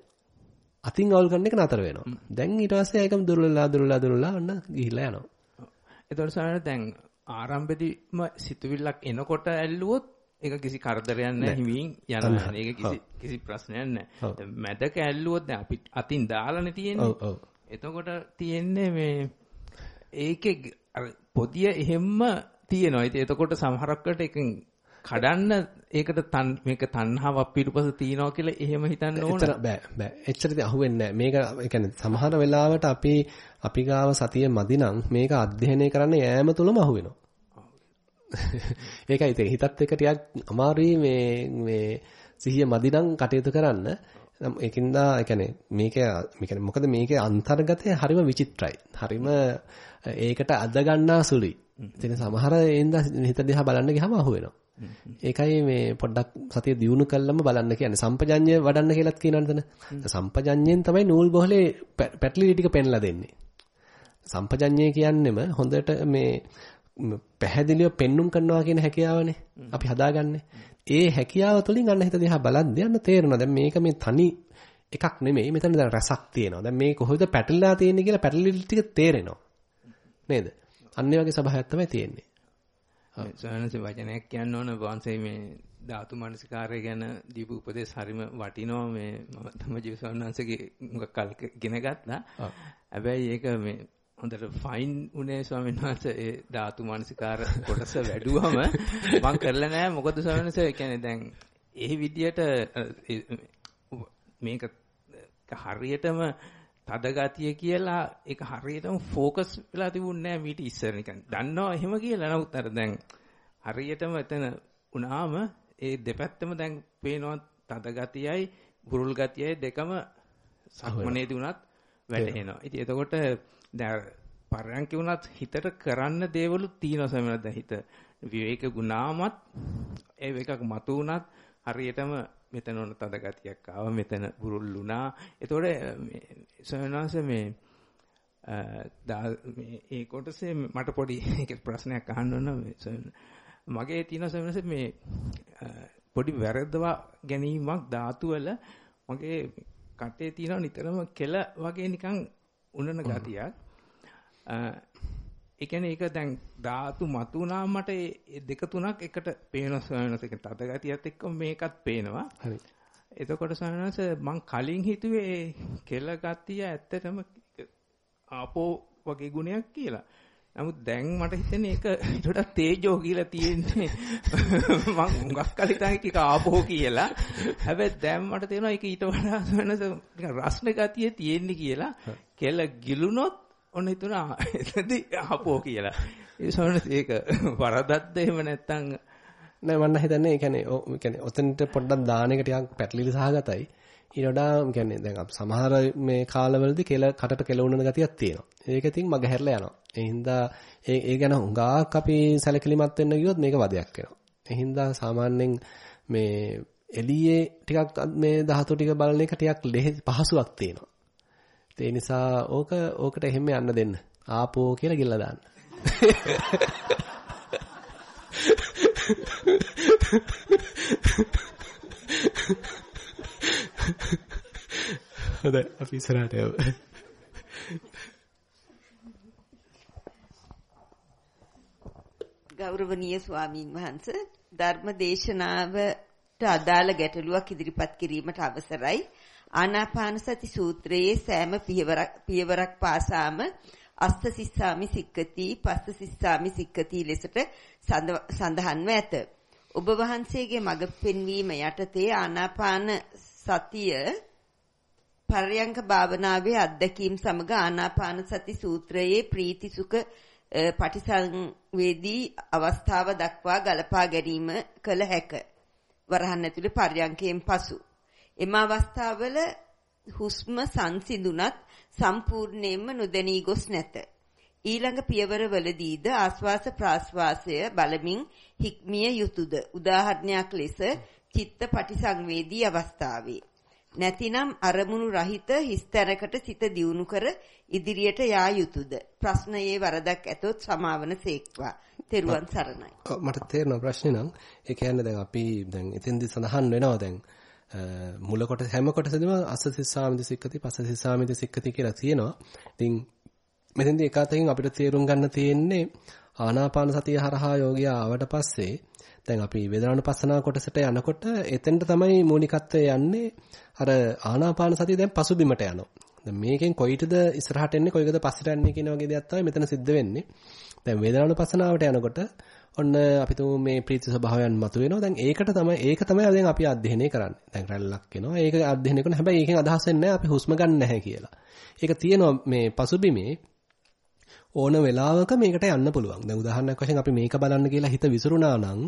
අතින් අවුල් කරන එක නතර වෙනවා. දැන් ඊට පස්සේ ඒකම දුර්වලලා දුර්වලලා දුර්වලලා ඔන්න ගිහිල්ලා යනවා. ඒතකොට සමහරවිට දැන් ආරම්භෙදිම සිතුවිල්ලක් එනකොට ඇල්ලුවොත් ඒක කිසි කරදරයක් නැහැ හිමින් යනවා. ඒක කිසි කිසි ප්‍රශ්නයක් නැහැ. මැද කැල්ලුවොත් දැන් අපි අතින් දාලානේ තියෙන්නේ. එතකොට තියෙන්නේ මේ ඒකේ අර පොදිය එහෙම්ම තියෙනවා. ඉතින් එතකොට සමහරක්කට එකෙන් කඩන්න ඒකට තන් මේක තණ්හාවක් පිටුපස තියනවා කියලා එහෙම හිතන්න ඕන. එතන බෑ බෑ. එච්චරද අහුවෙන්නේ නැහැ. මේක ඒ කියන්නේ සමහර වෙලාවට අපි අපි ගාව සතිය මදි නම් මේක අධ්‍යයනය කරන්න යෑම තුලම අහුවෙනවා. <laughs> ඒකයි ඒක හිතත් එක ටිකක් අමාරුයි මේ මේ සිහිය මදි නම් කටයුතු කරන්න. ඒකින්ද ඒ කියන්නේ මේක මේ කියන්නේ මොකද මේකේ අන්තර්ගතය හරිම විචිත්‍රයි. හරිම ඒකට අද ගන්නා සුළුයි. ඉතින් සමහර එන්ද හිත දිහා බලන්න ගියාම අහුවෙනවා. ඒකයි මේ පොඩ්ඩක් සතිය දියුණු කළාම බලන්න කියන්නේ සම්පජඤ්ඤය වඩන්න කියලාත් කියනවනේ සම්පජඤ්ඤයෙන් තමයි නූල් බොහලේ පැටලි ටික පෙන්ලා දෙන්නේ. සම්පජඤ්ඤය කියන්නෙම හොඳට මේ පැහැදිලිව පෙන්눔 කරනවා කියන හැකියාවනේ අපි හදාගන්නේ. ඒ හැකියාව තුළින් අන්න හිත දිහා බලද්දී අන්න තේරෙනවා. දැන් මේක මේ තනි එකක් නෙමෙයි. මෙතන දැන් රසක් තියෙනවා. දැන් මේ කොහොමද පැටලලා තියෙන්නේ කියලා පැටලි ටික තේරෙනවා. නේද? අන්න ඒ වගේ ස්වභාවයක් තමයි තියෙන්නේ. සෝනසේ වචනයක් කියන්න ඕන. වංශේ මේ ධාතු මනසිකාරය ගැන දීපු උපදේශ හරිම වටිනවා. මේ මම තම ජීවසවන්වංශගේ මොකක් කල් ඉගෙන ගත්තා. හැබැයි ඒක මේ හොඳට ෆයින් උනේ ස්වාමීන් වහන්සේ. ඒ ධාතු මනසිකාර කොටස වැඩුවම මම කරලා නැහැ. මොකද ස්වාමීන් වහන්සේ? කියන්නේ දැන් ඒ විදියට මේක හරියටම තද ගතිය කියලා ඒක හරියටම ફોකස් වෙලා තිබුණේ නැහැ මීට ඉස්සර නිකන්. දන්නවා එහෙම කියලා නමුත් අර දැන් හරියටම එතන වුණාම ඒ දෙපැත්තම දැන් පේනවා තද ගතියයි බුරුල් ගතියයි දෙකම සක්මනේදී උනත් වැටෙනවා. ඉතින් එතකොට දැන් පරයන්ක වුණත් හිතට කරන්න දේවලු තියෙනවා සමහරවිට දැන් හිත විවේක ගුණාමත් ඒ එකක් මතු වුණත් හරියටම මෙතන උන තද ගතියක් ආවා මෙතන බුරුල් වුණා. එතකොට සවනාස මේ ඒ කොටසේ මට පොඩි <laughs> ප්‍රශ්නයක් අහන්න ඕන. මගේ තියෙන සවනස මේ පොඩි වැරදවා ගැනීමක් ධාතු වල මගේ කටේ තියෙන නිතරම කෙල වගේ නිකන් උනන ගතියක්. ඒ කියන්නේ ඒක දැන් ධාතු මතුණාම මට ඒ දෙක තුනක් එකට පේනවා ස්වාමීනස එක තද ගතියත් එක්ක මේකත් පේනවා. හරි. එතකොට ස්වාමීනස මං කලින් හිතුවේ කෙල ගතිය ඇත්තටම ආපෝ වගේ ගුණයක් කියලා. නමුත් දැන් මට හිතෙන්නේ ඒක ඊට වඩා තේජෝ කියලා තියෙන්නේ මම හුඟක් කල් හිතා ඒක ආපෝ කියලා. හැබැයි දැන් මට තේරෙනවා ඒක ඊට වඩා වෙනස රස්න ගතිය තියෙන්නේ කියලා. කෙල ගිලුනොත් ඔන්න හිතුණා එතනදී ආපෝ කියලා. ඒ සමහරවිට ඒක වරදක්ද එහෙම නැත්නම් නෑ මම හිතන්නේ ඒ කියන්නේ ඔ කියන්නේ ඔතනට පොඩ්ඩක් දාන එක ටිකක් පැටලිලි සහගතයි. ඊට වඩා කියන්නේ දැන් අපි සමහර මේ කාලවලදී කෙල කටට කෙල උනන ගතියක් තියෙනවා. ඒක ඉතින් මග හැරලා යනවා. ඒ හින්දා ඒ ඒ ගැන හුඟක් අපි සැලකිලිමත් වෙන්න ගියොත් මේක වදයක් වෙනවා. ඒ හින්දා සාමාන්‍යයෙන් මේ එළියේ ටිකක් මේ ධාතු ටික බලන එක ටිකක් පහසුවක් තියෙනවා. ඒ නිසා ඕක ඕකට එහෙම යන්න දෙන්න. ආපෝ කියලා ගිල්ලා දාන්න. හොඳයි අපි ඉස්සරහට යමු. ගෞරවනීය ස්වාමින් වහන්සේ ධර්ම දේශනාවට අදාළ ගැටලුවක් ඉදිරිපත් කිරීමට අවසරයි. ආනාපාන සති සූත්‍රයේ සෑම පියවරක් පියවරක් පාසාම අස්ත සිස්සාමි සික්කති පස්ස සිස්සාමි සික්කති ලෙසට සඳහන්ව ඇත. ඔබ වහන්සේගේ මඟ පෙන්වීම යටතේ ආනාපාන සතිය පරයන්ක භාවනාවේ අත්දැකීම් සමග ආනාපාන සති සූත්‍රයේ ප්‍රීති සුඛ පටිසංවේදී අවස්ථාව දක්වා ගලපා ගැනීම කළ හැක. වරහන් ඇතුලේ පරයන්කයෙන් පසු එම අවස්ථාවල හුස්ම සංසිඳුනත් සම්පූර්ණයෙන්ම නොදැනී ගොස් නැත. ඊළඟ පියවරවලදීද ආස්වාස ප්‍රාස්වාසය බලමින් හික්මිය යුතුයද? උදාහරණයක් ලෙස චිත්ත පටිසංවේදී අවස්ථාවේ. නැතිනම් අරමුණු රහිත හිස්තැනකට සිත දියුණු කර ඉදිරියට යා යුතුයද? ප්‍රශ්නයේ වරදක් ඇතොත් සමාවන සේක්වා. තෙරුවන් සරණයි. මට තේරෙන ප්‍රශ්නේ නම් ඒ කියන්නේ දැන් අපි දැන් එතෙන්දි සඳහන් වෙනවා දැන් මුල කොට හැම කොටසෙදිම අස්ස සිස්සාමිද සික්කති පස්ස සිස්සාමිද සික්කති කියලා තියෙනවා. ඉතින් මෙතෙන්දී එක අතකින් අපිට තේරුම් ගන්න තියෙන්නේ ආනාපාන සතිය හරහා යෝගියා ආවට පස්සේ දැන් අපි වේදනානුපස්සනා කොටසට යනකොට එතෙන්ට තමයි මූලිකත්වය යන්නේ අර ආනාපාන සතිය දැන් පසුබිමට යනවා. දැන් මේකෙන් කොයිටද ඉස්සරහට එන්නේ කොයිකද පස්සට යන්නේ කියන වගේ දෙයක් තමයි මෙතන සිද්ධ වෙන්නේ. දැන් වේදනානුපස්සනාවට යනකොට ඔන්න අපි තුමු මේ ප්‍රීති ස්වභාවයන් මතුවෙනවා. දැන් ඒකට තමයි ඒක තමයි දැන් අපි අධ්‍යයනය කරන්නේ. දැන් රැල්ලක් එනවා. ඒක අධ්‍යයනය කරන හැබැයි ඒකෙන් අදහස් වෙන්නේ නැහැ අපි හුස්ම ගන්න නැහැ කියලා. ඒක තියෙනවා මේ පසුබිමේ ඕන වෙලාවක මේකට යන්න පුළුවන්. දැන් උදාහරණයක් වශයෙන් අපි මේක බලන්න කියලා හිත විසිරුණා නම්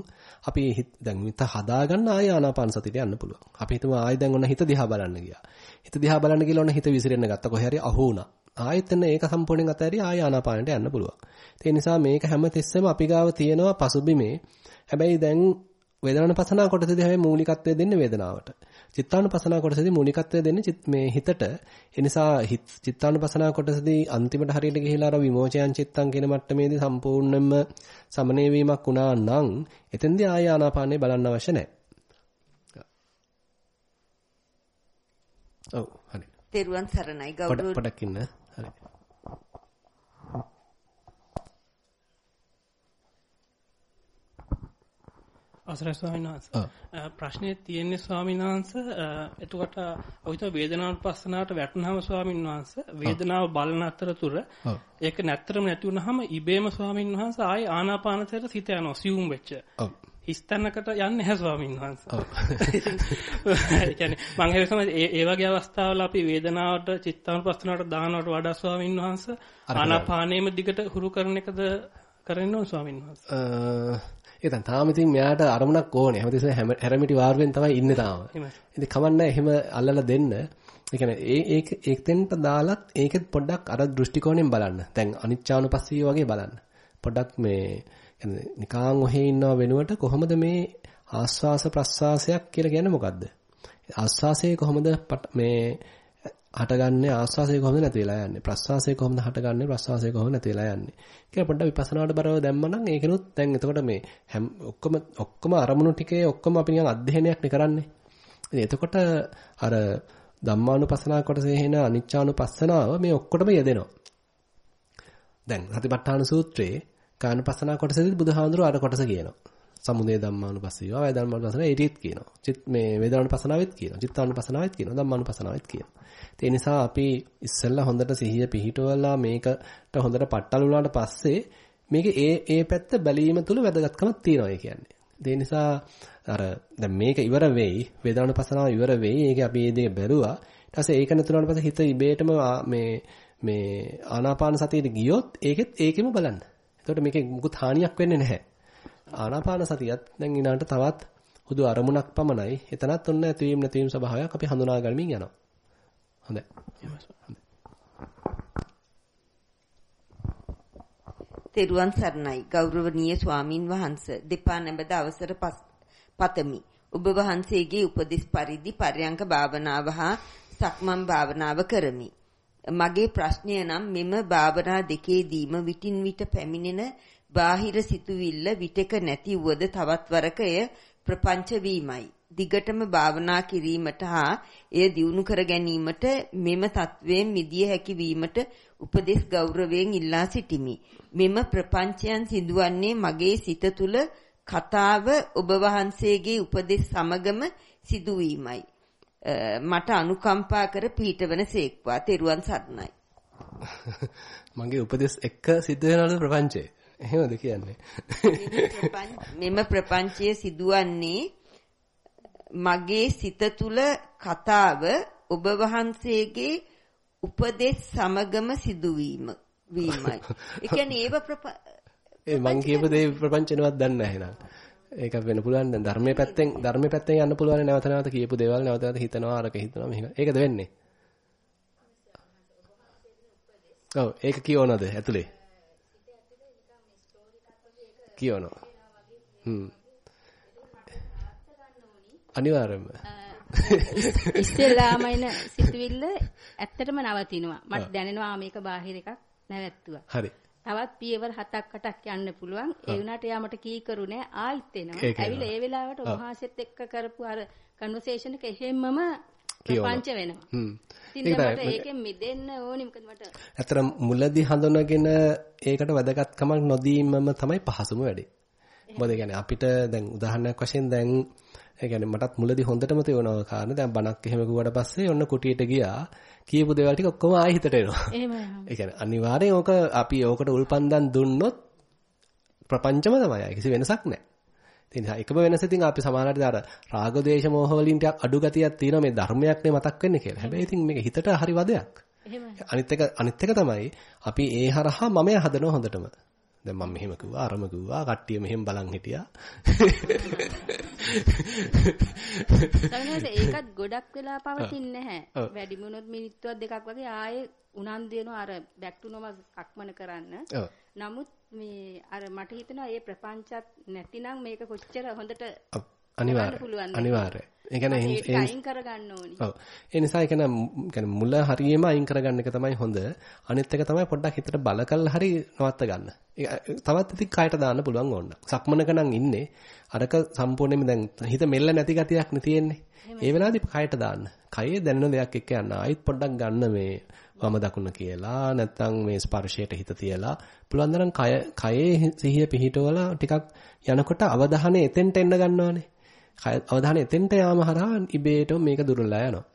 අපි දැන් හිත හදාගන්න ආය ආනාපාන සතියට යන්න පුළුවන්. අපි හිතමු ආයෙ දැන් ඔන්න හිත දිහා බලන්න ගියා. හිත දිහා බලන්න කියලා ඔන්න හිත විසිරෙන්න ගත්ත කොහේ හරි අහු වුණා. ආයෙත් එන්න ඒක සම්පූර්ණයෙන් අතහැරී ආය ආනාපානට යන්න පුළුවන්. ඒ නිසා මේක හැම තිස්සෙම අපි ගාව තියෙනවා පසුබිමේ. හැබැයි දැන් වේදනානුපසනාව කොටසදී හැබැයි මූලිකත්වය දෙන්නේ වේදනාවට. චිත්තානුපසනාව කොටසදී මූලිකත්වය දෙන්නේ මේ හිතට. ඒ නිසා චිත්තානුපසනාව කොටසදී අන්තිමට හරියට ගිහිලා අර විමෝචයන් චිත්තං කියන මට්ටමේදී සම්පූර්ණයෙන්ම සමනය වීමක් වුණා නම් එතෙන්දී ආය ආනාපානේ බලන්න අවශ්‍ය නැහැ. ඔව් හරි. තෙරුවන් සරණයි ගෞරව පොඩක් ඉන්න. හරි. අවසරයි ස්වාමීන් වහන්සේ. ප්‍රශ්නේ තියෙන්නේ ස්වාමීන් වහන්සේ එතකොට ඔයිත වේදනානුපස්සනාවට වැටුනහම ස්වාමීන් වහන්සේ වේදනාව බලන අතරතුර ඒක නැත්තරම නැති වුනහම ඉබේම ස්වාමීන් වහන්සේ ආයි ආනාපානසයට සිත යනවා සියුම් වෙච්ච. හිස්තැනකට යන්නේ නැහැ ස්වාමීන් වහන්සේ. <laughs> ඒ කියන්නේ මම හිතනවා ඒ වගේ අවස්ථාවල අපි වේදනාවට චිත්තානුපස්සනාවට දානවට වඩා ස්වාමීන් වහන්සේ ආනාපානයේම දිගට හුරු කරන එකද කරන්න ස්වාමීන් වහන්සේ. ඒ දැන් තාම ඉතින් මෙයාට අරමුණක් ඕනේ. හැමතිස්සෙම හැරමිටි වාරුවෙන් තමයි ඉන්නේ තාම. ඉතින් කමන්නේ එහෙම අල්ලලා දෙන්න. ඒ කියන්නේ ඒ ඒක ඒකෙන්ට දාලත් ඒකෙත් පොඩ්ඩක් අර දෘෂ්ටි කෝණයෙන් බලන්න. දැන් අනිච්චානුපස්සීව වගේ බලන්න. පොඩ්ඩක් මේ කියන්නේ නිකාන් ඔහේ ඉන්නව වෙනුවට කොහොමද මේ ආස්වාස ප්‍රස්වාසයක් කියලා කියන්නේ මොකද්ද? ආස්වාසයේ කොහොමද මේ හටගන්නේ ආස්වාසය කොහොමද නැති වෙලා යන්නේ? ප්‍රස්වාසය කොහොමද හටගන්නේ? ප්‍රස්වාසය කොහොමද නැති වෙලා යන්නේ? කියලා පොඩ්ඩක් විපස්සනාවට බරව දැම්මනම් ඒකනොත් දැන් එතකොට මේ හැම ඔක්කොම ඔක්කොම අරමුණු ටිකේ ඔක්කොම අපි නිකන් අධ්‍යයනයක් නේ කරන්නේ. ඉතින් එතකොට අර ධම්මානුපස්සනා කොටසේ එන අනිච්චානුපස්සනාව මේ ඔක්කොටම යෙදෙනවා. දැන් සතිපට්ඨාන සූත්‍රයේ කායනුපස්සනා කොටසේදී බුදුහාඳුර අර කොටස කියනවා. සමුදය ධම්මානුපස්සීව වය ධම්මානුපස්සන ඒටිත් කියනවා. චිත් මේ වේදනානුපස්සනාවෙත් කියනවා. චිත්තානුපස්සනාවෙත් කියනවා. ධම්මානුපස්සනාවෙත් කියනවා. ඒ නිසා අපි ඉස්සෙල්ලා හොඳට සිහිය පිහිටවලා මේකට හොඳට පට්ටල් වුණාට පස්සේ මේක ඒ ඒ පැත්ත බැලීම තුල වැදගත්කමක් තියෙනවා ඒ කියන්නේ. ඒ නිසා අර දැන් මේක ඉවර වෙයි වේදනානුපස්සනාව ඉවර වෙයි. ඒක අපි මේ දේ බැලුවා. ඊට පස්සේ ඒක නැතුණාට පස්සේ හිත ඉබේටම මේ මේ ආනාපාන සතියේ ගියොත් ඒකෙත් ඒකෙම බලන්න. එතකොට මේකේ මුකුත් හානියක් වෙන්නේ නැහැ. ආනාපාන සතියත් දැන් ඊළඟට තවත් හුදු අරමුණක් පමණයි. එතනත් ඔන්න ඇතවීම නැතිවීම ස්වභාවයක් අපි හඳුනා ගනිමින් යනවා. හොඳයි. තෙරුවන් සරණයි ගෞරවනීය ස්වාමින් වහන්සේ දෙපා නැඹද අවසර පතමි. ඔබ වහන්සේගේ උපදෙස් පරිදි පරයන්ක භාවනාව හා සක්මන් භාවනාව කරමි. මගේ ප්‍රශ්නය නම් මෙම භාවනා දෙකේදීම විටින් විට පැමිණෙන බාහිර සිතුවිල්ල විටක නැති වුවද තවත් වරක එය ප්‍රපංච වීමයි. දිගටම භාවනා කිරීමට හා එය දියුණු කර ගැනීමට මෙම තත්වයෙන් මිදිය හැකි වීමට උපදෙස් ගෞරවයෙන් ඉල්ලා සිටිමි. මෙම ප්‍රපංචයන් සිදුවන්නේ මගේ සිත තුළ කතාව ඔබ වහන්සේගේ උපදෙස් සමගම සිදුවීමයි. මට අනුකම්පා කර පිහිටවන සේක්වා. තෙරුවන් සරණයි. <laughs> මගේ උපදෙස් එක්ක සිද්ධ වෙනවද ප්‍රපංචේ? එහෙමද කියන්නේ? මෙම ප්‍රපංචය සිදුවන්නේ මගේ සිත තුල කතාව ඔබ වහන්සේගේ උපදෙස් සමගම සිදුවීම වීමයි. ඒ කියන්නේ ඒව ඒ මං කියපු දේ ප්‍රපංචනවත් දන්නේ නැහැ නේද? ඒක වෙන්න පුළුවන් දැන් ධර්මයේ පැත්තෙන් ධර්මයේ පැත්තෙන් යන්න පුළුවන් නැවත නැවත කියපු දේවල් නැවත නැවත හිතනවා අරක හිතනවා මෙහෙම. ඒකද වෙන්නේ? ඔව් ඒක කියවනද ඇතුලේ? කියවනවා. හ්ම්. අනිවාර්යයෙන්ම. ඉස්සෙල්ලාම එන සිතුවිල්ල ඇත්තටම නවතිනවා. මට දැනෙනවා මේක බාහිර එකක් නැවැත්තුවා. හරි. තවත් පියවර 7ක් 8ක් යන්න පුළුවන්. ඒ වුණාට යාමට කීකරු නෑ ආයිත් එනවා. ඇවිල්ලා ඒ වෙලාවට ඔබහාසෙත් එක්ක කරපු අර කන්වර්සේෂන් එක එහෙම්මම ප්‍රපංච වෙනවා. ඉතින් ඒකෙන් මිදෙන්න ඕනි මොකද මට. ඇත්තට මුලදී හඳුනගෙන ඒකට වැදගත්කමක් නොදීමම තමයි පහසුම වැඩේ. මොකද කියන්නේ අපිට දැන් උදාහරණයක් වශයෙන් දැන් ඒ කියන්නේ මටත් මුලදී හොඳටම තේරුණා කාරණේ දැන් බණක් එහෙම කිව්වට පස්සේ ඔන්න කුටියට ගියා කියපු දේවල් ටික ඔක්කොම ආයෙ හිතට එනවා. එහෙමයි. <laughs> ඒ කියන්නේ අනිවාර්යෙන් ඕක අපි ඕකට උල්පන්දම් දුන්නොත් ප්‍රපංචම තමයි. කිසි වෙනසක් නැහැ. ඉතින් එකම වෙනස ඉතින් අපි සමානට අර රාග දේශ මොහ වලින් ටිකක් අඩු ගතියක් තියෙනවා මේ ධර්මයක්නේ මතක් වෙන්නේ කියලා. හැබැයි ඉතින් මේක හිතට හරි වදයක්. අනිත් එක අනිත් එක තමයි අපි ඒ හරහා මමය හදනවා හොඳටම. දැන් මම මෙහෙම කිව්වා අරම කිව්වා කට්ටිය මෙහෙම බලන් හිටියා. සමහරවිට ඒකත් ගොඩක් වෙලා පවතින්නේ නැහැ. වැඩිම වුණොත් මිනිත්තුවක් දෙකක් වගේ ආයේ උනන්දු වෙනවා අර බැක් ටු නොමස් සක්මන කරන්න. නමුත් මේ අර මට හිතෙනවා මේ ප්‍රපංචත් නැතිනම් මේක කොච්චර හොඳට අනිවාර්යයෙන් අනිවාර්යයෙන්. ඒ කියන්නේ ඒක අයින් කරගන්න ඕනි. ඔව්. ඒ නිසා ඒ කියන්නේ මුල හරියම අයින් කරගන්න එක තමයි හොඳ. අනිත් එක තමයි පොඩ්ඩක් හිතට බල කරලා හරි නවත්ත ගන්න. තවත් ඉතින් කයට දාන්න පුළුවන් ඕන. සක්මනක නම් ඉන්නේ. අරක සම්පූර්ණයෙන්ම දැන් හිත මෙල්ල නැති ගතියක් නේ තියෙන්නේ. ඒ වෙලාවේදී කයට දාන්න. කයේ දැනෙන දෙයක් එක්ක යන්න. ආයිත් පොඩ්ඩක් ගන්න මේ වම දකුණ කියලා නැත්නම් මේ ස්පර්ශයට හිත තියලා පුළුවන් තරම් කය කයේ සිහිය පිහිටවලා ටිකක් යනකොට අවධානය එතෙන්ට එන්න ගන්නවානේ. අවධානය එතෙන්ට යාම හරහා ඉබේටම මේක දුර්වලලා යනවා.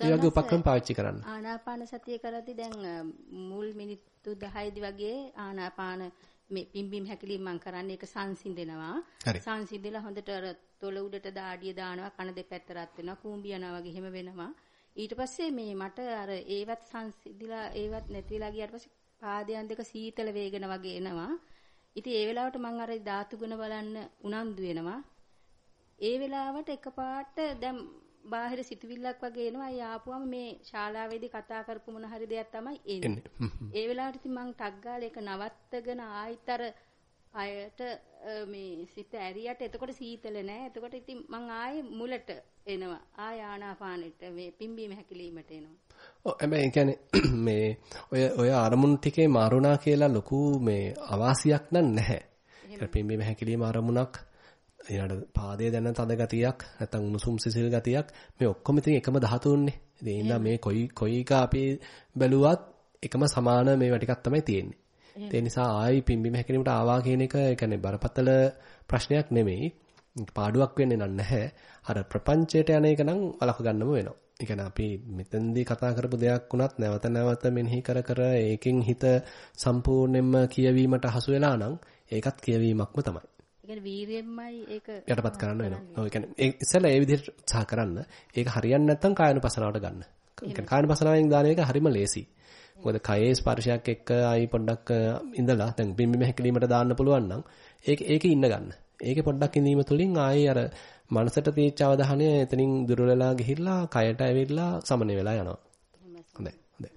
ඒ වගේ උපක්‍රම පාවිච්චි කරන්න. ආනාපාන සතිය කරද්දී දැන් මුල් මිනිත්තු 10 වගේ ආනාපාන මේ පිම්බීම් හැකිලිම් මම කරන්නේ ඒක සංසිඳෙනවා. සංසිඳෙලා හොඳට අර තොල උඩට දාඩිය දානවා කන දෙපැත්ත රත් වෙනවා කූඹි යනවා වගේ එහෙම වෙනවා. ඊට පස්සේ මේ මට අර ඒවත් සංසිඳිලා ඒවත් නැතිලා ගියාට පස්සේ පාදයන් දෙක සීතල වේගන වගේ එනවා. ඉතින් ඒ වෙලාවට මම අර ධාතු ගුණ බලන්න උනන්දු වෙනවා. ඒ වෙලාවට එකපාරට දැන් බාහිර සිතුවිල්ලක් වගේ එනවා. ඒ ආපුවම මේ ශාලාවේදී කතා කරපු මොන හරි දෙයක් තමයි එන්නේ. ඒ වෙලාවට ඉතින් මං ටක් ගාලා ඒක නවත්තගෙන ආයිත් අර අයට මේ සිත ඇරියට එතකොට සීතල නෑ. එතකොට ඉතින් මං ආයේ මුලට එනවා. ආය ආනාපානෙට මේ පිම්බීම හැකිලීමට එනවා. ඔව් හැබැයි කියන්නේ <clears throat> මේ ඔය ඔය අරමුණු ටිකේ මාරුණා කියලා ලොකු මේ අවාසියක් නැහැ. පිම්බීම හැකිලීම අරමුණක් ඊළඟ පාදයේ දැනෙන තද ගතියක් නැත්නම් උණුසුම් සිසිල් ගතියක් මේ ඔක්කොම ඉතින් එකම ධාතුන්නේ. ඉතින් මේ කොයි කොයි එක අපි බැලුවත් එකම සමාන මේවා ටිකක් තමයි තියෙන්නේ. ඒ නිසා ආයි පිම්බිම හැකිරීමට ආවා කියන එක ඒ කියන්නේ බරපතල ප්‍රශ්නයක් නෙමෙයි. පාඩුවක් වෙන්නේ නැහැ. අර ප්‍රපංචයට යන එක නම් වළක්ව ගන්නම වෙනවා. ඒ කියන්නේ අපි මෙතෙන්දී කතා කරපු දෙයක් වුණත් නැවත නැවත මෙනෙහි කර කර ඒකෙන් හිත සම්පූර්ණයෙන්ම කියවීමට හසු වෙලා නම් ඒකත් කියවීමක්ම තමයි. කියන්නේ වීරියෙන්මයි ඒක යටපත් කරන්න වෙනවා. ඔව් ඒ කියන්නේ ඉස්සෙල්ලා ඒ විදිහට උත්සාහ කරන්න. ඒක හරියන්නේ නැත්නම් කායනුපසනාවට ගන්න. ඒ කියන්නේ කායනුපසනාවෙන් දාන එක හරිම ලේසි. මොකද කයේ ස්පර්ශයක් එක්ක ආයි පොඩ්ඩක් ඉඳලා දැන් බිම්බිම හැකිලීමට දාන්න පුළුවන් නම් ඒක ඒකේ ඉන්න ගන්න. ඒකේ පොඩ්ඩක් ඉඳීම තුලින් ආයි අර මනසට තීච්ච අවධානය එතනින් දුර වෙලා ගිහිල්ලා කයට ඇවිල්ලා සමනය වෙලා යනවා. හොඳයි. හොඳයි.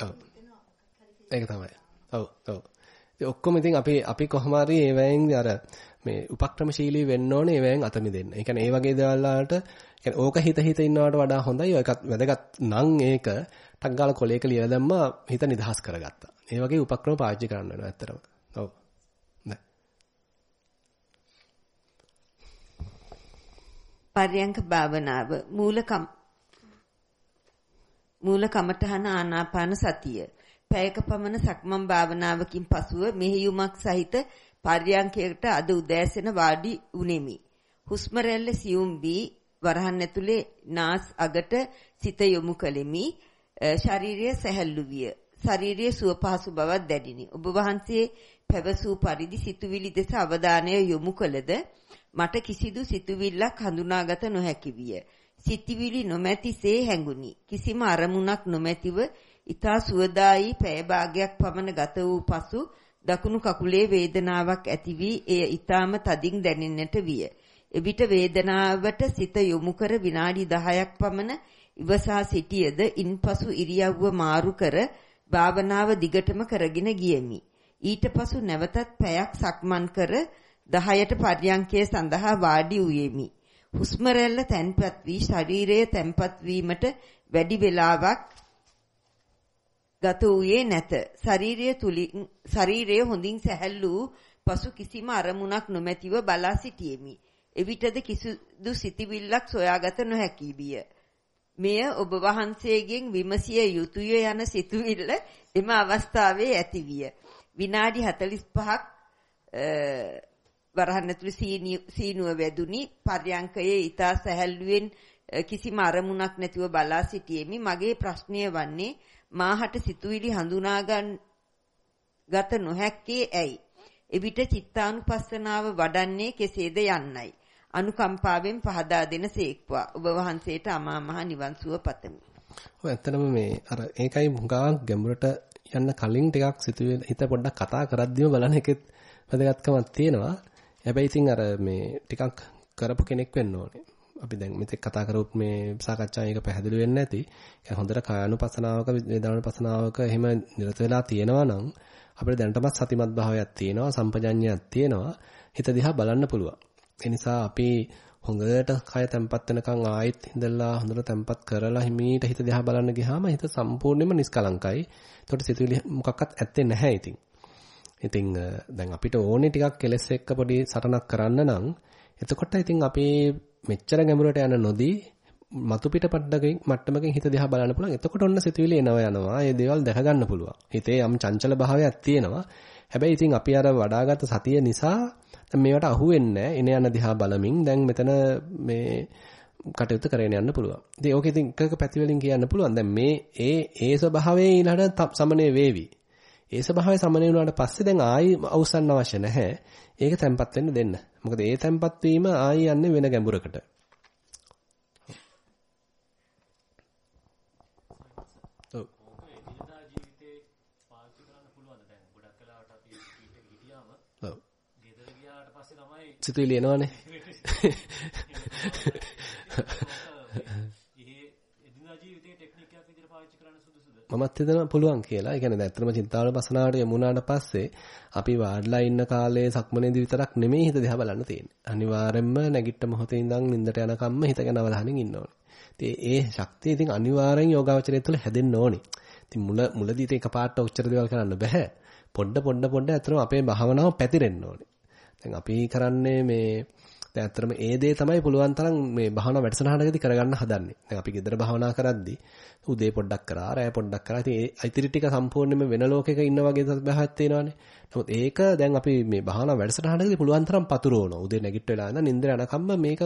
ඔව්. ඒක තමයි. ඔව් ඔව්. ඉතින් ඔක්කොම ඉතින් අපි අපි කොහොම හරි ඒවැයෙන් අර මේ උපක්‍රමශීලී වෙන්න ඕනේ ඒවැයෙන් අත මිදෙන්න. ඒ කියන්නේ ඒ වගේ දේවල් වලට කියන්නේ ඕක හිත හිත ඉන්නවට වඩා හොඳයි. ඒකත් වැදගත් නම් ඒක ටක් ගාලා කොලේක ලියලා දැම්මා හිත නිදහස් කරගත්තා. ඒ වගේ උපක්‍රම පාවිච්චි කරන්න වෙනවා ඇත්තටම. ඔව්. පර්යංක භාවනාව මූලකම් මූල කමඨහන ආනාපාන සතිය පැයක පමණ සක්මන් භාවනාවකින් පසුව මෙහෙයුමක් සහිත පර්යංකයකට අද උදෑසන වාඩි උනේමි. හුස්ම රැල්ල සියුම් වී වරහන් ඇතුලේ නාස් අගට සිත යොමු කළෙමි. ශාරීරිය සැහැල්ලු විය. ශාරීරිය සුව පහසු බවක් දැඩිනි. ඔබ වහන්සේ පැවසූ පරිදි සිතුවිලි දෙස අවධානය යොමු කළද මට කිසිදු සිතුවිල්ලක් හඳුනාගත නොහැකි විය. සිතුවිලි නොමැතිසේ හැඟුනි. කිසිම අරමුණක් නොමැතිව ඊතා සුවදායි පැය භාගයක් පමණ ගත වූ පසු දකුණු කකුලේ වේදනාවක් ඇති වී එය ඊ타ම තදින් දැනෙන්නට විය. එවිට වේදනාවට සිත යොමු කර විනාඩි 10ක් පමණ ඉවසා සිටියද ඉන්පසු ඉරියව්ව මාරු කර භාවනාව දිගටම කරගෙන ගියෙමි. ඊට පසු නැවතත් පැයක් සක්මන් කර 10ට පර්යංකය සඳහා වාඩි වූයෙමි. හුස්ම රැල්ල තැන්පත් වී ශරීරය තැන්පත් වීමට වැඩි වේලාවක් ගත වූයේ නැත. ශරීරය තුලින් ශරීරය හොඳින් සැහැල්ලු පසු කිසිම අරමුණක් නොමැතිව බලා සිටියෙමි. එවිටද කිසිදු සිතිවිල්ලක් සොයාගත නොහැකි විය. මෙය ඔබ වහන්සේගෙන් විමසිය යුතුය යන සිතුවිල්ල එම අවස්ථාවේ ඇතිවිය. විනාඩි 45ක් වරහන් ඇතුළේ සීනුව වැදුනි පර්යංකයේ ඊතා සැහැල්ලුවෙන් කිසිම අරමුණක් නැතිව බලා සිටියෙමි මගේ ප්‍රශ්නය වන්නේ මාහට සිතුවිලි හඳුනා ගත නොහැක්කේ ඇයි එවිට චිත්තානුපස්සනාව වඩන්නේ කෙසේද යන්නයි අනුකම්පාවෙන් පහදා දෙන සේක්වා ඔබ වහන්සේට අමා මහ නිවන් සුව පතමි. ඔය ඇත්තටම මේ අර ඒකයි හුඟා ගැඹුරට යන්න කලින් ටිකක් සිතුවේ හිත පොඩ්ඩක් කතා කරද්දිම බලන එකෙත් වැදගත්කමක් තියෙනවා. හැබැයි ඉතින් අර මේ ටිකක් කරපු කෙනෙක් වෙන්න ඕනේ. අපි දැන් මෙතෙක් කතා කරපු මේ සාකච්ඡාවේ එක පැහැදිලි වෙන්නේ නැති. ඒ හොඳට කායानुපසනාවක වේදනානුපසනාවක එහෙම නිරත වෙලා තියෙනවා නම් අපිට දැනටමත් සතිමත් භාවයක් තියෙනවා, සම්පජඤ්ඤයක් තියෙනවා. හිත දිහා බලන්න පුළුවන්. ඒ නිසා අපි හොඳට කය තැම්පත් වෙනකන් ආයෙත් ඉඳලා හොඳට තැම්පත් කරලා හිමීට හිත දිහා බලන්න ගියාම හිත සම්පූර්ණයෙන්ම නිස්කලංකයි. එතකොට සිතුවිලි මොකක්වත් ඇත්තේ නැහැ ඉතින්. ඉතින් දැන් අපිට ඕනේ ටිකක් කෙලස් එක්ක පොඩි සටනක් කරන්න නම් එතකොට ඉතින් අපේ මෙච්චර ගැඹුරට යන නොදී මතු පිට පඩකින් මට්ටමකින් හිත දිහා බලන්න පුළුවන්. එතකොට ඔන්න සිතුවිලි එනවා යනවා. මේ දේවල් දැක ගන්න පුළුවන්. හිතේ යම් චංචල භාවයක් තියෙනවා. හැබැයි ඉතින් අපි අර වඩාගත් සතිය නිසා දැන් මේවට අහු වෙන්නේ එන යන දිහා බලමින් දැන් මෙතන මේ කටයුතු කරගෙන යන්න පුළුවන්. ඉතින් ඕක ඉතින් එකක පැති වලින් කියන්න පුළුවන්. දැන් මේ ඒ ඒ ස්වභාවයේ ඊළඟට සමනේ වේවි. ඒ ස්වභාවය සමනය වුණාට පස්සේ දැන් ආයි අවසන් අවශ්‍ය නැහැ. ඒක තැම්පත් වෙන්න දෙන්න. මොකද ඒ තැම්පත් වීම ආයි යන්නේ වෙන ගැඹුරකට. සිතුවිලි එනවනේ. <laughs> මමත් හිතනවා පුළුවන් කියලා. ඒ කියන්නේ ඇත්තටම චින්තාවල පසනාවට යමුනාට පස්සේ අපි වාඩිලා ඉන්න කාලේ සක්මනේදී විතරක් නෙමෙයි හිත දිහා බලන්න තියෙන්නේ. අනිවාර්යයෙන්ම නැගිට මොහොතේ ඉඳන් නිින්දට යනකම්ම හිත ගැන අවධානයෙන් ඉන්න ඕනේ. ඉතින් ඒ ශක්තිය ඉතින් අනිවාර්යෙන් යෝගාවචරය තුළ හැදෙන්න ඕනේ. ඉතින් මුල මුලදී ඉතින් එකපාරට උච්චර දේවල් කරන්න බෑ. පොඩ පොඩ පොඩ ඇත්තටම අපේ භාවනාව පැතිරෙන්න ඕනේ. දැන් අපි කරන්නේ මේ දැන් ඇත්තටම ඒ දේ තමයි පුළුවන් තරම් මේ භාවනා වැඩසටහනකදී කරගන්න හදන්නේ. දැන් අපි ගෙදර භාවනා කරද්දී උදේ පොඩ්ඩක් කරා, රෑ පොඩ්ඩක් කරා. ඉතින් ඒ ඉතිරි ටික සම්පූර්ණයෙන්ම වෙන ලෝකයක ඉන්න වගේ සබහාවක් තියෙනවානේ. නමුත් ඒක දැන් අපි මේ භාවනා වැඩසටහනකදී පුළුවන් තරම් පතුරවනවා. උදේ නැගිට වෙලා ඉඳන් නින්දර යනකම්ම මේක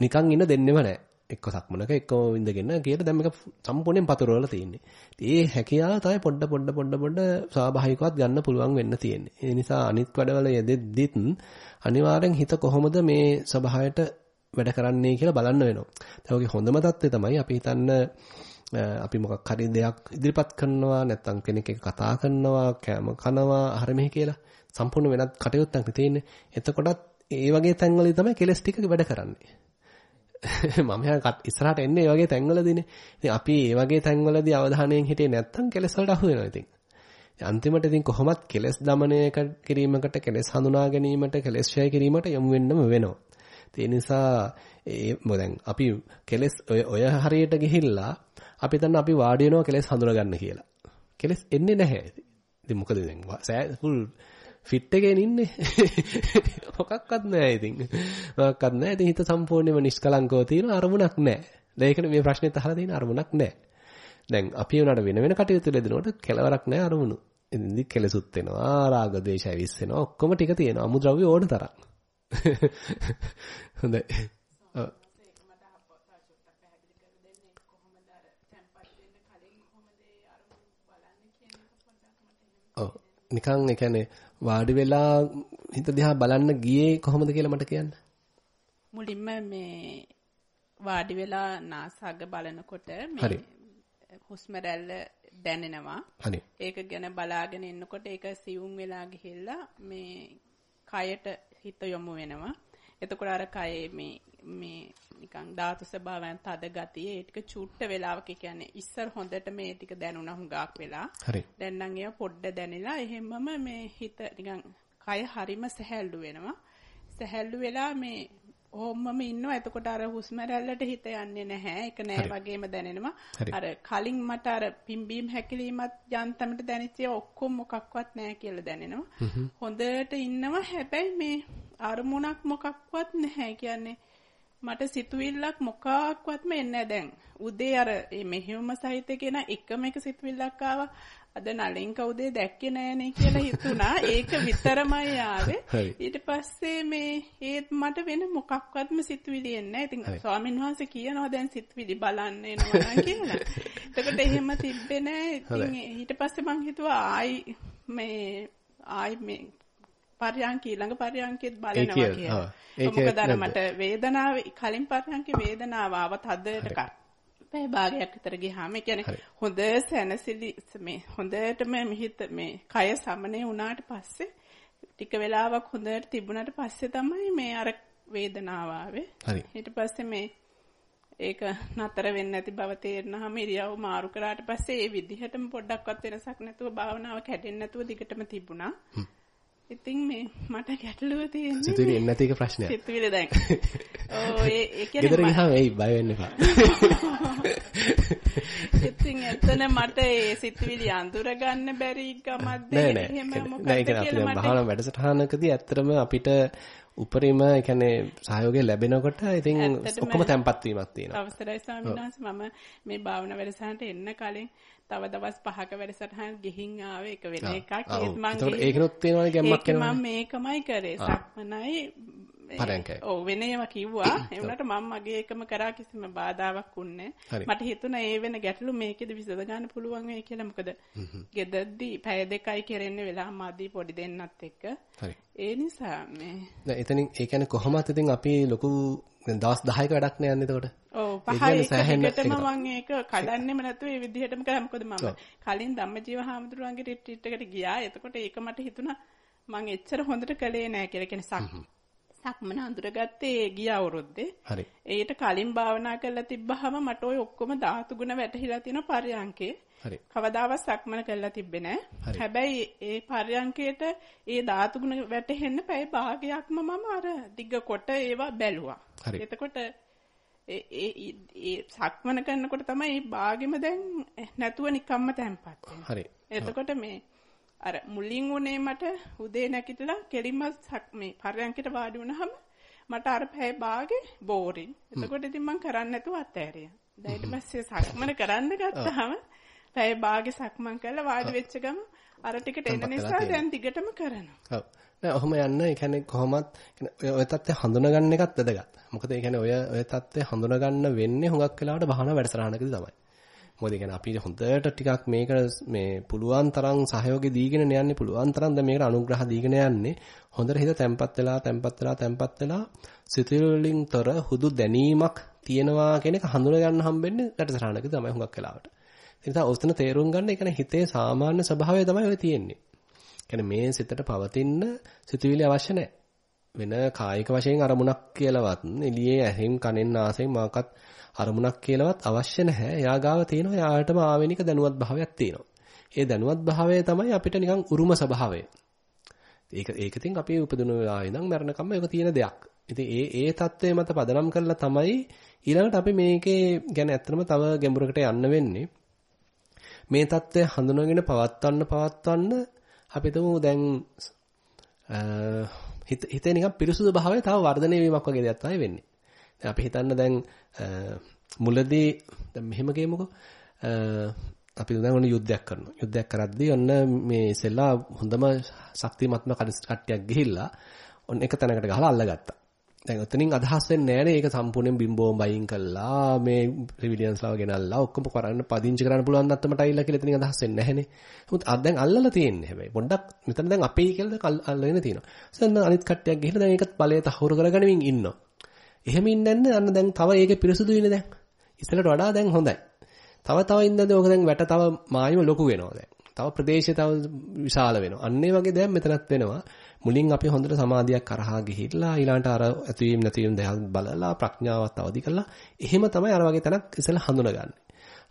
නිකන් ඉන්න දෙන්නෙම නැහැ. එක්ක සක්මනක එක්ක ඉඳගෙන කියලා දැන් මේක සම්පූර්ණයෙන් පතුරවලා තියෙන්නේ. ඒ හැකියාව තමයි පොඩ පොඩ පොඩ පොඩ ස්වාභාවිකවත් ගන්න පුළුවන් වෙන්න තියෙන්නේ. ඒ නිසා අනිත් වැඩවල යෙදෙද්දිත් අනිවාර්යෙන් හිත කොහොමද මේ ස්වභාවයට වැඩ කරන්නේ කියලා බලන්න වෙනවා. දැන් ඔගේ හොඳම தත්ත්වය තමයි අපි හිතන්න අපි මොකක් හරි දෙයක් ඉදිරිපත් කරනවා නැත්නම් කෙනෙක් එක්ක කතා කරනවා කෑම කනවා අර මෙහි කියලා සම්පූර්ණ වෙනත් කටයුත්තක් තියෙන්නේ. එතකොටත් ඒ වගේ තැන්වලදී තමයි කෙලස් ටික වැඩ කරන්නේ. <laughs> මම යා ඉස්සරහට එන්නේ මේ වගේ තැන්වලදීනේ. ඉතින් අපි මේ වගේ තැන්වලදී අවධානයෙන් හිටියේ නැත්තම් කෙලස් වලට අහු වෙනවා ඉතින්. අන්තිමට ඉතින් කොහොමත් කෙලස් දමනය කිරීමකට කෙලස් හඳුනා ගැනීමට කෙලස් ඡය කිරීමට යොමු වෙන්නම වෙනවා. ඒ නිසා ඒ දැන් අපි කෙලස් ඔය හරියට ගිහිල්ලා අපි හිතන්න අපි වාඩි වෙනවා කෙලස් හඳුනා ගන්න කියලා. කෙලස් එන්නේ නැහැ. ඉතින් මොකද දැන් සෑ ෆිට් එකේ ඉන්නේ. <laughs> මොකක්වත් නැහැ ඉතින්. මොකක්වත් නැහැ. ඉතින් හිත සම්පූර්ණයෙන්ම නිෂ්කලංකව තියෙන අරමුණක් නැහැ. දැන් ඒකනේ මේ ප්‍රශ්නෙත් අහලා තියෙන අරමුණක් නැහැ. දැන් අපි උනාට වෙන වෙන කටයුතු දෙනකොට කෙලවරක් නැහැ අරමුණු. ඉතින් කෙලසුත් වෙනවා, රාග දේශ ඇවිස්සෙනවා. ඔක්කොම ටික තියෙනවා. අමුද්‍රව්‍ය ඕන තරම්. <laughs> හොඳයි. ඔව් නිකන් ඒ කියන්නේ වාඩි වෙලා හිත දිහා බලන්න ගියේ කොහොමද කියලා මට කියන්න. මුලින්ම මේ වාඩි වෙලා නාසාග බලනකොට මේ හුස්ම රැල්ල දැනෙනවා. ඒක ගැන බලාගෙන ඉන්නකොට ඒක සියුම් වෙලා ගිහිල්ලා මේ කයට හිත යොමු වෙනවා. එතකොට අර කයේ මේ මේ නිකන් ධාතු ස්වභාවයන් තද ගතිය ඒ ටික චුට්ට වෙලාවක කියන්නේ ඉස්සර හොඳට මේ ටික දැනුණා හුඟක් වෙලා. දැන් නම් ඒවා පොඩ්ඩ දැනෙලා එහෙමම මේ හිත නිකන් කය හරිම සැහැල්ලු වෙනවා. සැහැල්ලු වෙලා මේ ඕම්මම ඉන්නවා. එතකොට අර හුස්ම රැල්ලට හිත යන්නේ නැහැ. ඒක නෑ වගේම දැනෙනවා. අර කලින් මට අර පිම්බීම් හැකිලීමත් යන්තමට දැනෙච්ච ඔක්කොම මොකක්වත් නෑ කියලා දැනෙනවා. හොඳට ඉන්නවා. හැබැයි මේ අරමුණක් මොකක්වත් නැහැ. කියන්නේ මට සිතුවිල්ලක් මොකක්වත්ම එන්නේ දැන්. උදේ අර මෙහෙයුම සහිත කියන එකම එක සිතුවිල්ලක් ආවා. අද නලින්ක උදේ දැක්කේ නෑනේ කියලා හිතුණා. ඒක විතරමයි ආවේ. ඊට පස්සේ මේ ඒත් මට වෙන මොකක්වත්ම සිතුවිලි එන්නේ නෑ. ඉතින් ස්වාමීන් වහන්සේ කියනවා දැන් සිතුවිලි බලන්න එනවා කියලා. එතකොට එහෙම තිබ්බේ නෑ. ඉතින් ඊට පස්සේ මං හිතුවා ආයි මේ ආයි මේ පර්යංක ඊළඟ පර්යංකෙත් බලනවා කියලා. මොකද අර මට වේදනාව කලින් පර්යංකේ වේදනාව ආවත් හදට පැය භාගයක් විතර ගියාම ඒ කියන්නේ හොඳ සැනසිලි මේ හොඳටම මිහිත මේ කය සමනේ වුණාට පස්සේ ටික වෙලාවක් හොඳට තිබුණාට පස්සේ තමයි මේ අර වේදනාව ආවේ. ඊට පස්සේ මේ ඒක නතර වෙන්නේ නැති බව තේරෙනහම ඉරියව් මාරු කරාට පස්සේ ඒ විදිහටම පොඩ්ඩක්වත් වෙනසක් නැතුව භාවනාව කැඩෙන්නේ නැතුව දිගටම තිබුණා. ඉතින් මේ මට ගැටලුව තියෙන්නේ සිතුවිලි එන්නේ නැති එක ප්‍රශ්නයක්. සිතුවිලි දැන්. <laughs> ඕ ඒ ඒ කියන්නේ ගෙදර ගියාම එයි බය වෙන්න එපා. <laughs> ඉතින් එතන මට ඒ සිතුවිලි අඳුර ගන්න බැරි ගමක්ද එහෙම මොකක්ද කියලා මට භාවනා වැඩසටහනකදී ඇත්තටම අපිට උපරිම ඒ කියන්නේ සහයෝගය ලැබෙනකොට ඉතින් ඔක්කොම තැම්පත් වීමක් තියෙනවා. අවසරයි ස්වාමීන් වහන්සේ මම මේ භාවනා වැඩසටහනට එන්න කලින් තව දවස් 5ක වැඩසටහන ගිහින් ආවේ ඒක වෙන එකක්. ඒත් මම ඒකනොත් තියෙනවනේ ගැම්මක් එනවා. මම මේකමයි කරේ. සක්මනයි පරයන්කයි. ඔව් වෙන ඒවා කිව්වා. ඒ වුණාට මම මගේ එකම කරා කිසිම බාධාවක් උන්නේ මට හිතුණා ඒ වෙන ගැටලු මේකෙද විසඳ ගන්න පුළුවන් වෙයි කියලා. මොකද ගෙදරදී පැය දෙකයි කෙරෙන්නේ වෙලා මාදී පොඩි දෙන්නත් එක්ක. ඒ නිසා මේ දැන් එතනින් ඒ කියන්නේ කොහොමද ඉතින් අපි ලොකු දවස් 10ක වැඩක් නෑ යන්නේ එතකොට. ඔව් පහයි එකටම මම ඒක කඩන්නෙම නැතුව ඒ විදිහටම කරා. මොකද මම කලින් ධම්මජීව හාමුදුරුවන්ගේ රිට්‍රීට් එකට ගියා. එතකොට ඒක මට හිතුණා මම එච්චර හොඳට කළේ නෑ කියලා. කියන්නේ සක් සක්මන අඳුරගත්තේ ගිය අවුරුද්දේ. හරි. ඒට කලින් භාවනා කරලා තිබ්බහම මට ওই ඔක්කොම ධාතු ගුණ වැටහිලා තියෙන පර්යංකේ. හරි. කවදාවත් සක්මන කරලා තිබ්බේ නෑ. හැබැයි ඒ පර්යංකේට ඒ ධාතු ගුණ වැටෙන්න පැය භාගයක්ම මම අර දිග කොට ඒවා බැලුවා. එතකොට ඒ සක්මන කරනකොට තමයි මේ භාගෙම දැන් නැතුව නිකම්ම තැම්පත් හරි. එතකොට මේ අර මුලින් උනේ මට උදේ නැගිටලා කෙලින්ම මේ පරයන්කට වාඩි වුණාම මට අර පැය භාගේ බෝරින්. එතකොට ඉතින් මම කරන්නේ නැතුව අත්හැරියා. දැන් ඊට පස්සේ සක්මන කරන්න ගත්තාම පැය භාගේ සක්මන් කරලා වාඩි වෙච්ච ගම අර ටිකට එන නිසා දැන් දිගටම කරනවා. ඔව්. නෑ ඔහොම යන්න ඒ කියන්නේ කොහොමත් ඔය தත්ත්වය හඳුනගන්න එකත් වැදගත්. මොකද ඒ කියන්නේ ඔය ඔය தත්ත්වය හඳුනගන්න වෙන්නේ හුඟක් වෙලාවට භාවනා වැඩසටහනකදී තමයි. මොකද කියන්නේ අපි හොඳට ටිකක් මේක මේ පුළුවන් තරම් සහයෝගය දීගෙන යන්නේ පුළුවන් තරම් දැන් මේකට අනුග්‍රහ දීගෙන යන්නේ හොඳට හිත තැම්පත් වෙලා තැම්පත් වෙලා තැම්පත් වෙලා සිතුවිලින් තොර හුදු දැනීමක් තියෙනවා කියන එක හඳුන ගන්න හම්බෙන්නේ වැඩසටහනකදී තමයි හුඟක් වෙලාවට. ඒ නිසා ඔස්තන තේරුම් ගන්න ඒ කියන්නේ හිතේ සාමාන්‍ය ස්වභාවය තමයි ඔය තියෙන්නේ. කියන්නේ මේ සිතට පවතින සිතුවිලි අවශ්‍ය නැහැ. වෙන කායික වශයෙන් අරමුණක් කියලාවත් එළියේ ඇහෙන් කනෙන් නාසයෙන් මාකත් අරමුණක් කියලාවත් අවශ්‍ය නැහැ. එයා ගාව තියෙනවා එයාටම ආවෙනික දැනුවත් භාවයක් තියෙනවා. ඒ දැනුවත් භාවය තමයි අපිට නිකන් උරුම ස්වභාවය. ඒක ඒක ඉතින් අපි උපදින වෙලාවේ ඉඳන් මරණකම්ම ඒක තියෙන දෙයක්. ඉතින් ඒ ඒ தත්ත්වය මත පදනම් කරලා තමයි ඊළඟට අපි මේකේ ගැන ඇත්තම තව ගැඹුරකට යන්න වෙන්නේ. මේ தත්ත්වය හඳුනගෙන පවත්වන්න පවත්වන්න අපි තුමු දැන් හිතේ නිකන් පිරිසුදු භාවය තව වර්ධනය වීමක් වගේ දෙයක් තමයි වෙන්නේ. දැන් අපි හිතන්න දැන් මුලදී දැන් මෙහෙම ගේමුකෝ අපි දැන් ඔන්න යුද්ධයක් කරනවා. යුද්ධයක් කරද්දී ඔන්න මේ ඉස්සෙල්ලා හොඳම ශක්තිමත්ම කට්ටියක් ගිහිල්ලා ඔන්න එක තැනකට ගහලා අල්ලගත්තා. දැන් ඔතනින් අදහස් වෙන්නේ නැහැ ඒක සම්පූර්ණයෙන් බිම්බෝම් බයින් කළා මේ රිවිලියන්ස්ලාව ගෙනල්ලා ඔක්කොම කරන්න පදිංචි කරන්න පුළුවන් නැත්තමට අයිලා කියලා එතනින් අදහස් වෙන්නේ නැහනේ. මොකද අද දැන් අල්ලලා තියෙන්නේ හැබැයි පොඩ්ඩක් මෙතන දැන් අපේ කියලා අල්ලගෙන තියෙනවා. සෙන් අනිත් කට්ටියක් ගිහිල්ලා දැන් ඒකත් බලය තහවුරු කරගනිමින් ඉන්නවා. එහෙම ඉන්නේ නැන්නේ අන්න දැන් තව ඒකේ පිරිසුදු වෙන්නේ දැන්. ඉස්සෙල්ලට වඩා දැන් හොඳයි. තව තව ඉඳන්ද ඕක දැන් වැට තව මායිම ලොකු වෙනවා දැන්. තව ප්‍රදේශය තව විශාල වෙනවා. අන්න ඒ වගේ දැන් මෙතනත් වෙනවා. මුලින් අපි හොඳට සමාධියක් කරහා ගිහිල්ලා ඊළඟට අර ඇතිවීම නැතිවීම දැන් බලලා ප්‍රඥාවත් අවදි කරලා එහෙම තමයි අර වගේ තැනක් ඉස්සෙල්ලා හඳුනගන්නේ.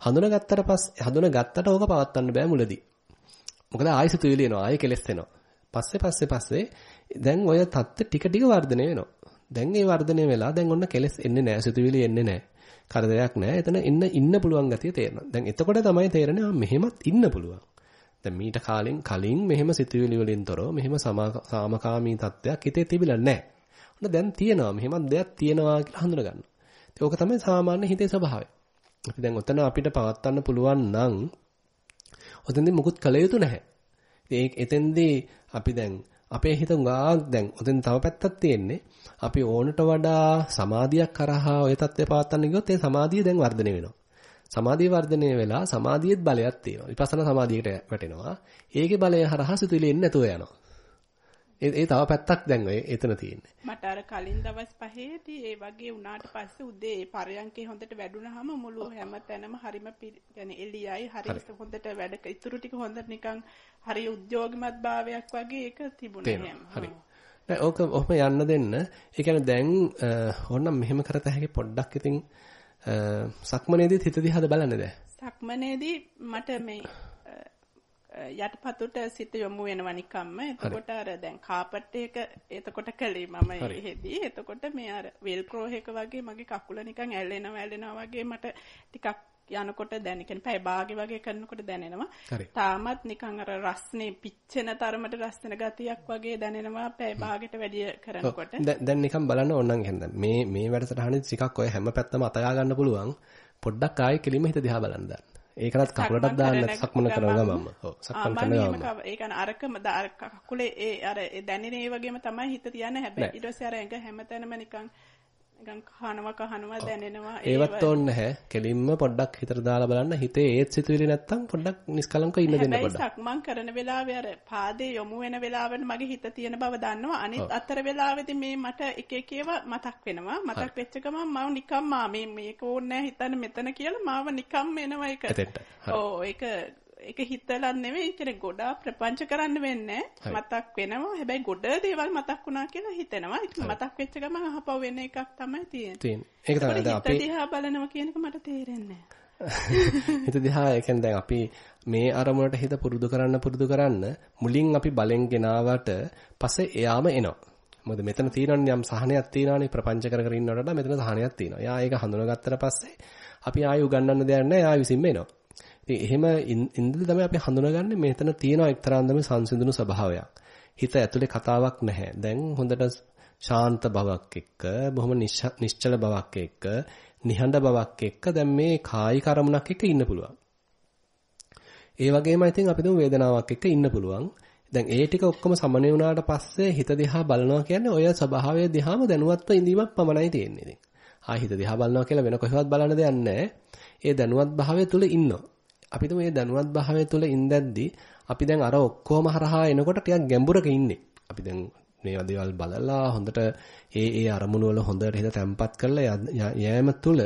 හඳුනගත්තට පස්සේ හඳුනගත්තට ඕක පවත්වන්න බෑ මුලදී. මොකද ආයෙත් විලි එනවා ආයෙ කෙලස් වෙනවා. පස්සේ පස්සේ පස්සේ දැන් ඔය தත්ත්ව ටික ටික වර්ධනය වෙනවා. දැන් ඒ වර්ධනය වෙලා දැන් ඔන්න කෙලස් එන්නේ නැහැ සිතුවිලි එන්නේ නැහැ. කරදරයක් නැහැ. එතන ඉන්න ඉන්න පුළුවන් ගතිය තේරෙනවා. දැන් එතකොට තමයි තේරෙන්නේ මෙහෙමත් ඉන්න පුළුවන්. දැන් මීට කාලෙන් කලින් මෙහෙම සිතුවිලි වලින් තොරව මෙහෙම සාමකාමී තත්ත්වයක් හිතේ තිබිලා නැහැ. ඔන්න දැන් තියෙනවා මෙහෙම දෙයක් තියෙනවා කියලා හඳුන ගන්නවා. ඉතින් ඕක තමයි සාමාන්‍ය හිතේ ස්වභාවය. අපි දැන් ඔතන අපිට පවත්වන්න පුළුවන් නම් ඔතෙන්දී මුකුත් කළ යුතු නැහැ. ඉතින් එතෙන්දී අපි දැන් අපේ හිත ගාක් දැන් ඔතෙන් තව පැත්තක් තියෙන්නේ. අපි ඕනට වඩා සමාධියක් කරහා ඔය தත්ත්වය පවත්වන්න ගියොත් ඒ සමාධිය දැන් වර්ධනය වෙනවා. සමාධිය වර්ධනය වෙලා සමාධියෙත් බලයක් තියෙනවා. විපස්සනා සමාධියට වැටෙනවා. ඒකේ බලය හරහා සිතුවිලි එන්නේ නැතුව යනවා. ඒ ඒ තව පැත්තක් දැන් ඔය එතන තියෙන්නේ. මට අර කලින් දවස් පහේදී ඒ වගේ වුණාට පස්සේ උදේ ඒ පරයන්කේ හොඳට වැඩුණාම මුළු හැම තැනම හරිම يعني එළියයි හරි හොඳට වැඩ ඉතුරු ටික හොඳට නිකන් හරි උද්‍යෝගිමත් භාවයක් වගේ ඒක තිබුණා හරි. නෑ ඕක ඔහම යන්න දෙන්න. ඒ කියන්නේ දැන් ඕනම් මෙහෙම කරත හැකි පොඩ්ඩක් ඉතින් සක්මනේදීත් හිත දිහාද බලන්නේ දැන්? සක්මනේදී මට මේ යටපතුට සිත යොමු වෙනවා නිකම්ම. එතකොට අර දැන් කාපට් එක එතකොට කළේ මම එහෙදී. එතකොට මේ අර වෙල්ක්‍රෝ එක වගේ මගේ කකුල නිකන් ඇල්ලෙනවා ඇල්ලෙනවා වගේ මට ටිකක් යනකොට දැන කියන්නේ පැය භාගෙ වගේ කරනකොට දැනෙනවා. තාමත් නිකන් අර රස්නේ පිච්චෙන තරමට රස්න ගතියක් වගේ දැනෙනවා පැය භාගෙට වැඩි කරනකොට. දැන් නිකන් බලන්න ඕනනම් එහෙනම් මේ මේ වැඩසටහනේ ටිකක් ඔය හැම පැත්තම අතයා ගන්න පුළුවන්. පොඩ්ඩක් ආයෙ කෙලිම හිත දිහා බලන්න දාන්න. ඒකටත් කකුලටත් දාන්න සක්මන කරන ගමන්ම. ඔව් සක්මන් කරන ගමන්ම. ඒ කියන්නේ අරකම කකුලේ ඒ අර දැනෙන ඒ වගේම තමයි හිත තියන්නේ හැබැයි ඊට පස්සේ අර ඇඟ හැමතැනම නිකන් නිකන් කහනවා කහනවා දැනෙනවා ඒවත් ඕනේ නැහැ. කෙලින්ම පොඩ්ඩක් හිතට දාලා බලන්න හිතේ ඒත් සිතුවිලි නැත්තම් පොඩ්ඩක් නිස්කලංක ඉන්න දෙන්න පොඩ්ඩක්. සක්මන් කරන වෙලාවේ අර පාදේ යොමු වෙන වෙලාවට මගේ හිත තියෙන බව දන්නවා. අනිත් අතර වෙලාවේදී මේ මට එක එක ඒවා මතක් වෙනවා. මතක් වෙච්ච ගමන් මම නිකම් මා මේක ඕනේ හිතන්න මෙතන කියලා මාව නිකම් එනවා ඒක. ඔව් ඒක ඒක හිතලා නෙවෙයි කියන්නේ ගොඩාක් ප්‍රපංච කරන්න වෙන්නේ. මතක් වෙනවා. හැබැයි ගොඩ දේවල් මතක් වුණා කියලා හිතෙනවා. ඒක මතක් වෙච්ච ගමන් අහපව වෙන එකක් තමයි තියෙන්නේ. ඒක තමයි. දැන් අපි දිහා බලනවා කියන එක මට තේරෙන්නේ <laughs> හිත දිහා ඒ කියන්නේ දැන් අපි මේ අරමුණට හිත පුරුදු කරන්න පුරුදු කරන්න මුලින් අපි බලෙන් ගෙනාවට පස්සේ එයාම එනවා. මොකද මෙතන තියෙනවනේ යම් සහනයක් තියෙනවනේ ප්‍රපංච කර කර ඉන්නවට වඩා මෙතන සහනයක් තියෙනවා. එයා ඒක හඳුනාගත්තට පස්සේ අපි ආයෙ උගන්වන්න දෙයක් නැහැ. එයා විසින්ම එනවා. ඉතින් එහෙම ඉඳලා තමයි අපි හඳුනගන්නේ මෙතන තියෙන එක්තරා අන්දමේ සංසිඳුණු ස්වභාවයක්. හිත ඇතුලේ කතාවක් නැහැ. දැන් හොඳට ශාන්ත බවක් එක්ක, බොහොම නිශ්චල බවක් එක්ක, නිහඬ බවක් එක්ක දැන් මේ කායික අරමුණක් එක්ක ඉන්න පුළුවන්. ඒ වගේම ඉතින් අපි දුම් වේදනාවක් එක්ක ඉන්න පුළුවන්. දැන් ඒ ටික ඔක්කොම සමනය වුණාට පස්සේ හිත දිහා බලනවා කියන්නේ ඔය ස්වභාවය දිහාම දැනුවත්ව ඉඳීමක් පමණයි තියෙන්නේ ඉතින්. ආ හිත දිහා බලනවා කියලා වෙන කොහෙවත් බලන්න දෙයක් නැහැ. ඒ දැනුවත් භාවය තුල ඉන්නවා. අපිට මේ දැනුවත් භාවය තුළ ඉඳද්දි අපි දැන් අර ඔක්කොම හරහා එනකොට ටිකක් ගැඹුරක ඉන්නේ. අපි දැන් මේවා දේවල් බලලා හොඳට ඒ ඒ අරමුණු වල හොඳට හිත තැම්පත් කරලා යෑම තුළ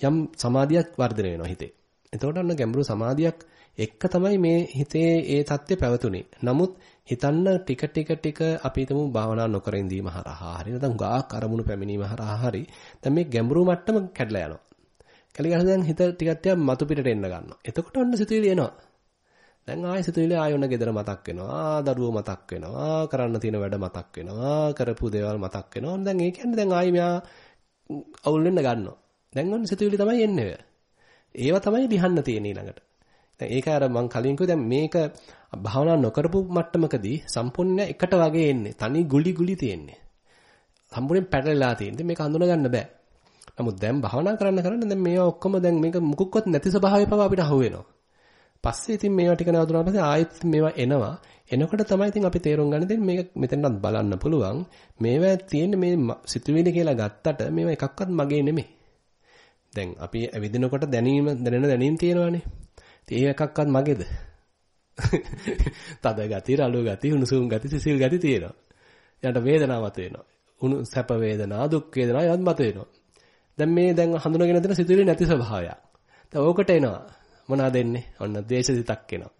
යම් සමාධියක් වර්ධනය වෙනවා හිතේ. එතකොට අන්න ගැඹුරු සමාධියක් එක්ක තමයි මේ හිතේ ඒ தත්ත්වය පැවතුනේ. නමුත් හිතන්න ටික ටික ටික අපි හිතමු භාවනා නොකර ඉඳීම හරහා හරි නැත්නම් ගාක් අරමුණු පැමිණීම හරහා හරි දැන් මේ ගැඹුරු මට්ටම කැඩලා යනවා. කැලි ගහන දැන් හිත ටිකක් ටිකක් මතු පිටට එන්න ගන්නවා. එතකොට ඔන්න සිතුවිලි එනවා. දැන් ආයෙ සිතුවිලි ආයෙ ඔන්න ගෙදර මතක් වෙනවා. දරුවෝ මතක් වෙනවා. කරන්න තියෙන වැඩ මතක් වෙනවා. කරපු දේවල් මතක් වෙනවා. දැන් ඒ කියන්නේ දැන් ආයෙ මෙයා අවුල් වෙන්න ගන්නවා. දැන් ඔන්න සිතුවිලි තමයි එන්නේ. ඒවා තමයි ලියන්න තියෙන ඊළඟට. දැන් ඒක අර මම කලින් කිව්වා දැන් මේක භාවනා නොකරපු මට්ටමකදී සම්පූර්ණ එකට වගේ එන්නේ. තනි ගුලි ගුලි තියෙන්නේ. සම්පූර්ණයෙන් පැටලලා තියෙන්නේ. මේක හඳුනා ගන්න බෑ. නමුත් දැන් භාවනා කරන්න කරන්න දැන් මේවා ඔක්කොම දැන් මේක මුකුක්වත් නැති ස්වභාවය පවා අපිට අහු වෙනවා. පස්සේ ඉතින් මේවා ටික නවතුනාට පස්සේ ආයෙත් මේවා එනවා. එනකොට තමයි ඉතින් අපි තේරුම් ගන්න දෙන්නේ මේක මෙතනත් බලන්න පුළුවන්. මේවා තියෙන්නේ මේ සිතුවිලි කියලා ගත්තට මේවා එකක්වත් මගේ නෙමෙයි. දැන් අපි ඇවිදිනකොට දැනීම දැනෙන දැනීම් තියෙනවානේ. ඉතින් ඒ එකක්වත් මගේද? <laughs> තද ගති, රළු ගති, උණුසුම් ගති, සිසිල් ගති තියෙනවා. ඊට වේදනාවක් තියෙනවා. උණු සැප වේදනා, දුක් වේදනා යත් මත වෙනවා. දැන් මේ දැන් හඳුනගෙන දෙන සිතුවිලි නැති ස්වභාවයක්. දැන් ඕකට එනවා. මොනවද එන්නේ? ඔන්න දේශ සිතක් එනවා.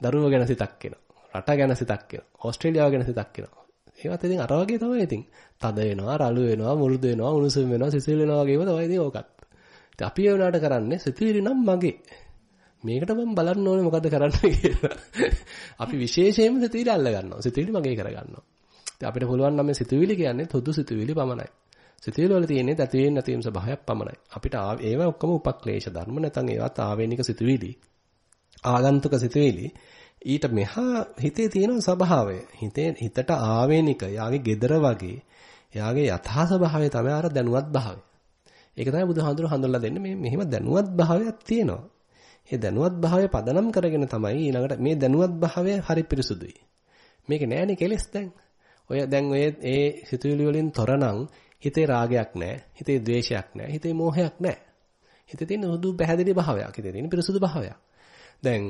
දරුවෝ ගැන සිතක් එනවා. රට ගැන සිතක් එනවා. ඕස්ට්‍රේලියාව ගැන සිතක් එනවා. ඒවත් ඉතින් අර වගේ තමයි ඉතින්. තද වෙනවා, රළු වෙනවා, මුරුදු වෙනවා, උණුසුම් වෙනවා, සිසිල් වෙනවා වගේම තමයි ඉතින් ඕකත්. ඉතින් අපි ඒ වුණාට කරන්නේ සිතුවිලි නම් මගේ. මේකට මම බලන්න ඕනේ මොකද්ද කරන්න කියලා. අපි විශේෂයෙන්ම සිතුවිලි අල්ල ගන්නවා. සිතුවිලි මගේ කර ගන්නවා. ඉතින් අපිට පුළුවන් නම් මේ සිතුවිලි කියන්නේ තොදු සිතුවිලි පමණයි. සිතුවිලි වල තියෙන්නේ ඇති වෙන්නේ නැතිවීම ස්වභාවයක් පමණයි. අපිට ඒව ඔක්කොම උපක්ලේශ ධර්ම නැත්නම් ඒවත් ආවේනික සිතුවිලි. ආගන්තුක සිතුවිලි ඊට මෙහා හිතේ තියෙන ස්වභාවය. හිතේ හිතට ආවේනික යාගේ gedara වගේ එයාගේ යථා ස්වභාවය තමයි අර දැනුවත් භාවය. ඒක තමයි බුදුහාඳුර හඳුල්ලා දෙන්නේ මේ මෙහෙම දැනුවත් භාවයක් තියෙනවා. මේ දැනුවත් භාවය පදනම් කරගෙන තමයි ඊළඟට මේ දැනුවත් භාවය හරි පිරිසුදුයි. මේක නෑනේ කෙලස් දැන්. ඔය දැන් ඔය ඒ සිතුවිලි වලින් තොරනම් හිතේ රාගයක් නැහැ, හිතේ ද්වේෂයක් නැහැ, හිතේ මෝහයක් නැහැ. හිතේ තියෙන සුදු පැහැදිලි භාවයක්, හිතේ තියෙන පිරිසුදු භාවයක්. දැන්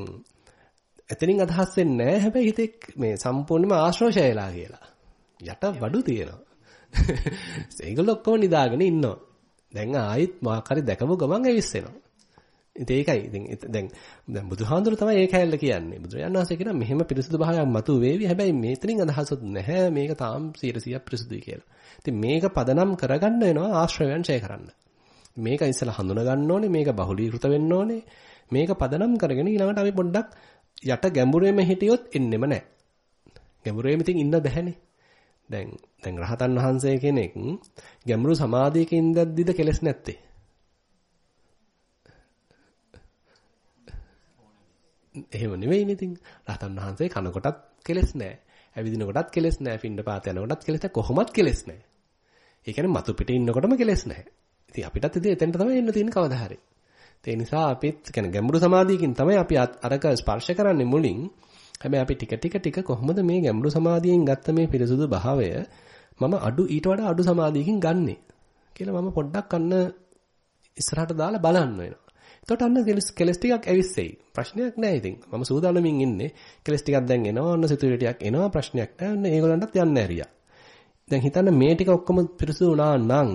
එතනින් අදහස් වෙන්නේ නැහැ හැබැයි හිතේ මේ සම්පූර්ණයෙන්ම ආශ්‍රෝෂයලා කියලා. යට වඩු තියෙනවා. <laughs> ඒගොල්ලෝ ඔක්කොම නිදාගෙන ඉන්නවා. දැන් ආයෙත් මාකාරි දැකපු ගමන් ඇවිස්සෙනවා. ඉතින් ඒකයි ඉතින් දැන් දැන් බුදුහාඳුර තමයි ඒක හැල්ල කියන්නේ. බුදුරජාණන් වහන්සේ කියන මෙහෙම පිරිසුදු භාවයක් මතු වේවි. හැබැයි මේතනින් අදහසොත් නැහැ මේක තාම 100% පිරිසුදුයි කියලා. ඉතින් මේක පදනම් කරගන්න වෙනවා ආශ්‍රවයන් ඡය කරන්න. මේක ඉස්සලා හඳුන ගන්න ඕනේ, මේක බහුලීකృత වෙන්න ඕනේ. මේක පදනම් කරගෙන ඊළඟට අපි පොඩ්ඩක් යට ගැඹුරේම හිටියොත් එන්නෙම නැහැ. ගැඹුරේම ඉතින් ඉන්න බැහැනේ. දැන් දැන් රහතන් වහන්සේ කෙනෙක් ගැඹුරු සමාධියක ඉඳද්දිද කෙලස් නැත්තේ. එහෙම නෙවෙයිනේ ඉතින්. රහතන් වහන්සේ කන කොටත් කෙලස් නැහැ. ඇවිදින කොටත් කෙලස් නැහැ. පින්ඩ පාත යන කොටත් කෙලස් නැහැ. කොහොමත් කෙලස් නැහැ. ඒ කියන්නේ මතු පිටේ ඉන්නකොටම කෙලස් නැහැ. ඉතින් අපිටත් ඉතින් එතෙන්ට තමයි එන්න තියෙන කවදා හරි. ඒ නිසා අපිත් කියන්නේ ගැඹුරු සමාධියකින් තමයි අපි අරක ස්පර්ශ කරන්නේ මුලින්. හැබැයි අපි ටික ටික ටික කොහොමද මේ ගැඹුරු සමාධියෙන් ගත්ත මේ පිරිසුදු භාවය මම අඩු ඊට වඩා අඩු සමාධියකින් ගන්නෙ කියලා මම පොඩ්ඩක් අන්න ඉස්සරහට දාලා බලන්න වෙනවා. එතකොට අන්න කෙලස් ටිකක් ඇවිස්සෙයි. ප්‍රශ්නයක් නැහැ ඉතින්. මම සූදානමින් ඉන්නේ. කෙලස් ටිකක් දැන් එනවා. අන්න සිතුවිලි ටිකක් එනවා. ප්‍රශ්නයක් නැහැ. අන්න ඒගොල්ලන්ටත් යන්න ඇරියා. දැන් හිතන්න මේ ටික ඔක්කොම පිරිසුදු වුණා නම්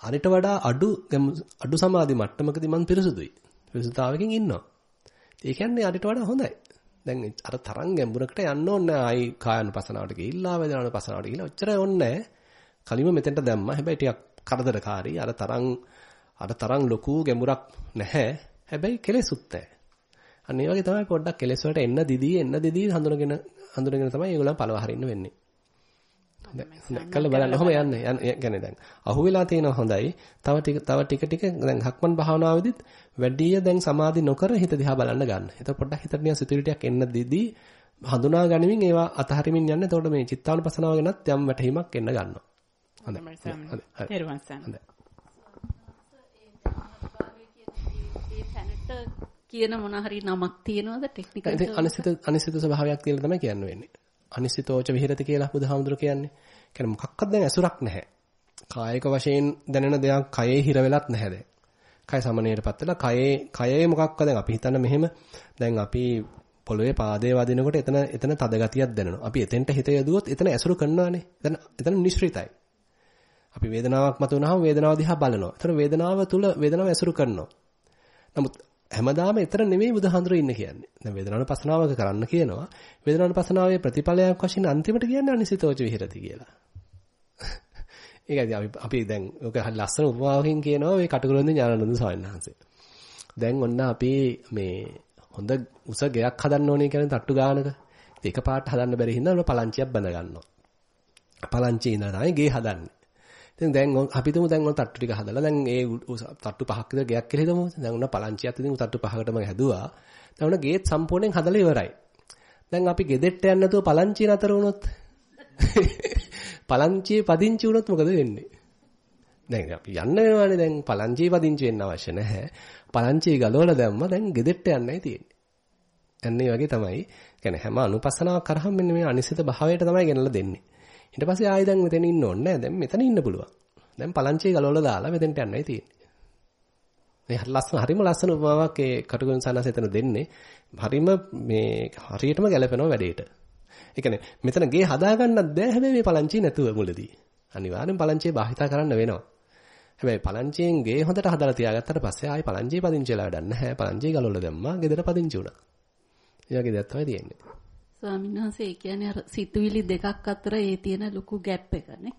අරිට වඩා අඩු අඩු සමාධි මට්ටමකදී මම පිරිසුදුයි. පිරිසුතාවකින් ඉන්නවා. ඒ කියන්නේ අරිට වඩා හොඳයි. දැන් අර තරම් ගැඹුරකට යන්න ඕනේ ආයි කායानुපසනාවට ගිහිල්ලා වේදනානුපසනාවට ගිහිල්ලා ඔච්චර ඕනේ කලින්ම මෙතෙන්ට දැම්මා. හැබැයි ටිකක් කරදරකාරී. අර තරම් අර තරම් ලොකු ගැඹුරක් නැහැ. හැබැයි කෙලෙසුත් නැහැ. අන්න ඒ වගේ තමයි පොඩ්ඩක් කෙලෙස් වලට එන්න දිදී එන්න දිදී හඳුනගෙන හඳුනගෙන තමයි ඒගොල්ලන් පළව හරින්න වෙන්නේ. කළ බලන්න ඔහොම යන්නේ. يعني දැන් අහුවෙලා තියෙනවා හොඳයි. තව ටික තව ටික ටික දැන් හක්මන් භාවනාවේදීත් වැඩිය දැන් සමාධි නොකර හිත දිහා බලන්න ගන්න. එතකොට පොඩ්ඩක් හිතට නිකන් සිතුවිලි ටිකක් එන්න දීදී හඳුනා ගනිමින් ඒවා අතහරිමින් යන්න. එතකොට මේ චිත්තානුපසනාව ගැනත් යම් වැටහීමක් එන්න ගන්නවා. හොඳයි. හොඳයි. කියන මොන හරි නමක් තියෙනවද ටෙක්නිකල් අනිසිත අනිසිත ස්වභාවයක් කියලා තමයි කියන්න වෙන්නේ. අනිසිතෝච විහෙරති කියලා බුදුහාමුදුර කියන්නේ. කියන්නේ මොකක්වත් දැන් ඇසුරක් නැහැ. කායික වශයෙන් දැනෙන දෙයක් කයේ හිර වෙලත් නැහැ දැන්. කය සමනයටපත් වෙලා කයේ කයේ මොකක්ද දැන් අපි හිතන්න මෙහෙම දැන් අපි පොළවේ පාදයේ වදිනකොට එතන එතන තද ගතියක් දැනෙනවා. අපි එතෙන්ට හිත යදුවොත් එතන ඇසුරු කරනවානේ. එතන එතන නිශ්චිතයි. අපි වේදනාවක් මතුවනහම වේදනාව දිහා බලනවා. එතන වේදනාව තුල වේදනාව ඇසුරු කරනවා. නමුත් හැමදාම එතන නෙමෙයි බුදුහාඳුර ඉන්න කියන්නේ. දැන් වේදනාවන පසනාවක කරන්න කියනවා. වේදනාවන පසනාවේ ප්‍රතිඵලයක් වශයෙන් අන්තිමට කියන්නේ අනිසිතෝච විහෙරති කියලා. <laughs> ඒකයි අපි අපි දැන් ඔක ලස්සන උපමාවකින් කියනවා මේ කටුකුරුන්ද ඥානানন্দ සාවින්හන්සේ. දැන් ඔන්න අපි මේ හොඳ උස ගයක් හදන්න ඕනේ කියන්නේ තට්ටු ගානක. ඒක පාට හදන්න බැරි හින්දා ඔන්න පලංචියක් බඳ ගන්නවා. පලංචියේ ඉඳලා තමයි ගේ හදන්නේ. ඉතින් දැන් අපි තුමු දැන් ඔය තට්ටු ටික හදලා දැන් ඒ තට්ටු පහක් විතර ගෙයක් කියලා හිතමු. දැන් උන පලංචියක් ඉතින් තට්ටු පහකටම හැදුවා. දැන් උන ගේත් සම්පූර්ණයෙන් හදලා ඉවරයි. දැන් අපි ගෙදෙට්ට යන්න නැතුව පලංචිය නතර වුණොත් <laughs> පලංචියේ පදිංචි වුණොත් මොකද වෙන්නේ? දැන් අපි යන්න වෙනවානේ දැන් පලංචියේ පදිංචි වෙන්න අවශ්‍ය නැහැ. පලංචිය ගලවලා දැම්ම දැන් ගෙදෙට්ට යන්නයි තියෙන්නේ. අන්න ඒ වගේ තමයි. කියන්නේ හැම අනුපස්සනාවක් කරාම මෙන්න මේ අනිසිත භාවයට තමයි ගෙනලා දෙන්නේ. ඊට පස්සේ ආයෙ දැන් මෙතන ඉන්න ඕනේ නැහැ. දැන් මෙතන ඉන්න පුළුවන්. දැන් පලංචිය ගලවලා දාලා මෙතෙන්ට යන්නයි තියෙන්නේ. මේ ලස්සන හරිම ලස්සන උපමාවක් ඒ කටුකුරුන් සනස එතන දෙන්නේ. හරිම මේ හරියටම ගැලපෙනවා වැඩේට. ඒ කියන්නේ මෙතන ගේ හදා ගන්නත් බෑ හැබැයි මේ පලංචිය නැතුව මුලදී. අනිවාර්යෙන් පලංචිය භාවිතා කරන්න වෙනවා. හැබැයි පලංචියෙන් ගේ හොඳට හදලා තියාගත්තට පස්සේ ආයෙ පලංචිය පදිංචි වෙලා වැඩක් නැහැ. පලංචිය ගලවලා දැම්මා. ගෙදර පදිංචි වුණා. ඒ වගේ දෙයක් තමයි තියෙන්නේ. ස්වාමීන් වහන්සේ කියන්නේ අර සිතුවිලි දෙකක් අතර ඒ තියෙන ලොකු ગેප් එකනේ.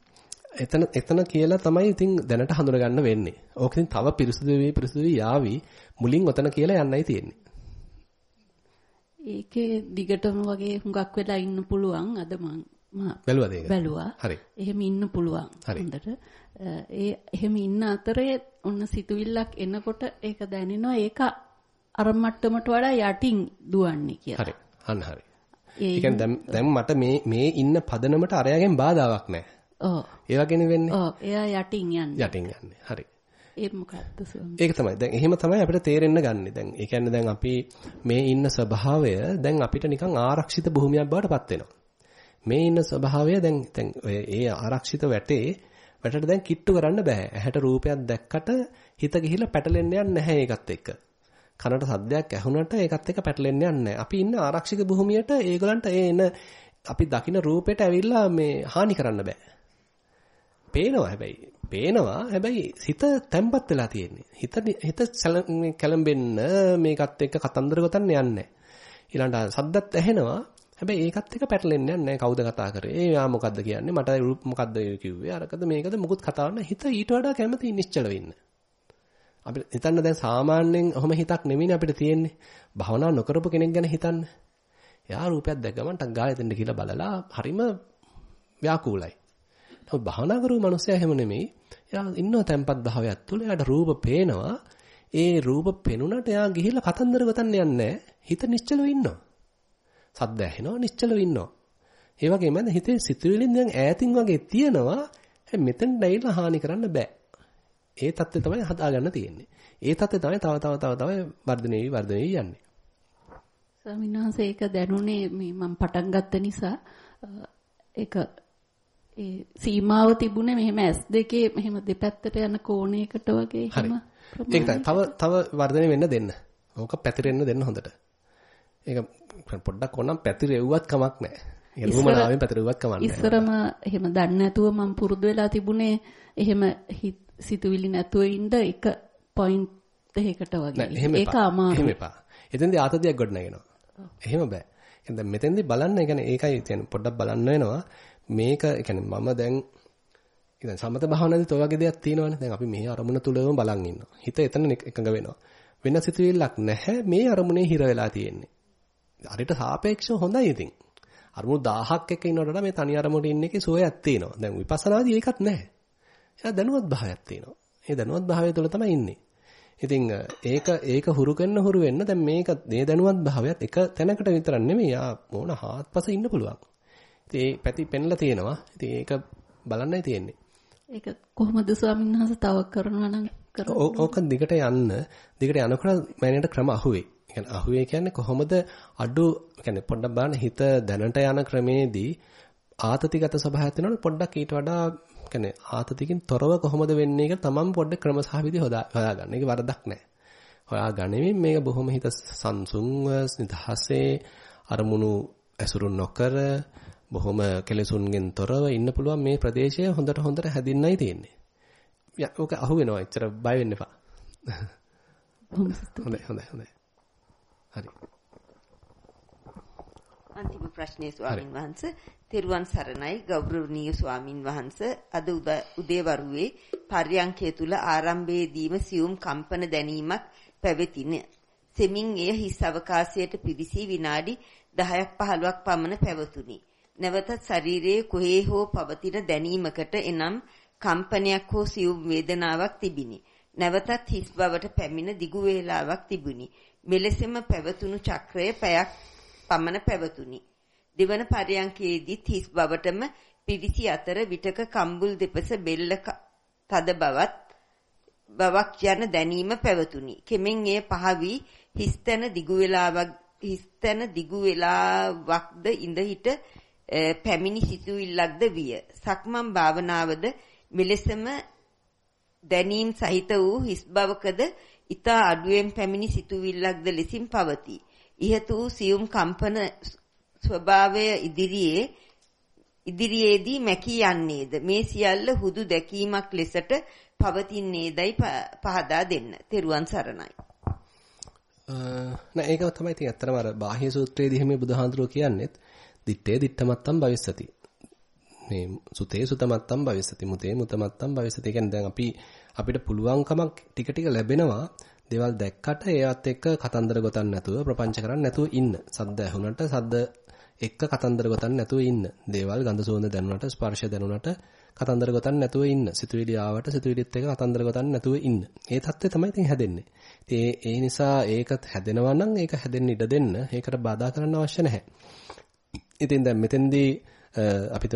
එතන එතන කියලා තමයි ඉතින් දැනට හඳුනගන්න වෙන්නේ. ඕක ඉතින් තව පිරිසුදු වෙවි පිරිසුදු යාවි මුලින් ඔතන කියලා යන්නයි තියෙන්නේ. ඒකේ දිගටම වගේ හුඟක් වෙලා ඉන්න පුළුවන් අද මම බැලුවද ඒක? බැලුවා. හරි. එහෙම ඉන්න පුළුවන්. හොඳට. ඒ එහෙම ඉන්න අතරේ ඔන්න සිතුවිල්ලක් එනකොට ඒක දැනෙනවා ඒක අර මට්ටමට වඩා යටින් දුවන්නේ කියලා. හරි. අන්න හරි. ඒ කියන්නේ දැන් දැන් මට මේ මේ ඉන්න පදනමට අරයාගෙන් බාධාවක් නැහැ. ඔව්. ඒ වගේනේ වෙන්නේ. ඔව්. එයා යටින් යන්නේ. යටින් යන්නේ. හරි. ඒ මොකක්ද ස්වාමී? ඒක තමයි. දැන් එහෙම තමයි අපිට තේරෙන්න ගන්නෙ. දැන් ඒ කියන්නේ දැන් අපි මේ ඉන්න ස්වභාවය දැන් අපිට නිකන් ආරක්ෂිත භූමියක් බවට පත් වෙනවා. මේ ඉන්න ස්වභාවය දැන් දැන් ඒ ආරක්ෂිත වැටේ වැටට දැන් කිට්ටු කරන්න බෑ. ඇහැට රූපයක් දැක්කට හිත ගිහිල්ලා පැටලෙන්න යන්නේ නැහැ ඒකත් එක්ක. කනට සද්දයක් ඇහුනට ඒකත් එක්ක පැටලෙන්න යන්නේ නැහැ. අපි ඉන්න ආරක්ෂිත භූමියට ඒගොල්ලන්ට ඒ එන අපි දකින රූපෙට ඇවිල්ලා මේ හානි කරන්න බෑ. පේනවා හැබැයි. පේනවා හැබැයි හිත තැම්පත් වෙලා තියෙන්නේ. හිත හිත කැළඹෙන්න මේකත් එක්ක කතන්දර ගොතන්න යන්නේ නැහැ. ඊළඟට සද්දත් ඇහෙනවා හැබැයි ඒකත් එක පැටලෙන්නේ නැහැ කවුද කතා කරේ එයා මොකද්ද කියන්නේ මට රූප මොකද්ද කිව්වේ අරකද මේකද මුකුත් කතා කරන්න හිත ඊට වඩා කැමති නිශ්චල වෙන්න අපිට හිතන්න දැන් සාමාන්‍යයෙන් ඔහම හිතක් නෙමෙයිනේ අපිට තියෙන්නේ. භවනා නොකරපු කෙනෙක් ගැන හිතන්න. එයා රූපයක් දැක්කම ටක් ගාලා දෙන්න කියලා බලලා හරිම ව්‍යාකූලයි. නමුත් භවනා කරු මිනිස්සයා එහෙම නෙමෙයි. එයා ඉන්නව තැම්පත් භාවයක් තුල එයාට රූප පේනවා. ඒ රූප පෙනුනට එයා ගිහිල්ලා කතන්දර ගොතන්න යන්නේ හිත නිශ්චලව ඉන්නවා. සද්ද ඇහෙනවා නිශ්චලව ඉන්නවා. ඒ වගේම හිතේ සිතුවිලින් දැන් ඈතින් වගේ තියෙනවා. මෙතෙන් නැයිලා හානි කරන්න බෑ. ඒ தත්ත්වය තමයි හදාගන්න තියෙන්නේ. ඒ தත්ත්වය තමයි තව තව තව තව වර්ධනය වී වර්ධනය වී යන්නේ. ස්වාමීන් වහන්සේ ඒක දැනුනේ මේ මම පටන් ගත්ත නිසා ඒක ඒ සීමාව තිබුණේ මෙහෙම S2 මෙහෙම දෙපැත්තට යන කෝණයකට වගේ එහෙම. ඒක තව තව වර්ධනය වෙන්න දෙන්න. ඕක පැතිරෙන්න දෙන්න හොඳට. ඒක පොඩ්ඩක් ඕනම් පැතිරෙව්වත් කමක් නැහැ. ඒ රුමනාවෙන් පැතිරෙව්වත් කමක් නැහැ. ඉස්සරම එහෙම දන්නේ නැතුව මම පුරුදු වෙලා තිබුණේ එහෙම සිතුවිලි නැතුව ඉන්න එක පොයින්ට් එකකට වගේ. ඒක අමාරුයි. එහෙම එපා. එතෙන්දී ආතතියක් ගොඩ නැගෙනවා. එහෙම බෑ. දැන් මෙතෙන්දී බලන්න කියන්නේ ඒකයි කියන්නේ පොඩ්ඩක් බලන්න වෙනවා. මේක කියන්නේ මම දැන් ඉතින් සමත භාවනාවේදී ඔය වගේ දෙයක් තියෙනවනේ. දැන් අපි මේ අරමුණ තුලම බලන් ඉන්නවා. හිත එතන එකඟ වෙනවා. වෙන සිතුවිල්ලක් නැහැ. මේ අරමුණේ හිර වෙලා තියෙන්නේ. අරිට සාපේක්ෂව හොඳයි ඉතින්. අරමුණු 1000ක් එක්ක ඉන්නවට වඩා මේ තනි අරමුණට ඉන්න එකේ සෝයක් තියෙනවා. දැන් විපස්සනාදී ඒකත් නැහැ. එයා දැනුවත් භාවයක් තියෙනවා. ඒ දැනුවත් භාවය තුළ තමයි ඉන්නේ. ඉතින් ඒක ඒක හුරු කරන හුරු වෙන්න දැන් මේක මේ දැනුවත් භාවයත් එක තැනකට විතරක් නෙමෙයි. යා මොන හාත්පස ඉන්න පුළුවන්. ඉතින් ඒ පැති පෙන්ලා තියෙනවා. ඉතින් ඒක බලන්නයි තියෙන්නේ. ඒක කොහොමද ස්වාමීන් වහන්සේ තව කරනවා නම්? ඕක දිගට යන්න දිගට යනකොට මෑණියට ක්‍රම අහුවේ. කියන්නේ අහුවේ කියන්නේ කොහොමද අඩු කියන්නේ පොඩ්ඩක් බලන්න හිත දැනට යන ක්‍රමේදී ආතතිගත ස්වභාවයක් වෙනවනේ පොඩ්ඩක් ඊට වඩා කියන්නේ ආතතියකින් තොරව කොහොමද වෙන්නේ කියලා තමන් පොඩ්ඩක් ක්‍රම සහ විදි හොයාගන්න. ඒක වරදක් නැහැ. හොයාගනිමින් මේක බොහොම හිත සංසුන්ව නිදහසේ අරමුණු ඇසුරු නොකර බොහොම කෙලෙසුන්ගෙන් තොරව ඉන්න පුළුවන් මේ ප්‍රදේශය හොඳට හොඳට හැදින්නයි තියෙන්නේ. ඕක අහු වෙනවා. එච්චර බය වෙන්න එපා. හොඳයි හොඳයි හොඳයි. හරි. අන්තිම ප්‍රශ්නේ ස්වාමින් වහන්සේ තෙරුවන් සරණයි ගෞරවනීය ස්වාමින් වහන්සේ අද උදේවරුේ පර්යංකය තුල ආරම්භයේදීම සියුම් කම්පන දැනීමක් පැවතින සෙමින් එය හිස් අවකාශයට පිවිසී විනාඩි 10ක් 15ක් පමණ පැවතුණි. නැවතත් ශරීරයේ කොහේ හෝ පවතින දැනීමකට එනම් කම්පනයක් හෝ සියුම් වේදනාවක් තිබිනි. නැවතත් හිස් බවට පැමිණ දිගු වේලාවක් තිබුණි. මෙලෙසම පැවතුණු චක්‍රය පැයක් පමණ පැවතුණි. දෙවන පරයන්කේදීත් හිස් බවටම පිවිසි අතර විටක කම්බුල් දෙපස බෙල්ල තද බවත් බවක් යන දැනීම පැවතුණි. කෙමෙන් එය පහ වී හිස්තන දිගු වේලාවක් හිස්තන දිගු වේලාවක්ද ඉඳ හිට පැමිණි සිතුවිල්ලක්ද විය. සක්මන් භාවනාවද මෙලෙසම දැනීම් සහිත වූ හිස් බවකද ඊතා අඩුවෙන් පැමිණි සිතුවිල්ලක්ද ලෙසින් පවතී. ඉහත වූ සියුම් කම්පන ස්වභාවය ඉදිරියේ ඉදිරියේදී මැකී යන්නේද මේ සියල්ල හුදු දැකීමක් ලෙසට පවතින්නේදයි පහදා දෙන්න. තෙරුවන් සරණයි. නෑ ඒක තමයි ඉතින් ඇත්තටම අර බාහ්‍ය සූත්‍රයේදී එහෙම බුදුහාඳුරෝ කියන්නේත් දිත්තේ දිත්තමත්තම් භවිස්සති. මේ සුතේ සුතමත්තම් භවිස්සති මුතේ මුතමත්තම් භවිස්සති. කියන්නේ දැන් අපි අපිට පුළුවන්කමක් ටික ටික ලැබෙනවා දේවල් දැක්කට ඒවත් එක්ක කතන්දර ගොතන්න නැතුව ප්‍රපංච කරන්න නැතුව ඉන්න. සද්ද ඇහුනට සද්ද එක්ක කතන්දර ගොතන්න නැතුව ඉන්න. දේවල් ගඳ සුවඳ දැනුණට ස්පර්ශ දැනුණට කතන්දර ගොතන්න නැතුව ඉන්න. සිතුවිලි ආවට සිතුවිලිත් එක්ක කතන්දර ගොතන්න නැතුව ඉන්න. ඒ தත්ත්වය තමයි ඉතින් හැදෙන්නේ. ඉතින් ඒ නිසා ඒකත් හැදෙනවා නම් ඒක හැදෙන්න ඉඩ දෙන්න. ඒකට බාධා කරන්න අවශ්‍ය නැහැ. ඉතින් දැන් මෙතෙන්දී අපි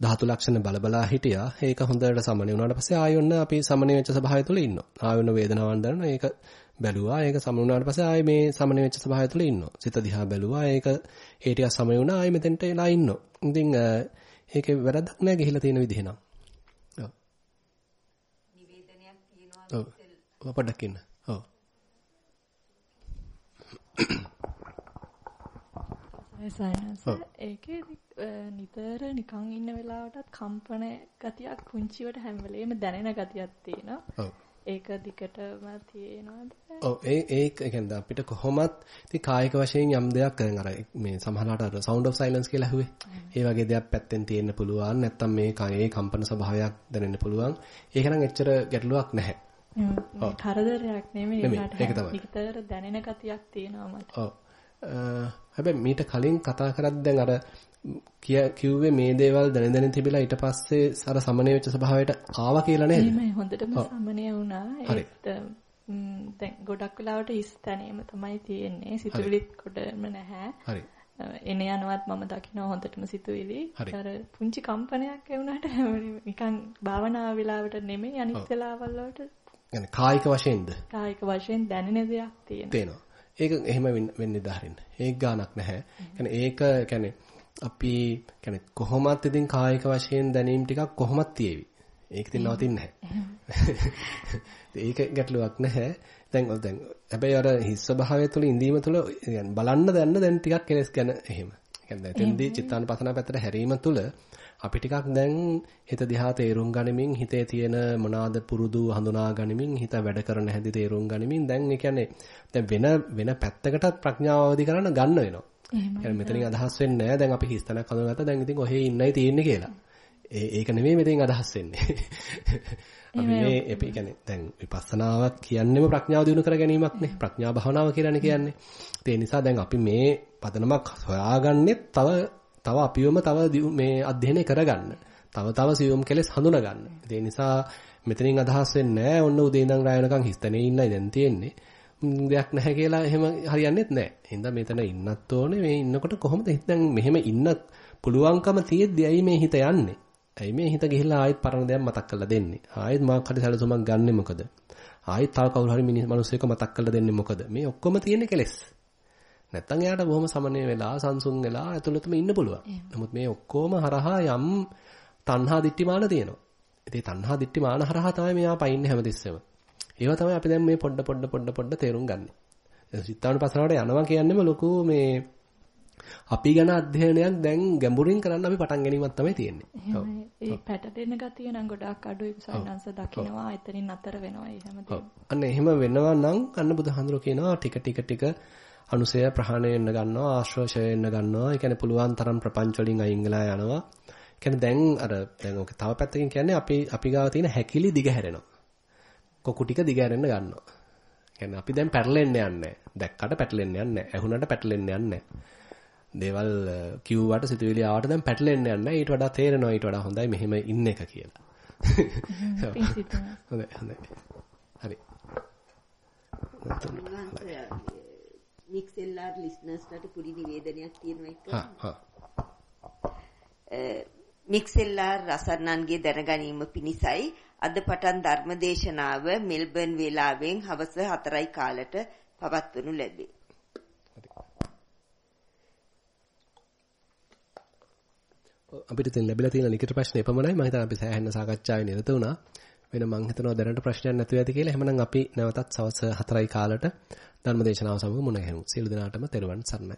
ධාතු ලක්ෂණ බලබලා හිටියා. ඒක හොඳට සමනය වුණාට පස්සේ ආයෙන්න අපි සමනය වෙච්ච ස්වභාවය තුළ ඉන්නවා. ආයෙන්න වේදනාවන් දැනන ඒක බැලුවා. ඒක සමනය වුණාට පස්සේ ආයෙ මේ සමනය වෙච්ච ස්වභාවය තුළ ඉන්නවා. සිත දිහා බැලුවා. ඒක ඒ ටික සමනය වුණා. ආයෙ මෙතෙන්ට එලා ඉන්නවා. ඉතින් ඒකේ වැරද්දක් නැහැ ගිහිලා තියෙන විදිහ නම්. ඔව්. නිවේදනයක් තියෙනවා. ඔව්. පොඩ්ඩක් ඉන්න. ඔව්. <coughs> සයනස ඒකේ නිතර නිකන් ඉන්න වෙලාවටත් කම්පන ගතියක් කුංචිවට හැම වෙලේම දැනෙන ගතියක් තියෙනවා. ඒක දිගටම තියෙනවද? ඔව් ඒ ඒක කියන්නේ අපිට කොහොමත් ඉතින් කායික වශයෙන් යම් දෙයක් දැන් අර මේ සමහරවිට අර sound of silence කියලා ඇහුවේ. ඒ වගේ දෙයක් පැත්තෙන් තියෙන්න පුළුවන්. නැත්තම් මේ කයේ කම්පන ස්වභාවයක් දැනෙන්න පුළුවන්. ඒක නම් එච්චර ගැටලුවක් නැහැ. කරදරයක් නෙමෙයි. ඒක තමයි. නිතර දැනෙන ගතියක් තියෙනවා මට. ඔව්. හැබැයි මීට කලින් කතා කරද්දී දැන් අර කිව්වේ මේ දේවල් දැන දැන තිබිලා ඊට පස්සේ අර සමනය වෙච්ච ස්වභාවයට ආවා කියලා නේද? එහෙමයි හොඳටම සමනය වුණා. ඒත් දැන් ගොඩක් වෙලාවට හිස් තැනීම තමයි තියෙන්නේ. සිතුවිලිත් කොටම නැහැ. හරි. එන යනවත් මම දකින්න හොඳටම සිතුවිලි. අර පුංචි කම්පනයක් එවුනට <laughs> නිකන් භාවනා වෙලාවට නෙමෙයි අනිත් වෙලාවල් වලට. يعني කායික වශයෙන්ද? කායික වශයෙන් දැනෙන දෙයක් තියෙනවා. තියෙනවා. ඒක එහෙම වෙන්නේ දහරින්න. ඒක ගානක් නැහැ. يعني ඒක يعني අපි කියන්නේ කොහොමත් ඉතින් කායික වශයෙන් දැනීම් ටිකක් කොහොමත් තියෙවි. ඒක ඉතින් නවතින්නේ නැහැ. <laughs> ඒක ගැටලුවක් නැහැ. දැන් දැන් හැබැයි අර හිස් ස්වභාවය තුළ ඉඳීම තුළ බලන්න දැන්න දැන් ටිකක් කෙලස් ගැන එහෙම. කියන්නේ එතෙන්දී චිත්තානුපසනාව පැත්තට හැරීම තුළ අපි ටිකක් දැන් හිත දිහා තේරුම් ගනිමින් හිතේ තියෙන මොනවාද පුරුදු හඳුනා ගනිමින් හිත වැඩ කරන හැටි තේරුම් ගනිමින් දැන් ඒ කියන්නේ දැන් වෙන වෙන පැත්තකටත් ප්‍රඥාව අවදි කරන්න ගන්න වෙනවා. එහෙනම් මෙතනින් අදහස් වෙන්නේ නැහැ දැන් අපි හිස්තනක් හඳුනාගත්තා දැන් ඉතින් ඔහේ ඉන්නයි තියෙන්නේ කියලා. ඒ ඒක නෙමෙයි මෙතෙන් අදහස් වෙන්නේ. <laughs> අපි මේ අපි කියන්නේ දැන් විපස්සනාවක් කියන්නේම ප්‍රඥාව දිනු කර ගැනීමක් නේ. ප්‍රඥා භාවනාව කියලානේ කියන්නේ. ඒ නිසා දැන් අපි මේ පදනමක් හොයාගන්නේ තව තව අපිවම තව මේ අධ්‍යයනය කරගන්න. තව තව සියුම් කෙලස් හඳුනා ගන්න. ඒ නිසා මෙතනින් අදහස් වෙන්නේ නැහැ. ඔන්න උදේ ඉඳන් රාය වෙනකන් හිස්තනේ ඉන්නයි දැන් තියෙන්නේ. දෙයක් නැහැ කියලා එහෙම හරියන්නේත් නැහැ. හින්දා මෙතන ඉන්නත් ඕනේ. මේ ඉන්නකොට කොහොමද දැන් මෙහෙම ඉන්න පුළුවන්කම තියෙද්දි ඇයි මේ හිත යන්නේ? ඇයි මේ හිත ගිහිල්ලා ආයෙත් පරණ දෙයක් මතක් කරලා දෙන්නේ? ආයෙත් මාක් හරි සැලසුමක් ගන්නෙ මොකද? ආයෙත් තව කවුරු හරි මිනිස් මිනිස්සෙක් මතක් කරලා දෙන්නේ මොකද? මේ ඔක්කොම තියෙන කෙලෙස්. නැත්තම් එයාට බොහොම සමනය වෙලා සංසුන් වෙලා ඇතුළතම ඉන්න පුළුවන්. නමුත් මේ ඔක්කොම හරහා යම් තණ්හා දිට්ඨිමාන තියෙනවා. ඉතින් තණ්හා දිට්ඨිමාන හරහා තමයි මෙයා පයින්නේ හැමතිස්සෙම. ඒවා තමයි අපි දැන් මේ පොඩ පොඩ පොඩ පොඩ තේරුම් ගන්න. සිතානුපසනාවට යනවා කියන්නේම ලොකු මේ අපි ගැන අධ්‍යයනයක් දැන් ගැඹුරින් කරන්න අපි පටන් ගැනීමක් තමයි තියෙන්නේ. ඔව්. ඒ පැටදෙන ගතිය නම් ගොඩාක් අඩුයි සයින්ස් දකින්නවා එතනින් අතර වෙනවා ඒ හැමදේම. අන්න එහෙම වෙනවා නම් අන්න බුදුහාඳුර කියනවා ටික ටික ටික අනුසය ප්‍රහාණය වෙන්න ගන්නවා ආශ්‍රෝෂය වෙන්න ගන්නවා. ඒ කියන්නේ පුළුවන් තරම් ප්‍රපංච වලින් අයින් වෙලා යනවා. ඒ කියන්නේ දැන් අර දැන් ඔක තව පැත්තකින් කියන්නේ අපි අපි ගාව තියෙන හැකිලි දිගහැරෙනවා. කොකු ටික දිගහැරෙන්න ගන්නවා. කියන්නේ අපි දැන් පැටලෙන්න යන්නේ දැක්කට පැටලෙන්න යන්නේ ඇහුනට පැටලෙන්න යන්නේ දේවල් කිව්වට සිතුවිලි ආවට දැන් පැටලෙන්න යන්නේ ඊට වඩා තේරෙනවා ඊට වඩා හොඳයි මෙහෙම ඉන්න එක කියලා. හොඳයි හොඳයි. හරි. මික්සෙල්ලාර් ලිස්නර්ස්ලාට පුඩි නිවේදනයක් තියෙනවා එක. හා හා. මික්සෙල්ලාර් රසන්නන්ගේ දැනගැනීම පිණිසයි අද පටන් ධර්මදේශනාව මෙල්බර්න් වේලාවෙන් හවස 4යි කාලට පවත්වනු ලැබේ. අපිට දැන් ලැබිලා තියෙන ලිඛිත ප්‍රශ්න එපමණයි මම හිතනවා අපි සෑහෙන සාකච්ඡාවේ නිරත වුණා. වෙන මම හිතනවා දැනට ප්‍රශ්නයක් නැතුව ඇති කියලා. එහෙනම් අපි නැවතත් සවස් 4යි කාලට ධර්මදේශනාව සමග මුණ ගැහුණු. සියලු දෙනාටම තෙරුවන් සරණයි.